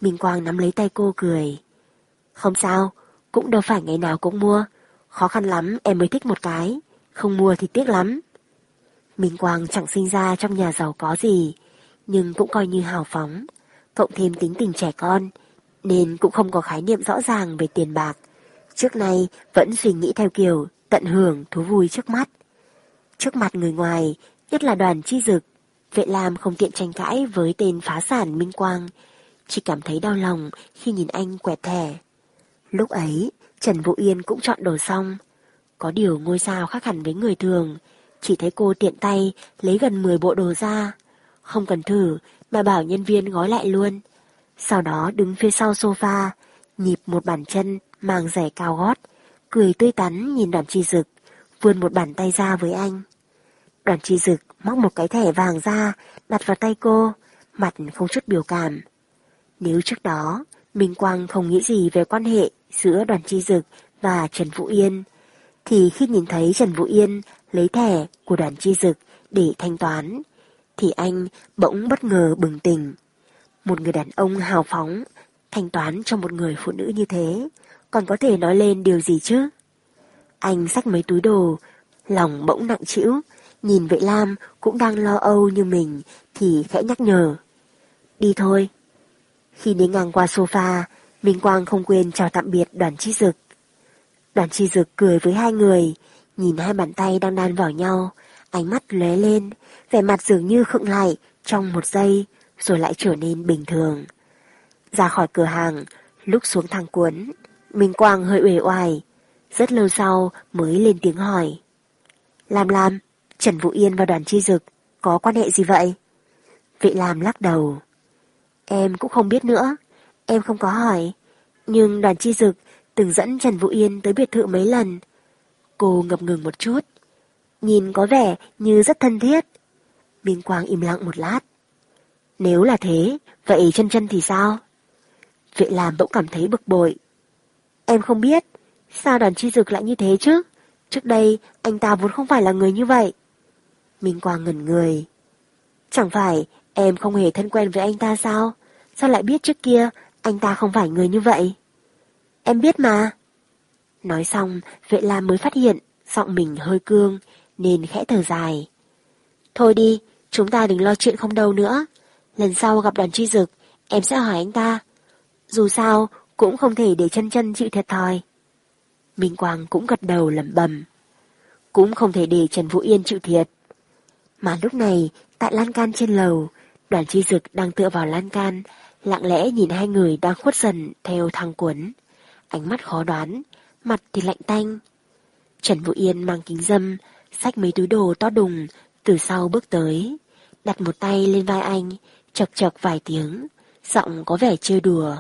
Minh Quang nắm lấy tay cô cười. Không sao, cũng đâu phải ngày nào cũng mua. Khó khăn lắm em mới thích một cái, không mua thì tiếc lắm. Minh Quang chẳng sinh ra trong nhà giàu có gì, nhưng cũng coi như hào phóng, cộng thêm tính tình trẻ con, nên cũng không có khái niệm rõ ràng về tiền bạc. Trước nay vẫn suy nghĩ theo kiểu tận hưởng thú vui trước mắt. Trước mặt người ngoài, nhất là đoàn chi dực, vệ lam không tiện tranh cãi với tên phá sản Minh Quang, chỉ cảm thấy đau lòng khi nhìn anh quẹt thẻ. Lúc ấy, Trần Vũ Yên cũng chọn đồ xong. Có điều ngôi sao khác hẳn với người thường, chỉ thấy cô tiện tay lấy gần 10 bộ đồ ra. Không cần thử mà bảo nhân viên gói lại luôn. Sau đó đứng phía sau sofa, nhịp một bàn chân mang giày cao gót, cười tươi tắn nhìn đoàn chi dực, vươn một bàn tay ra với anh. Đoàn chi dực móc một cái thẻ vàng ra, đặt vào tay cô, mặt không chút biểu cảm. Nếu trước đó, Minh Quang không nghĩ gì về quan hệ giữa đoàn chi dực và Trần Vũ Yên, thì khi nhìn thấy Trần Vũ Yên lấy thẻ của đoàn chi dực để thanh toán, thì anh bỗng bất ngờ bừng tỉnh. Một người đàn ông hào phóng, thanh toán cho một người phụ nữ như thế, còn có thể nói lên điều gì chứ? Anh xách mấy túi đồ, lòng bỗng nặng trĩu, nhìn vệ lam cũng đang lo âu như mình thì khẽ nhắc nhở. Đi thôi. Khi đến ngang qua sofa, Minh Quang không quên chào tạm biệt đoàn chi dực. Đoàn chi dực cười với hai người, nhìn hai bàn tay đang đan vào nhau, ánh mắt lóe lên, vẻ mặt dường như khựng lại trong một giây, rồi lại trở nên bình thường. Ra khỏi cửa hàng, lúc xuống thang cuốn, Minh Quang hơi uể oải, rất lâu sau mới lên tiếng hỏi. Lam Lam, Trần Vũ Yên và đoàn chi dực có quan hệ gì vậy? Vị Lam lắc đầu. Em cũng không biết nữa, em không có hỏi. Nhưng đoàn chi dực từng dẫn Trần Vũ Yên tới biệt thự mấy lần. Cô ngập ngừng một chút. Nhìn có vẻ như rất thân thiết. Minh Quang im lặng một lát. Nếu là thế, vậy chân chân thì sao? Vệ làm bỗng cảm thấy bực bội. Em không biết, sao đoàn chi dực lại như thế chứ? Trước đây, anh ta vốn không phải là người như vậy. Minh Quang ngẩn người. Chẳng phải Em không hề thân quen với anh ta sao? Sao lại biết trước kia anh ta không phải người như vậy? Em biết mà. Nói xong, vệ lam mới phát hiện giọng mình hơi cương nên khẽ thở dài. Thôi đi, chúng ta đừng lo chuyện không đâu nữa. Lần sau gặp đoàn chi dực, em sẽ hỏi anh ta. Dù sao, cũng không thể để chân chân chịu thiệt thòi. Minh Quang cũng gật đầu lẩm bẩm. Cũng không thể để Trần Vũ Yên chịu thiệt. Mà lúc này, tại lan can trên lầu, đoàn chi dực đang tựa vào lan can, lặng lẽ nhìn hai người đang khuất dần theo thang cuốn. Ánh mắt khó đoán, mặt thì lạnh tanh. Trần Vũ Yên mang kính dâm, xách mấy túi đồ to đùng, từ sau bước tới, đặt một tay lên vai anh, chọc chọc vài tiếng, giọng có vẻ chơi đùa.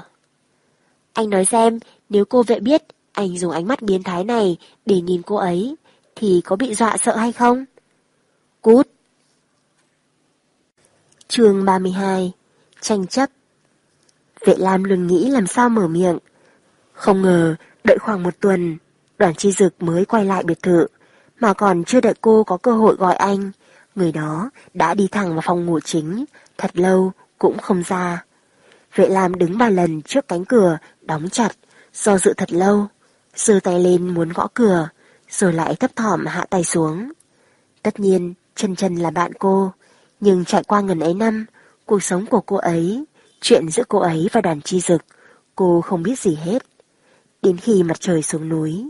Anh nói xem, nếu cô vệ biết anh dùng ánh mắt biến thái này để nhìn cô ấy, thì có bị dọa sợ hay không? Cút! chương 32 Tranh chấp Vệ Lam luôn nghĩ làm sao mở miệng. Không ngờ, đợi khoảng một tuần, đoàn chi dực mới quay lại biệt thự, mà còn chưa đợi cô có cơ hội gọi anh. Người đó đã đi thẳng vào phòng ngủ chính, thật lâu cũng không ra. Vệ Lam đứng ba lần trước cánh cửa, đóng chặt, do dự thật lâu. giơ tay lên muốn gõ cửa, rồi lại thấp thỏm hạ tay xuống. Tất nhiên, chân chân là bạn cô, nhưng trải qua ngần ấy năm, cuộc sống của cô ấy, chuyện giữa cô ấy và đoàn chi dực, cô không biết gì hết. Đến khi mặt trời xuống núi,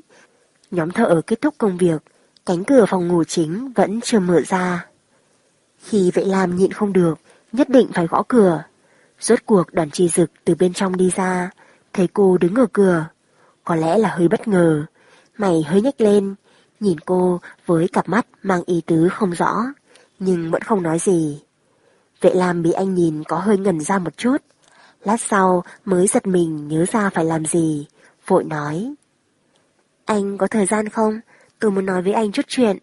nhóm thợ kết thúc công việc, cánh cửa phòng ngủ chính vẫn chưa mở ra. Khi vậy làm nhịn không được, nhất định phải gõ cửa. Rốt cuộc đoàn chi dực từ bên trong đi ra, thấy cô đứng ở cửa. Có lẽ là hơi bất ngờ, mày hơi nhếch lên, nhìn cô với cặp mắt mang ý tứ không rõ, nhưng vẫn không nói gì. Vệ Lam bị anh nhìn có hơi ngẩn ra một chút. Lát sau mới giật mình nhớ ra phải làm gì, vội nói. Anh có thời gian không? Tôi muốn nói với anh chút chuyện.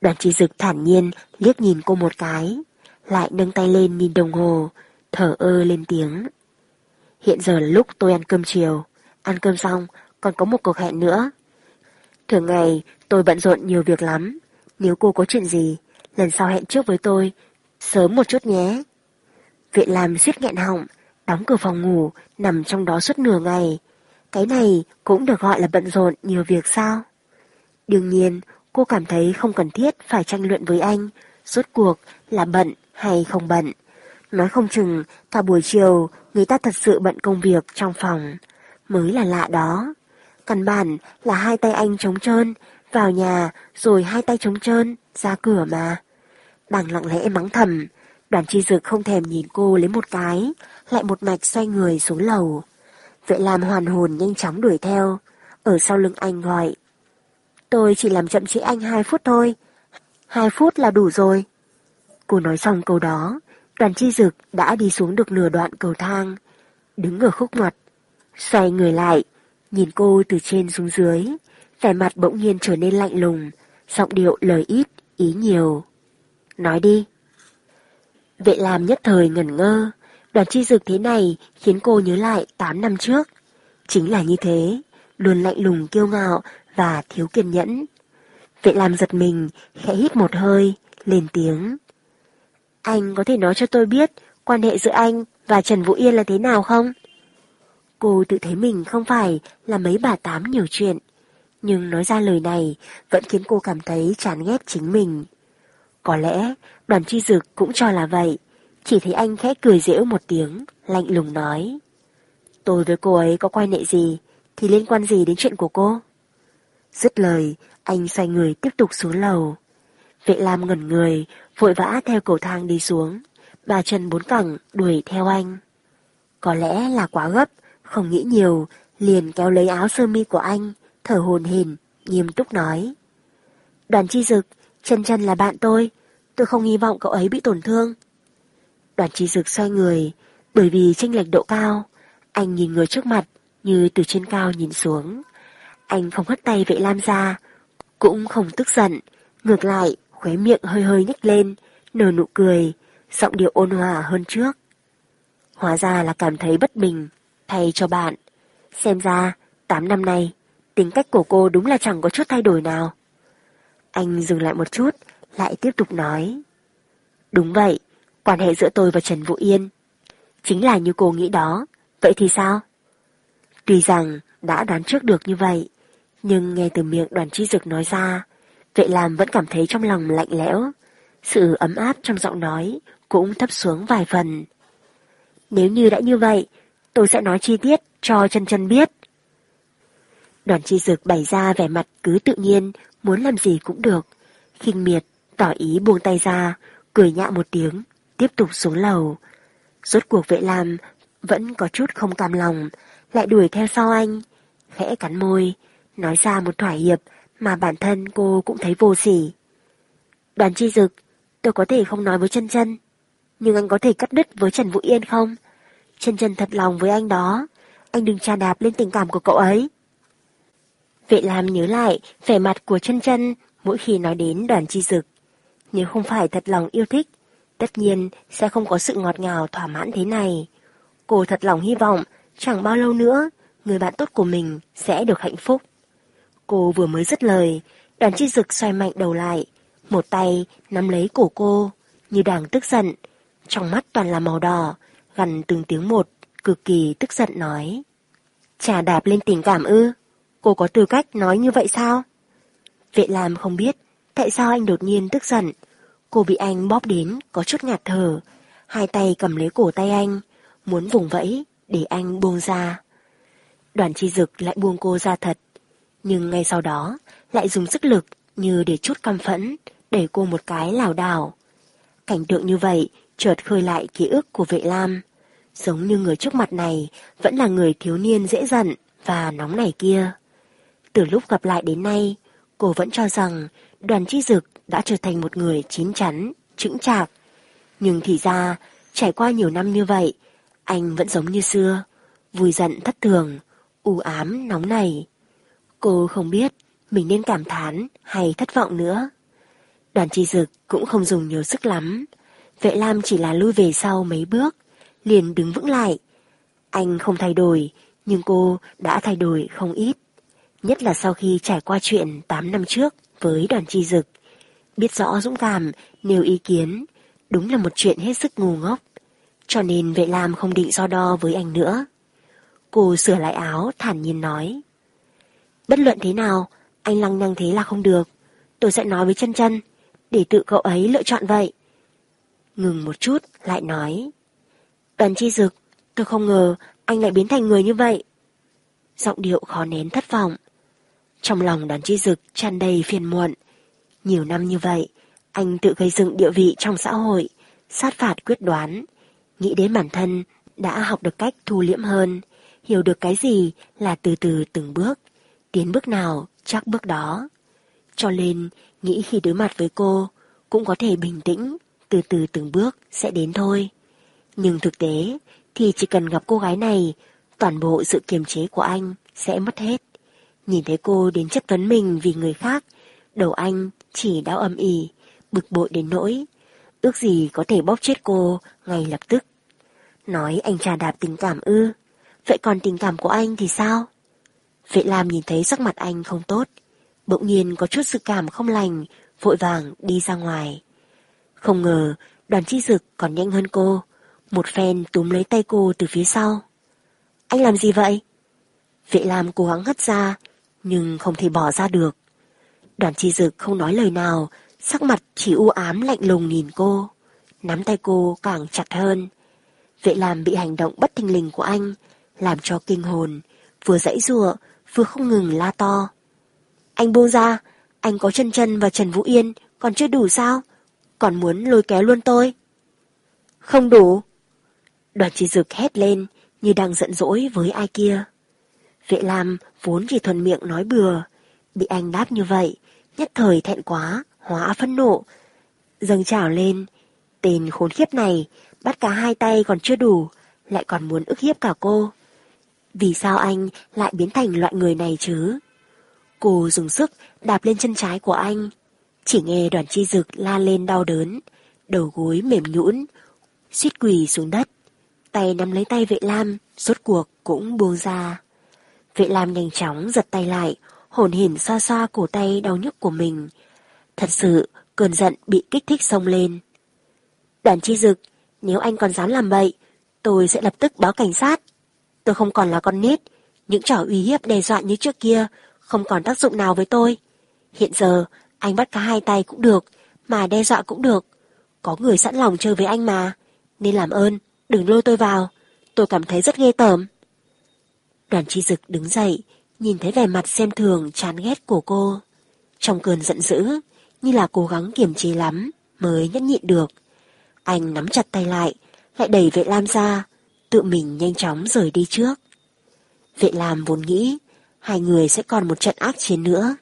Đoàn chỉ dực thản nhiên liếc nhìn cô một cái, lại nâng tay lên nhìn đồng hồ, thở ơ lên tiếng. Hiện giờ là lúc tôi ăn cơm chiều, ăn cơm xong còn có một cuộc hẹn nữa. Thường ngày tôi bận rộn nhiều việc lắm, nếu cô có chuyện gì, lần sau hẹn trước với tôi, sớm một chút nhé. Viện làm suýt nghẹn họng, đóng cửa phòng ngủ, nằm trong đó suốt nửa ngày. Cái này cũng được gọi là bận rộn nhiều việc sao? Đương nhiên, cô cảm thấy không cần thiết phải tranh luận với anh, rốt cuộc là bận hay không bận. Nói không chừng, cả buổi chiều, người ta thật sự bận công việc trong phòng. Mới là lạ đó. Căn bản là hai tay anh trống trơn, vào nhà rồi hai tay trống trơn, ra cửa mà. Bằng lặng lẽ mắng thầm, đoàn chi dực không thèm nhìn cô lấy một cái, lại một mạch xoay người xuống lầu. Vậy làm hoàn hồn nhanh chóng đuổi theo, ở sau lưng anh gọi. Tôi chỉ làm chậm trễ anh hai phút thôi, hai phút là đủ rồi. Cô nói xong câu đó, đoàn chi dực đã đi xuống được nửa đoạn cầu thang, đứng ở khúc ngoặt, xoay người lại, nhìn cô từ trên xuống dưới, vẻ mặt bỗng nhiên trở nên lạnh lùng, giọng điệu lời ít, ý nhiều. Nói đi. Vệ làm nhất thời ngẩn ngơ, đoàn chi dực thế này khiến cô nhớ lại 8 năm trước. Chính là như thế, luôn lạnh lùng kiêu ngạo và thiếu kiên nhẫn. Vệ làm giật mình, khẽ hít một hơi, lên tiếng. Anh có thể nói cho tôi biết quan hệ giữa anh và Trần Vũ Yên là thế nào không? Cô tự thấy mình không phải là mấy bà tám nhiều chuyện, nhưng nói ra lời này vẫn khiến cô cảm thấy chán ghét chính mình. Có lẽ đoàn chi dực cũng cho là vậy, chỉ thấy anh khẽ cười dễu một tiếng, lạnh lùng nói. Tôi với cô ấy có quan hệ gì, thì liên quan gì đến chuyện của cô? Dứt lời, anh xoay người tiếp tục xuống lầu. Vệ Lam ngẩn người, vội vã theo cầu thang đi xuống. Bà Trần bốn cẳng đuổi theo anh. Có lẽ là quá gấp, không nghĩ nhiều, liền kéo lấy áo sơ mi của anh, thở hồn hển, nghiêm túc nói. Đoàn chi dực, chân chân là bạn tôi, tôi không hy vọng cậu ấy bị tổn thương. Đoàn chi dực xoay người, bởi vì tranh lệch độ cao, anh nhìn người trước mặt như từ trên cao nhìn xuống. Anh không hất tay vệ lam ra, cũng không tức giận, ngược lại khóe miệng hơi hơi nhếch lên, nở nụ cười, giọng điệu ôn hòa hơn trước. Hóa ra là cảm thấy bất bình, thay cho bạn. Xem ra, 8 năm nay, tính cách của cô đúng là chẳng có chút thay đổi nào. Anh dừng lại một chút, lại tiếp tục nói. Đúng vậy, Quan hệ giữa tôi và Trần Vũ Yên chính là như cô nghĩ đó. Vậy thì sao? Tuy rằng đã đoán trước được như vậy, nhưng nghe từ miệng đoàn chi dực nói ra, vệ làm vẫn cảm thấy trong lòng lạnh lẽo. Sự ấm áp trong giọng nói cũng thấp xuống vài phần. Nếu như đã như vậy, tôi sẽ nói chi tiết cho chân chân biết. Đoàn chi dực bày ra vẻ mặt cứ tự nhiên, muốn làm gì cũng được. khinh miệt, tỏ ý buông tay ra, cười nhạ một tiếng, tiếp tục xuống lầu. Rốt cuộc vệ làm vẫn có chút không cam lòng, lại đuổi theo sau anh, khẽ cắn môi, nói ra một thỏa hiệp mà bản thân cô cũng thấy vô sỉ. Đoàn chi dực, tôi có thể không nói với chân chân, nhưng anh có thể cắt đứt với Trần Vũ Yên không? Chân chân thật lòng với anh đó, anh đừng tra đạp lên tình cảm của cậu ấy. Vệ Lam nhớ lại vẻ mặt của chân chân mỗi khi nói đến đoàn chi dực. Nếu không phải thật lòng yêu thích, tất nhiên sẽ không có sự ngọt ngào thỏa mãn thế này. Cô thật lòng hy vọng chẳng bao lâu nữa người bạn tốt của mình sẽ được hạnh phúc. Cô vừa mới dứt lời, đoàn chi dực xoay mạnh đầu lại, một tay nắm lấy cổ cô, như đang tức giận, trong mắt toàn là màu đỏ, gần từng tiếng một, cực kỳ tức giận nói. Trà đạp lên tình cảm ư? Cô có tư cách nói như vậy sao? Vệ làm không biết tại sao anh đột nhiên tức giận. Cô bị anh bóp đến có chút ngạt thở, hai tay cầm lấy cổ tay anh, muốn vùng vẫy để anh buông ra. Đoàn chi dực lại buông cô ra thật, nhưng ngay sau đó lại dùng sức lực như để chút căm phẫn, để cô một cái lảo đảo. Cảnh tượng như vậy chợt khơi lại ký ức của vệ lam. Giống như người trước mặt này vẫn là người thiếu niên dễ giận và nóng nảy kia. Từ lúc gặp lại đến nay, cô vẫn cho rằng đoàn chi dực đã trở thành một người chín chắn, chững chạc. Nhưng thì ra, trải qua nhiều năm như vậy, anh vẫn giống như xưa, vui giận thất thường, u ám nóng nảy. Cô không biết mình nên cảm thán hay thất vọng nữa. Đoàn chi dực cũng không dùng nhiều sức lắm. Vệ Lam chỉ là lui về sau mấy bước, liền đứng vững lại. Anh không thay đổi, nhưng cô đã thay đổi không ít. Nhất là sau khi trải qua chuyện 8 năm trước với đoàn chi dực. Biết rõ dũng cảm, nêu ý kiến, đúng là một chuyện hết sức ngu ngốc. Cho nên vệ Lam không định so đo với anh nữa. Cô sửa lại áo, thản nhiên nói. Bất luận thế nào, anh lăng nhăng thế là không được. Tôi sẽ nói với chân chân, để tự cậu ấy lựa chọn vậy. Ngừng một chút, lại nói. Đoàn chi dực, tôi không ngờ anh lại biến thành người như vậy. Giọng điệu khó nén thất vọng. Trong lòng đoàn chi dực tràn đầy phiền muộn. Nhiều năm như vậy, anh tự gây dựng địa vị trong xã hội, sát phạt quyết đoán. Nghĩ đến bản thân đã học được cách thu liễm hơn, hiểu được cái gì là từ từ từng bước, tiến bước nào chắc bước đó. Cho nên, nghĩ khi đối mặt với cô, cũng có thể bình tĩnh, từ từ từng bước sẽ đến thôi. Nhưng thực tế thì chỉ cần gặp cô gái này, toàn bộ sự kiềm chế của anh sẽ mất hết. Nhìn thấy cô đến chất vấn mình vì người khác, đầu anh chỉ đau âm ỉ, bực bội đến nỗi, ước gì có thể bóp chết cô ngay lập tức. Nói anh trà đạp tình cảm ư, vậy còn tình cảm của anh thì sao? Vệ Lam nhìn thấy sắc mặt anh không tốt, bỗng nhiên có chút sự cảm không lành, vội vàng đi ra ngoài. Không ngờ đoàn chi dực còn nhanh hơn cô, một phen túm lấy tay cô từ phía sau. Anh làm gì vậy? Vệ Lam cố gắng hất ra, nhưng không thể bỏ ra được. Đoàn chi dực không nói lời nào, sắc mặt chỉ u ám lạnh lùng nhìn cô, nắm tay cô càng chặt hơn. Vệ Lam bị hành động bất thình lình của anh, làm cho kinh hồn, vừa dãy rùa, vừa không ngừng la to. Anh buông ra, anh có chân chân và Trần Vũ Yên, còn chưa đủ sao? Còn muốn lôi kéo luôn tôi? Không đủ. Đoàn chỉ dực hét lên, như đang giận dỗi với ai kia. Vệ Lam vốn chỉ thuần miệng nói bừa, bị anh đáp như vậy, nhất thời thẹn quá, hóa phân nộ. Dâng trào lên, tên khốn khiếp này, bắt cả hai tay còn chưa đủ, lại còn muốn ức hiếp cả cô. Vì sao anh lại biến thành loại người này chứ? Cô dùng sức đạp lên chân trái của anh. Chỉ nghe đoàn chi dực la lên đau đớn, đầu gối mềm nhũn, suýt quỳ xuống đất. Tay nắm lấy tay vệ lam, rốt cuộc cũng buông ra. Vệ lam nhanh chóng giật tay lại, hồn hển xoa xoa cổ tay đau nhức của mình. Thật sự, cơn giận bị kích thích sông lên. Đoàn chi dực, nếu anh còn dám làm bậy, tôi sẽ lập tức báo cảnh sát. Tôi không còn là con nít, những trò uy hiếp đe dọa như trước kia không còn tác dụng nào với tôi. Hiện giờ, anh bắt cả hai tay cũng được, mà đe dọa cũng được. Có người sẵn lòng chơi với anh mà, nên làm ơn, đừng lôi tôi vào. Tôi cảm thấy rất ghê tởm. Đoàn chi dực đứng dậy, nhìn thấy vẻ mặt xem thường chán ghét của cô. Trong cơn giận dữ, như là cố gắng kiềm chế lắm, mới nhẫn nhịn được. Anh nắm chặt tay lại, lại đẩy vệ lam ra, tự mình nhanh chóng rời đi trước. Vệ làm vốn nghĩ, hai người sẽ còn một trận ác chiến nữa.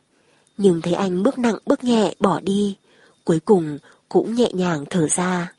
Nhưng thấy anh bước nặng bước nhẹ bỏ đi, cuối cùng cũng nhẹ nhàng thở ra.